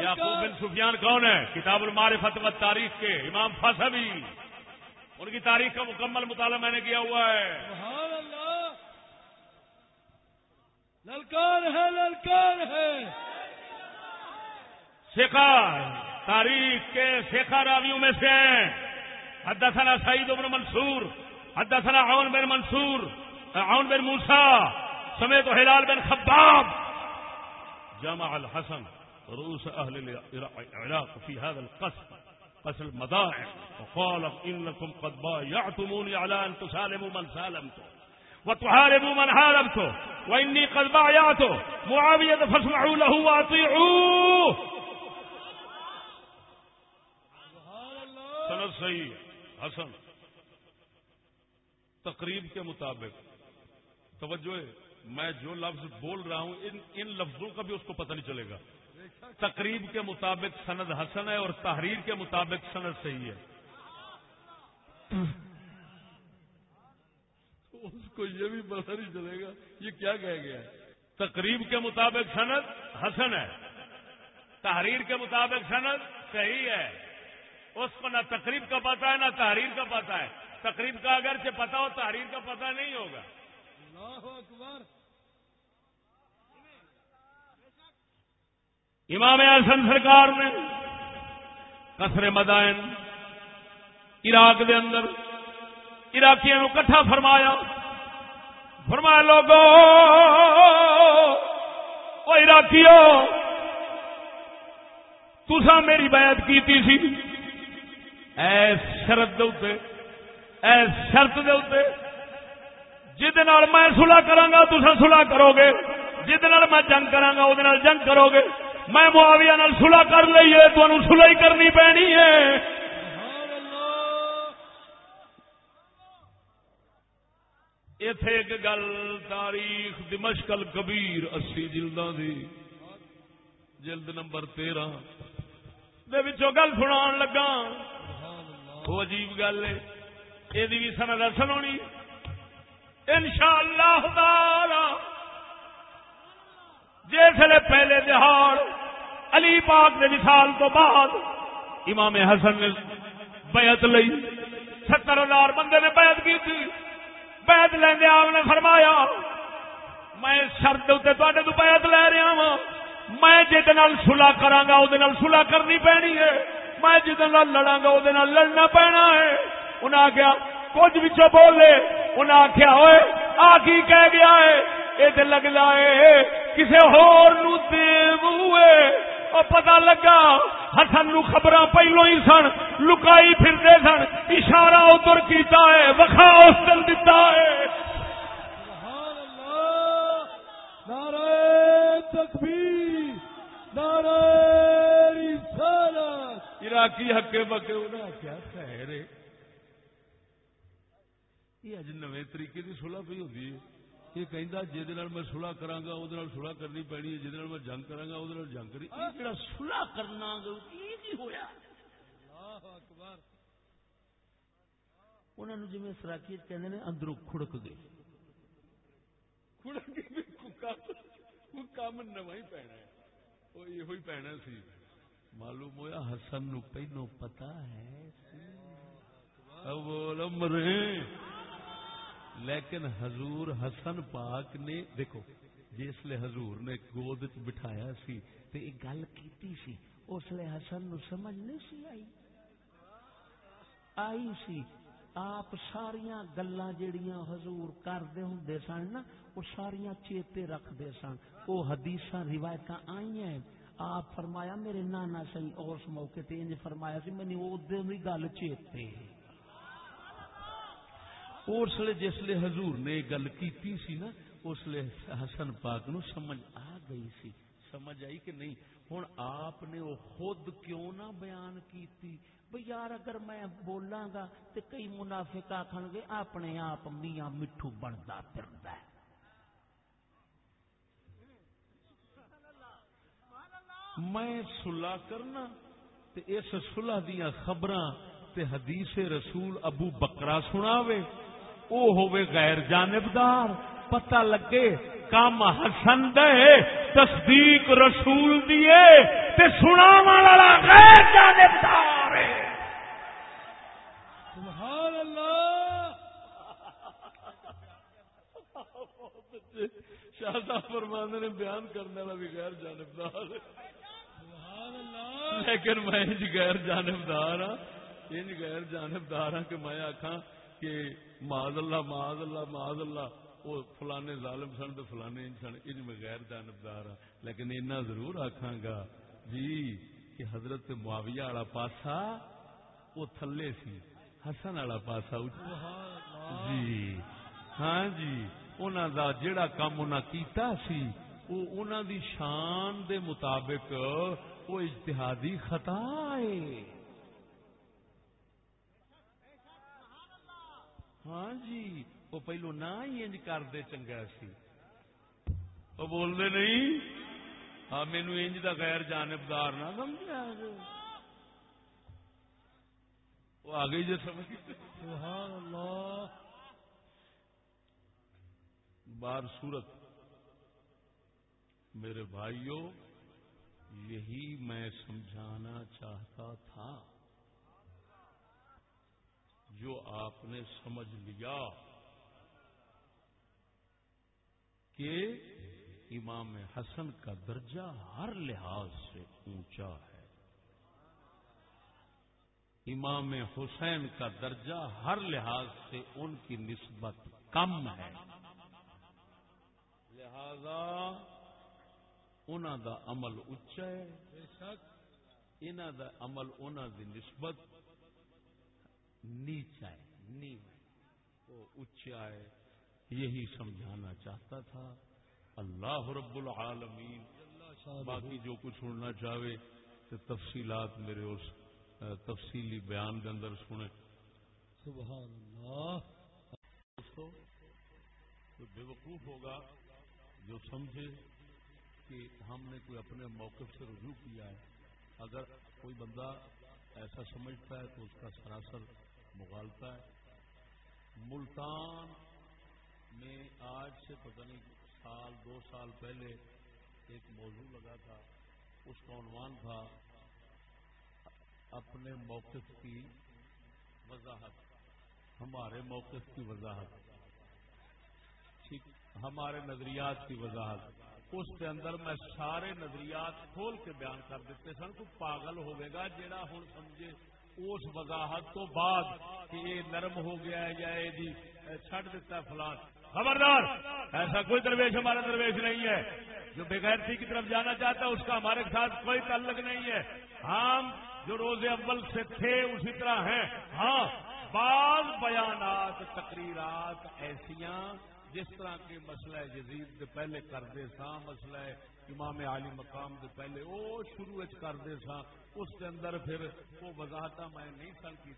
یاقوب بن سفیان کون ہے؟ کتاب المعرفت و تاریخ کے، امام فصبی ان کی تاریخ کا مکمل مطالعہ میں نے کیا ہوا ہے سبحان اللہ للکار ہے للکار ہے۔ سکھا تاریخ کے سیکھا راویوں میں سے ہیں۔ حدثنا سعید بن منصور، حدثنا عون بن منصور، عون بن موسا سمیت ہلال بن خباب۔ جمع الحسن، رؤوس اهل العراق في هذا القصر، قصر المدائن، وقال انكم قد بايعتموني على ان تسالموا من سالمته وتحاربوا من حاربته واني قد بايعته. معاويه فاسمعوا له واطيعوه سند صحیح حسن. تقریب کے مطابق. توجہ میں جو لفظ بول رہا ہوں، ان ان لفظوں کا بھی اس کو پتہ نہیں چلے گا. تقریب کے مطابق سند حسن ہے اور تحریر کے مطابق سند صحیح ہے. اس کو یہ بھی پتہ نہیں چلے گا یہ کیا کہہ گیا تقریب کے مطابق سند حسن ہے۔ تحریر کے مطابق سند صحیح ہے۔ اس کو نہ تقریب کا پتہ ہے نہ تحریر کا پتہ ہے۔ تقریب کا اگرچہ پتہ ہو تحریر کا پتہ نہیں ہوگا۔ اللہ اکبر۔ امام حسن سرکار نے کسر مدائن عراق دے اندر عراقیوں کٹھا فرمایا۔ فرمایا لوگو او عراقیو تسا میری بیعت کیتی سی۔ ایس شرط دے اوتے ایس شرط دے جہد میں سلاح کرا تسا سلاح کرو گے۔ جہد میں جنگ کرا وہ جنگ کرو گے۔ میں معاویہ نال سلاح کر لیے تمہیں سلاح کرنی پینی ہے۔ اتے ایک گل تاریخ دمشکل کبیر اسی جلداں دی۔ جلد نمبر تیرہ گل سنا لگا وہ عجیب گل ہے۔ یہ بھی سند اصل ہونی۔ ان شاء اللہ جسے پہلے دہاڑ علی پاک کے وصال تو بعد امام حسن نے بیعت لئی۔ ستر ہزار بندے نے بیعت کی تھی بیعت لیندے آپ نے فرمایا، میں شرط اتنے تے تو بیعت لے رہا وا میں جہد سلا کرا وہ سلا کرنی پینی ہے۔ میں جہد لڑا گا وہ لڑنا پینا ہے۔ انہیں آخیا کچھ بچوں بولے۔ انہیں آخیا ہوئے آ کی کہہ گیا ہے؟ یہ تو لگ لائے کسی ہور نو ہوئے اور پتا لگا حسن نو خبر پہلو ہی سن لکائی پھرتے سن اشارہ ادھر کیتا ہے وخا اس دل دیتا ہے۔ سبحان اللہ نعرہ تکبیر نعرہ رسالت۔ عراقی ہکے بکے انہیں کیا خیر ہے یہ اج نویں طریقے کی سلاح پہ ہوتی ہے۔ یہ کہندا جہد میں سلاح کراں گا وہ سلاح کرنی پینی ہے جہد میں جنگ کراں گا وہ جنگ کرنی۔ یہ جڑا سلاح کرنا یہ کی ہویا؟ اللہ اکبر۔ انہوں نے جی سراکیت اندروں کھڑک گئے کھڑک کام کام نواں ہی پینا ہے۔ ہی پینا سی۔ معلوم ہویا حسن نو پہلو پتا ہے۔ بول مرے لیکن حضور حسن پاک نے، دیکھو، جس لیے حضور نے گود چ بٹھایا سی، تے ایک گل کیتی سی، اس لیے حسن نو سمجھ نہیں سی آئی۔ آئی سی، آپ ساریاں گلاں جڑیاں حضور کردے ہوندے سن نا وہ ساریاں چیتے رکھدے سن۔ وہ حدیثاں، روایتاں آئی ہیں۔ آپ فرمایا، میرے نانا سی اس موقع تے انج فرمایا سی، میں نے مینوں اودے دی گل چیتے ہے اس لیے جس لیے حضور نے گل کیتی سی نا، اس لیے حسن پاک نو سمجھ آ گئی سی۔ سمجھ آئی کہ نہیں؟ ہوں آپ نے وہ خود کیوں نہ بیان کیتی؟ بھئی یار اگر میں بولاں گا تے کئی منافق آکھن گے، اپنے آپ میاں مٹھو بندا پھردا ہے۔ میں صلح کرنا تے اس صلح دیاں خبراں تے حدیث رسول ابو بکرا سناوے۔ او ہوے غیر جانبدار، پتہ لگے کام حسن دے، تصدیق رسول دیے تے سنا والا غیر جانبدار ہے۔ سبحان اللہ! شاہ فرمانے نے بیان کرنے والا بھی غیر جانبدار سبحان اللہ لیکن میں انج غیر جانبدار ہاں انج غیر جانبدار ہاں کہ میں آکھاں کہ معاذ اللہ معاذ اللہ معاذ اللہ وہ فلانے ظالم سن تو فلانے سن انج میں غیر جانبدار ہاں۔ لیکن اتنا ضرور آکھاں گا جی کہ حضرت معاویہ والا پاسا وہ تھلے سی حسن والا پاسا جی ہاں جی انہوں دا جڑا کام انہاں کیتا سی وہ انہاں دی شان دے مطابق وہ اجتہادی خطا ہے۔ ہاں جی وہ پہلو نہ ہی انج کرتے چنگا سی۔ وہ بولتے نہیں؟ ہاں مینو انج دا غیر جانبدار نہ سمجھا۔ جی۔ وہ آ گئی جو سمجھ۔ سبحان اللہ۔ بار صورت۔ میرے بھائیوں یہی میں سمجھانا چاہتا تھا۔ جو آپ نے سمجھ لیا کہ امام حسن کا درجہ ہر لحاظ سے اونچا ہے۔ امام حسین کا درجہ ہر لحاظ سے ان کی نسبت کم ہے۔ لہذا انہوں دا عمل اچا ہے۔ انہوں دا عمل انہوں دی نسبت نیچا ہے نیو وہ اچا ہے یہی سمجھانا چاہتا تھا۔ اللہ رب العالمین باقی جو کچھ سننا چاہے تو تفصیلات میرے اس تفصیلی بیان کے اندر سنے سبحان اللہ۔ دوستو تو بے وقوف ہوگا جو سمجھے کہ ہم نے کوئی اپنے موقف سے رجوع کیا ہے اگر کوئی بندہ ایسا سمجھتا ہے تو اس کا سراسر مغالتا ہے۔ ملتان میں آج سے پتہ نہیں، سال، دو سال پہلے ایک موضوع لگا تھا۔ اس کا عنوان تھا، اپنے موقف کی وضاحت۔ ہمارے موقف کی وضاحت۔ ٹھیک، ہمارے نظریات کی وضاحت۔ اس کے اندر میں سارے نظریات کھول کے بیان کر دیتے سن کو پاگل ہوئے گا جڑا ہوں سمجھے۔ اس وضاحت تو بعد کہ یہ نرم ہو گیا ہے یا یہ جی چھٹ دیتا ہے فلان۔ خبردار! ایسا کوئی درویش ہمارا درویش نہیں ہے۔ جو بغیر کی طرف جانا چاہتا ہے، اس کا ہمارے ساتھ کوئی تعلق نہیں ہے۔ ہم جو روز اول سے تھے، اسی طرح ہیں۔ ہاں بعض بیانات، تقریرات ایسیاں جس طرح کے مسئلہ جدید کے پہلے کرتے سا مسئلہ امام عالی مقام کے پہلے وہ شروع کرتے سا اس کے اندر پھر وہ وضاحت میں نہیں سن کی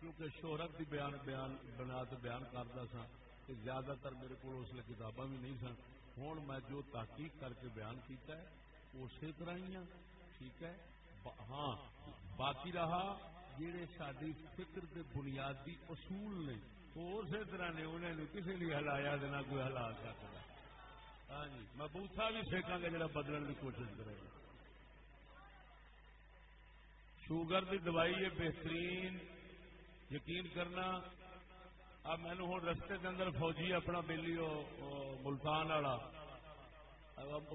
کیونکہ شہرت کی بیان بیان بنا بیان کرتا سا کہ زیادہ تر میرے کو اس لیے کتاباں بھی نہیں سن۔ ہوں میں جو تحقیق کر کے بیان کیتا ہے، اسی طرح ہی ہاں ٹھیک ہے؟ ہاں باقی رہا جہے ساری فکر کے بنیادی اصول نے وہ اسی طرح نے انہیں نے کسی نے ہلایا نہ کوئی ہلا سکتا۔ ہاں جی میں بوتھا بھی سیکا گا جا بدلنے کی کوشش کرے گا۔ شوگر کی دوائی ہے بہترین، یقین کرنا۔ اب مینو ہوں رستے کے اندر فوجی اپنا بلی ملتان والا۔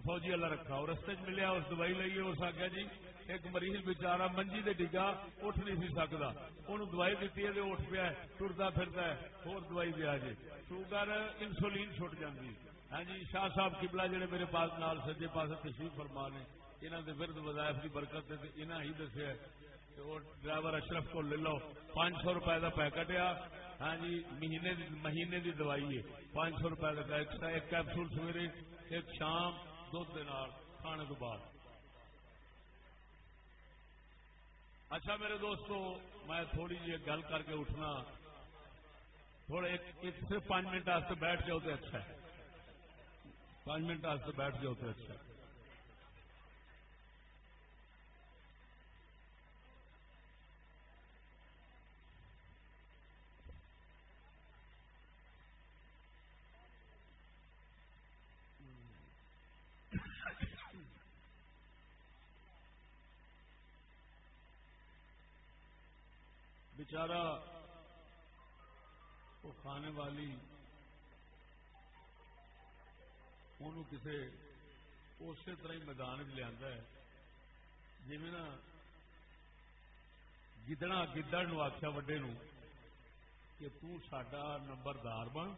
فوجی والا رکھا اور رستے چ ملیا، اس دوائی لئیے، اس آخیا جی ایک مریض بچارا منجی دے ڈگا، اٹھ نہیں سی سکتا۔ انہوں دوائی دیتی ہے اٹھ پیا ٹرتا پھرتا ہے اور دوائی دیا جی۔ شوگر، انسولین چھٹ جاتی ہاں جی شاہ صاحب کبلا جڑے میرے پاس نال سجے پاس تشریف فرما نے انہوں نے ورد وظائف کی برکت انہیں ہی دسیا ڈرائیور اشرف کو لے لو، پانچ سو روپئے کا پیکٹ آ۔ ہاں جی مہینے دی مہینے دی دوائی ہے۔ پانچ سو روپئے کا ایک کیپسول سویرے، ایک شام دھد کھانے کے بعد۔ اچھا میرے دوستو، میں تھوڑی جی گل کر کے اٹھنا۔ تھوڑے ایک صرف پانچ منٹ بیٹھ جاؤ تو اچھا ہے۔ پانچ منٹ بیٹھ جاؤ تو اچھا ہے۔ بیچارہ، وہ کھانے والی ان کسی اسی طرح ہی میدان چ لیا جی نا گدڑا گدڑ نو آخیا وڈے نو کہ تا نمبردار بن،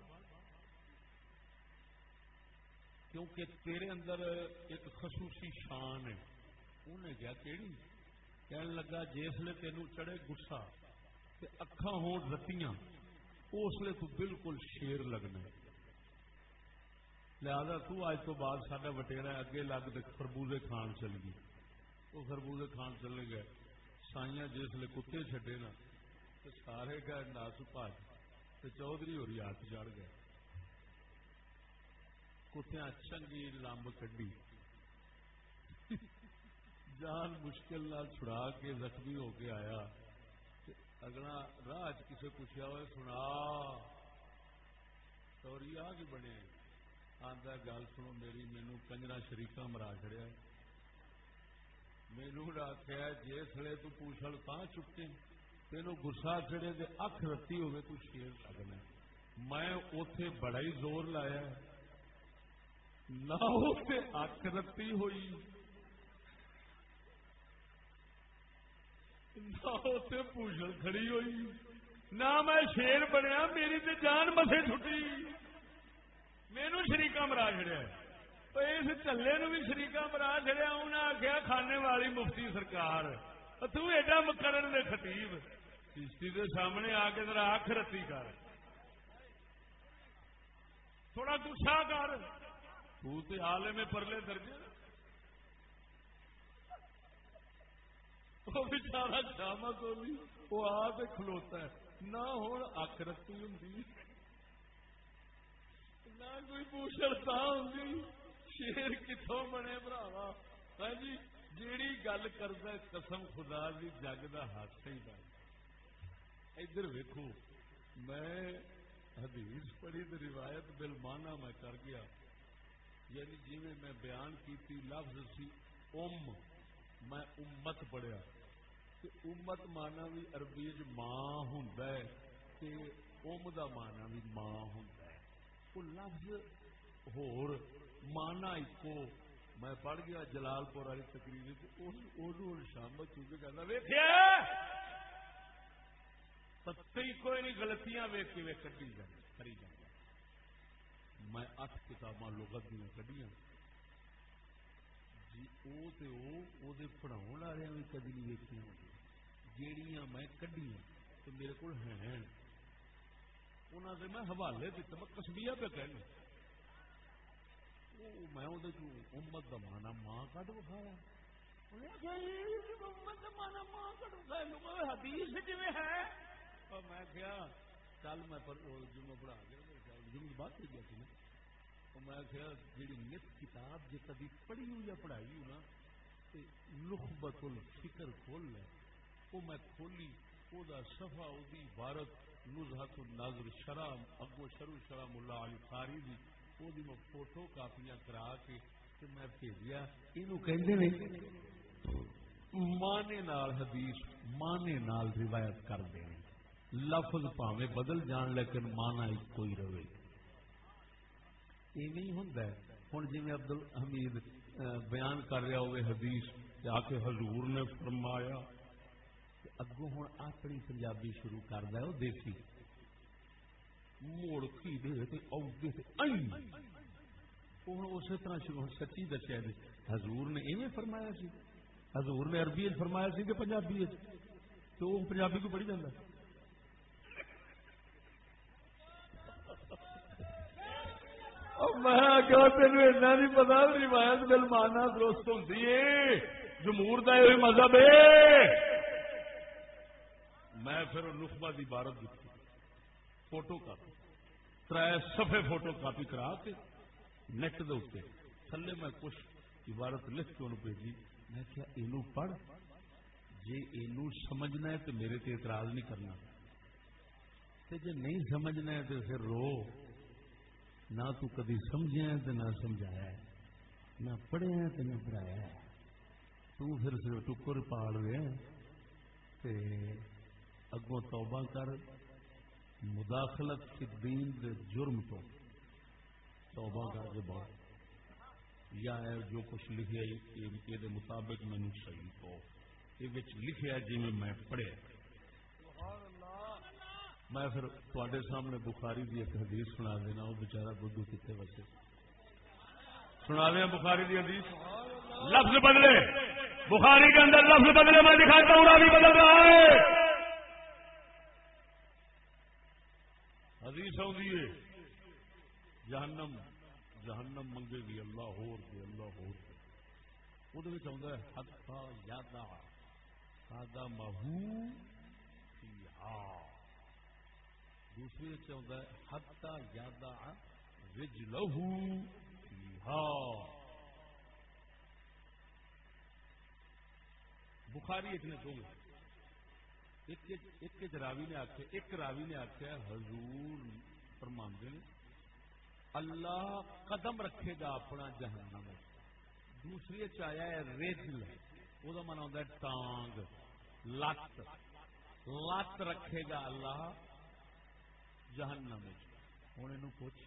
کیونکہ تیرے اندر ایک خصوصی شان ہے۔ انہیں کیا کہڑی کہنے لگا جسے تینوں چڑھے، گسا۔ اکھا ہون رتیاں، اس لیے تو بالکل شیر لگنا لہذا تو اج تو بعد سڈا وٹےرا اگے لگ خربوزے کھان چل گئی۔ وہ خربوزے کھان چلے گئے۔ سائیاں جسے کتے چڈے نا تو سارے گئے ناس بھاج تو چودھری ہو رہی ہاتھ چڑھ گئے۔ کتیا چنگی لمب کڈی جان مشکل چھڑا کے زخمی ہو کے آیا۔ اگلا راہ کسی پوچھا ہوئے، سنا۔ سوری، آ کے بنے۔ آدھا گل سنو میری مینو کنجرا شریقا مرا چڑیا مینو آخیا جسے تو پوچھل تا چکے تینوں گسا چڑے دے اکھ رتی ہوئے تو شیر لگنا میں اتے بڑا ہی زور لایا نہ اتے اکھ رتی ہوئی۔ نہ کھڑی ہوئی نہ میں شیر بنیا میری تے جان مسے چھٹی مینو شریقا مرا چڑیا اس چلے نو بھی شریقا مرا چڑیا انہیں آخیا کھانے والی مفتی سرکار تیڈا مکرن دے خطیب کشتی دے سامنے آ کے ذرا اکھ رتی کر تھوڑا گسا کر تو آلے میں پرلے درجے وہ بچارا شامت ہوگی وہ آ کے کھلوتا ہے۔ نہ ہوں اک رتی ہوں نہ کوئی پوچھتا ہوں شیر کتوں بنے براوا ہاں جی جیڑی گل کرتا قسم خدا دی، جگ کا ہاتھ ہی بن۔ ادھر ویکو میں حدیث پڑھی تو روایت بل مانا میں کر گیا۔ یعنی جی میں بیان کی لفظ سی، ام، میں امت پڑھیا۔ امت مانا بھی عربی چ ماں ہوں ام دا مانا بھی ماں ہوں وہ لفظ ہور مانا ایکو میں پڑھ گیا جلال پور والی تقریر شامت چونکہ کہنا ویخیا پتی کوئی نہیں گلتیاں ویک کے کٹی جائیں کری جائیں میں اٹھ کتاباں لغت دیا کڈیاں جی وہ تو پڑھاؤ والے بھی کدی نہیں میں کڈیاں تو میرے کو ہیں انہوں نے میں حوالے میں کسبیا پہ کہنا میں امت کا مانا ماں کٹ بخایا امت کا مانا ماں کٹ بخایا حدیث جی ہے میں کیا کل میں جمعہ پڑھا گیا جمعہ بات ہو گیا تھی نا میں کیا جی نت کتاب جی کبھی پڑھی ہو یا پڑھائی ہو نا لخبت الفکر کھول لے۔ وہ میں کھولی وہ سفا وہ عبارت نزہت النظر شرم اگو شروع شرم اللہ علی خاری دی۔ وہ میں فوٹو کاپیاں کرا کے کہ میں بھیجیا۔ یہ مانے نال حدیث مانے نال روایت کر دیں لفظ پاوے بدل جان، لیکن مانا ایک کوئی رہے۔ ہوں ہوں جی ابدل حمید بیان کر رہا ہوئے حدیث جا کے حضور نے فرمایا اگوں ہوں اپنی پنجابی شروع کر دیا وہ دیسی۔ موڑ کی دے اسی طرح شروع سچی دسیا جی حضور نے ایویں فرمایا سی۔ حضور نے عربی فرمایا سی کہ پنجابی تو وہ پنجابی کو پڑھی جانا میں کیا تین ایسا نہیں پتا، روایت دل مانا درست ہوں جمہور کا یہ مذہب ہے۔ میں پھر نخبا کی عبارت دیتی۔ Photocopy. تر سفے فوٹو کاپی کرا کے نیٹ دے اتنے تھلے میں کچھ عبارت لکھ کے انہوں بھیجی۔ میں کیا یہ پڑھ۔ جی یہ سمجھنا ہے تو میرے تے اعتراض نہیں کرنا۔ تے جی نہیں سمجھنا ہے تو پھر رو۔ نہ تو کدی سمجھا تو نہ سمجھایا نہ پڑھیا تو نہ پڑھایا تو پھر صرف ٹکر پال رہا اگوں توبہ کر، مداخلت کی دین دے جرم تو توبہ کر کے بعد۔ یا ہے جو کچھ لکھے یہ مطابق مینو صحیح کو یہ لکھا جی میں پڑھیا۔ میں پھر تے سامنے بخاری کی ایک حدیث سنا دینا وہ بچارا بدھو کتنے بچے؟ سنا دیا بخاری کی حدیث؟ لفظ بدلے۔ بخاری کے اندر لفظ بدلے، میں دکھاتا ہوں، راوی بدل رہا ہے۔ حدیث آئی ہے۔ جہنم جہنم منگے گی، اللہ ہور دے، اللہ ہور دے۔ وہ آتا ہے حد کا یادا سادہ مہو ہاں دوسری چاہتا ہے ہتا یادا رج لہو بخاری ایک دو ایک راوی نے آخیا ایک راوی نے آخیا حضور فرماندے نے، اللہ قدم رکھے گا اپنا جہنم۔ دوسری چایا ہے رجل وہ من آتا ہے، ٹانگ۔ لت۔ لت رکھے گا اللہ جہنم ہوں یہ پوچھ۔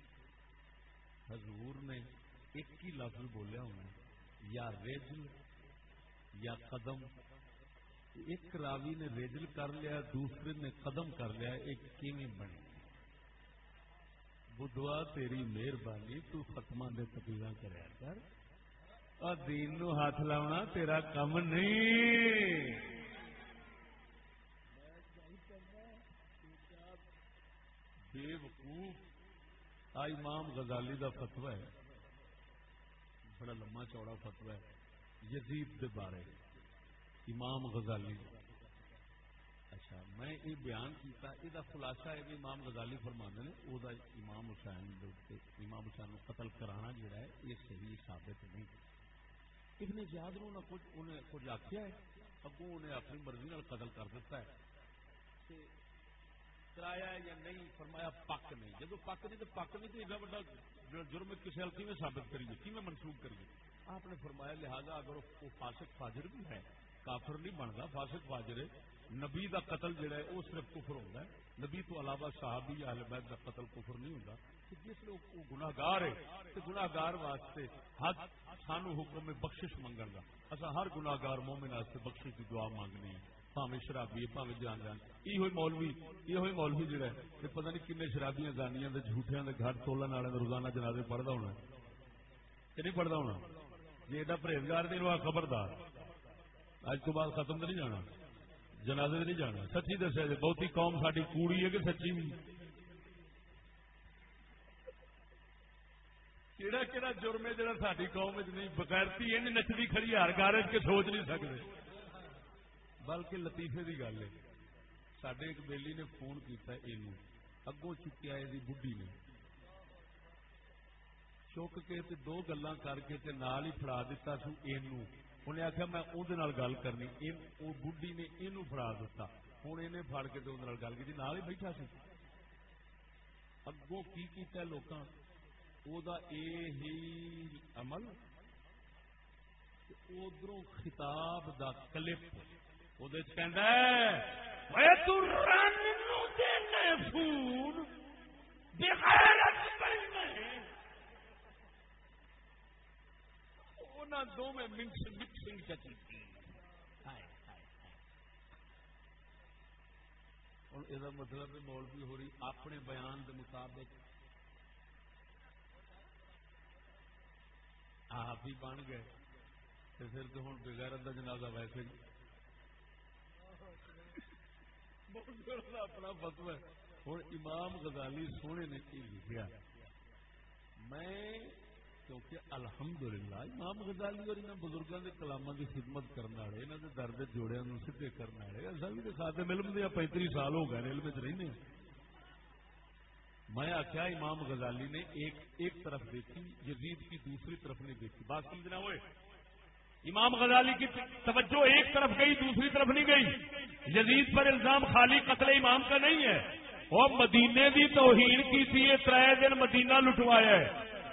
حضور نے ایک ہی لفظ بولیا ہونا یا رجل یا قدم۔ ایک راوی نے رجل کر لیا، دوسرے نے قدم کر لیا، ایک کیویں بنی بدھوا تیری مہربانی، تو ختم دے تقریر کریا کر۔ اور دین نو ہاتھ لاؤنا، تیرا کم نہیں۔ بے وقوف۔ آ امام غزالی دا فتوا ہے۔ بڑا لما چوڑا فتوا ہے۔ یزید دے بارے۔ امام غزالی۔ اچھا میں یہ بیان کیتا، یہ خلاصہ ہے کہ امام غزالی فرما نے۔ وہ امام حسین امام حسین قتل کرانا جڑا ہے، یہ صحیح ثابت نہیں۔ ابن زیاد نے کچھ، انہیں کچھ آخیا ہے، اگوں انہیں اپنی مرضی قتل کر دیتا ہے۔ کرایا یا نہیں فرمایا، پک نہیں۔ جب پک نہیں تو پک نہیں تو ایڈا بڑا جرم کسی ہلکی میں ثابت کریے کی میں منسوخ کریے آپ نے فرمایا، لہذا اگر وہ فاسق فاجر بھی ہے، کافر نہیں بنتا، فاسق فاجر ہے۔ نبی دا قتل جڑا ہے، وہ صرف کفر ہوتا ہے۔ نبی تو علاوہ صحابی یا اہل بیت دا قتل کفر نہیں ہوتا جس لیے وہ گناگار ہے تو گناگار واسطے حد سانو حکم میں بخشش منگن گا۔ اصا ہر گناگار مومن واسطے بخشش کی دعا مانگنی ہے۔ پاوے شرابی پاوے جان جان۔ یہ مولوی یہ مولوی جہا ہے پتہ نہیں کن شرابیاں گانیاں جھوٹیاں گھر تولن والے روزانہ جنازے پڑھتا ہونا کہ نہیں پڑھتا ہونا؟ جی ایڈا پرہیزگار نہیں رہا خبردار۔ اج تو بعد ختم تو نہیں جانا۔ جنازے نہیں جانا۔ سچی دسیا جی بہتی قوم ساری کوڑی ہے کہ سچی بھی۔ کہڑا کہڑا جرم ہے جہاں ساری قوم نہیں، بغیرتی نچتی کھڑی ہر گارج کے سوچ نہیں سکتے بلکہ لطیفے کی گل ہے۔ سڈے ایک بیلی نے فون کیا یہ اگوں چکیا یہ بڑھی نے۔ چک کے تے دو گلا کر کے تے نال ہی فڑا دیتا سو انہیں آخیا میں اندر گل کرنی۔ بڑھی نے یہ فڑا دیتا ہوں یہ فڑ کے اندر گل کی نال ہی بیٹھا سی۔ اگوں کی کیتا لوکاں؟ او دا اے ہی عمل۔ ادھر خطاب دا کلپ۔ دو میں مکسنگ چکی اور یہ مطلب مولوی ہو رہی اپنے بیان کے مطابق آپ ہی بن گئے پھر تو ہوں بغیر کا جنازہ ویسے اپنا فتوا ہوں امام غزالی سونے نے کی لکھا میں کیونکہ الحمدللہ امام غزالی اور انہوں بزرگوں کے کلاموں کی خدمت کرنے والے انہوں نے درد جوڑیا سیدے کرنے والے۔ اصل بھی ساتھ علم دیا پینتری سال ہو گئے علم چ رہنے ہاں۔ میں آخیا امام غزالی نے ایک ایک طرف دیکھی، یزید کی دوسری طرف نہیں دیکھی۔ بات سمجھنا ہوئے امام غزالی کی توجہ ایک طرف گئی، دوسری طرف نہیں گئی۔ یزید پر الزام خالی قتل امام کا نہیں ہے۔ وہ مدینے دی توہین کی تھی تر دن مدینہ لٹوایا ہے۔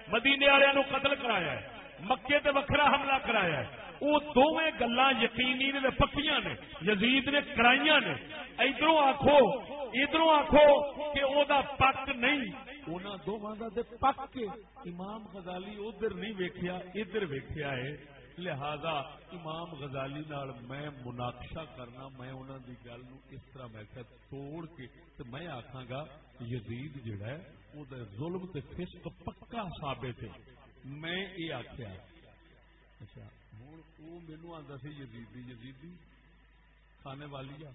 مدینے والوں قتل کرایا ہے۔ مکے تے وکھرا حملہ کرایا ہے۔ وہ دونوں گلا یقینی نے پکیاں نے۔ یزید نے کرائیاں نے۔ ادھر آخو ادھر آخو کہ وہ پک نہیں۔ انہوں دونوں کا پک امام غزالی ادھر نہیں ویکیا ادھر ویکیا ہے۔ لہذا امام غزالی نال میں مناقشہ کرنا، میں انہوں کی گل اس طرح میں کہ توڑ کے تو میں آخا گا یزید جڑا ہے وہ ظلم تے فسق پکا ثابت ہے۔ میں یہ آخیا اچھا ہوں وہ مینو آتا سی یزیدی یزیدی کھانے والی آ۔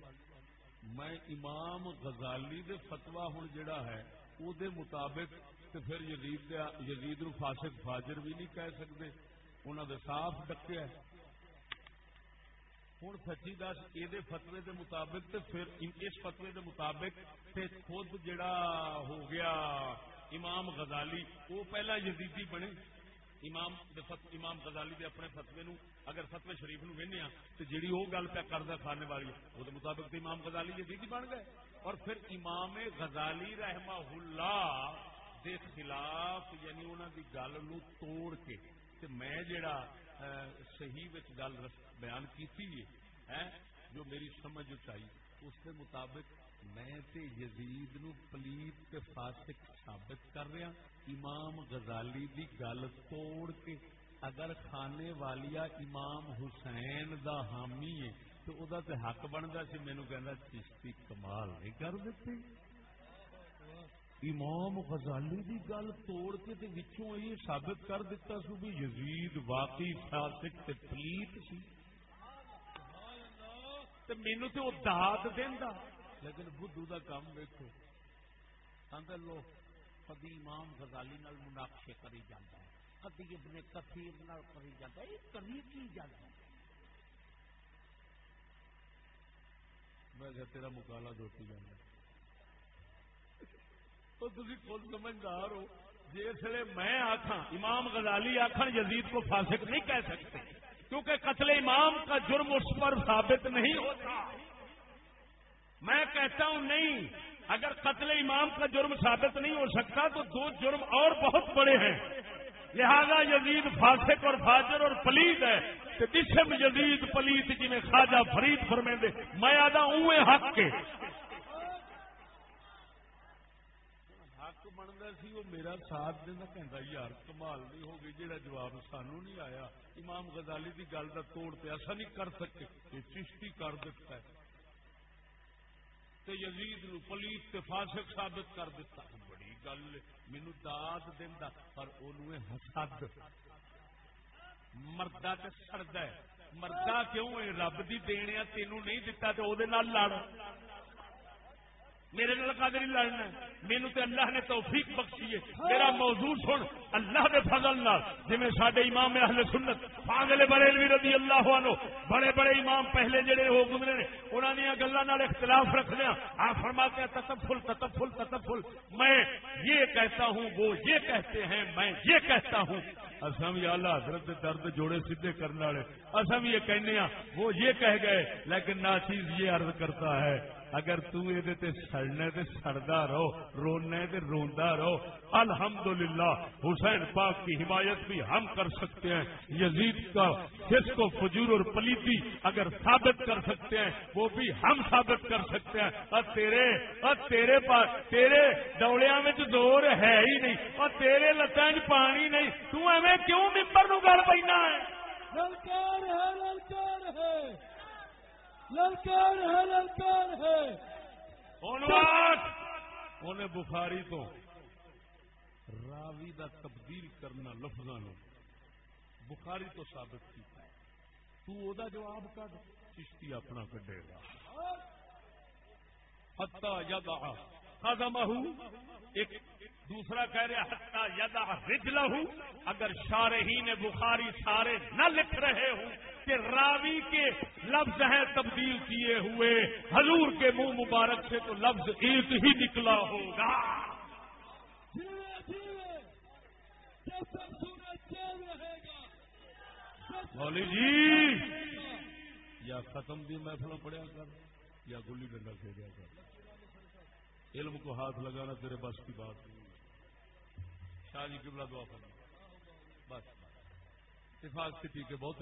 میں امام غزالی دے فتوا ہوں جڑا ہے وہ مطابق تو پھر یزید یزید نو فاسق فاجر بھی نہیں کہہ سکتے انہوں نے صاف ڈکیا ہوں سچی دس یہ فتوے کے مطابق تے پھر اس فتوے کے مطابق تے خود جڑا ہو گیا امام غزالی، وہ پہلا یزیدی بنے۔ امام امام غزالی دے اپنے فتوے نو، اگر فتوے شریف نو وہنے ہاں تو جیڑی وہ گل پہ کردہ کھانے والی، وہ مطابق تو امام غزالی یزیدی بن گئے۔ اور پھر امام غزالی رحمہ اللہ دے خلاف یعنی انہوں دی گل نو توڑ کے میں جڑا صحیح گل بیان کی جو میری سمجھ چاہیے اس کے مطابق میں تے یزید نو پلیت تے فاسق ثابت کر رہا، امام غزالی دی گل توڑ کے اگر خانے والیا امام حسین دا حامی ہے، تو او دا تے حق بنتا سی مینو کہ چشتی کمال نہیں کر دیتے۔ امام غزالی دی گل توڑ کے تے وچوں یہ ثابت کر دیتا سو بھی یزید واقعی فاسق تے پلیت سی۔ مینو تو دات دینا لیکن بدھو کا کام دیکھو اندر لو کدی امام غزالی نال مناقشے کری جاتا ہے۔ کدی ابن کثیر نال کری جاتا ہے۔ یہ کری کی جاتا ہے۔ میں تیرا مکالا دوتی جانا تو تھی خود سمجھدار ہو۔ جسے میں آخا امام غزالی آخر یزید کو فاسق نہیں کہہ سکتے۔ کیونکہ قتل امام کا جرم اس پر ثابت نہیں ہوتا۔ میں کہتا ہوں، نہیں، اگر قتل امام کا جرم ثابت نہیں ہو سکتا، تو دو جرم اور بہت بڑے ہیں۔ لہذا یزید فاسق اور فاجر اور پلیت ہے۔ کہ جسم یزید پلیت جنہیں خواجہ فرید فرمے دے میں آدھا ہوں حق کے۔ حق سی وہ میرا ساتھ دینا کہہ یار کمال نہیں ہو گئی جہاں جواب سانو نہیں آیا امام غزالی کی گل کا توڑ پہ ایسا نہیں کر سکے یہ چشتی کر دیتا ہے تے یزید نو پلیت تے فاسق ثابت کر دیتا بڑی گل مینو داد دینا پر انہوں حسد مردا تے سڑدا ہے مردا کیوں ہے رب دی دین تینوں نہیں دتا تے او دے نال لڑ میرے نال کا لڑنا مینو تے اللہ نے توفیق بخشی ہے۔ میرا موضوع سن۔ اللہ دے فضل نال۔ جویں ساڈے امام اہل سنت، فاضل بریلوی رضی اللہ عنہ، بڑے بڑے امام پہلے جڑے ہو گزرے نے، انہاں دی گلاں نال اختلاف رکھنے آ فرماتے ہیں تطفل تطفل تطفل میں یہ کہتا ہوں، وہ یہ کہتے ہیں، میں یہ کہتا ہوں۔ اسم یا اللہ حضرت درد جوڑے سیدھے کرنے والے۔ اسم یہ کہنے ہیں وہ یہ کہہ گئے، لیکن ناچیز یہ عرض کرتا ہے اگر تے سڑنے تے سڑدا رہو، رونے تے روندا رہو، الحمدللہ حسین پاک کی حمایت بھی ہم کر سکتے ہیں، یزید کا جس کو فجور اور پلیتی اگر ثابت کر سکتے ہیں، وہ بھی ہم ثابت کر سکتے ہیں۔ اور تیرے اور تیرے پاس، تیرے ڈوڑیا میں زور ہے ہی نہیں، اور تیرے لتان پانی نہیں، تو ایویں کیوں ممبر نو گل پینا ہے؟ للکار ہے للکار ہے۔ للکار ہے للکار ہے۔ انہیں بخاری تو؟ راوی دا تبدیل کرنا لفظوں بخاری تو ثابت کیتا ہے۔ تو او دا جواب کر چشتی اپنا کڈے گا۔ ہتا یدا قدمہ۔ ایک دوسرا کہہ رہے ہتا یدا رجلہ۔ اگر شارحین بخاری سارے نہ لکھ رہے ہوں کہ راوی کے لفظ ہیں تبدیل کیے ہوئے، حضور کے منہ مبارک سے تو لفظ ایک ہی نکلا ہوگا۔ مولی جی یا ختم بھی محفل پڑیا کر، یا گلی ڈنڈا کھیلیا کر۔ علم کو ہاتھ لگانا تیرے بس کی بات شاہ جی قبلہ دعا کرنا بس۔ اتفاق سے ٹھیک ہے، بہت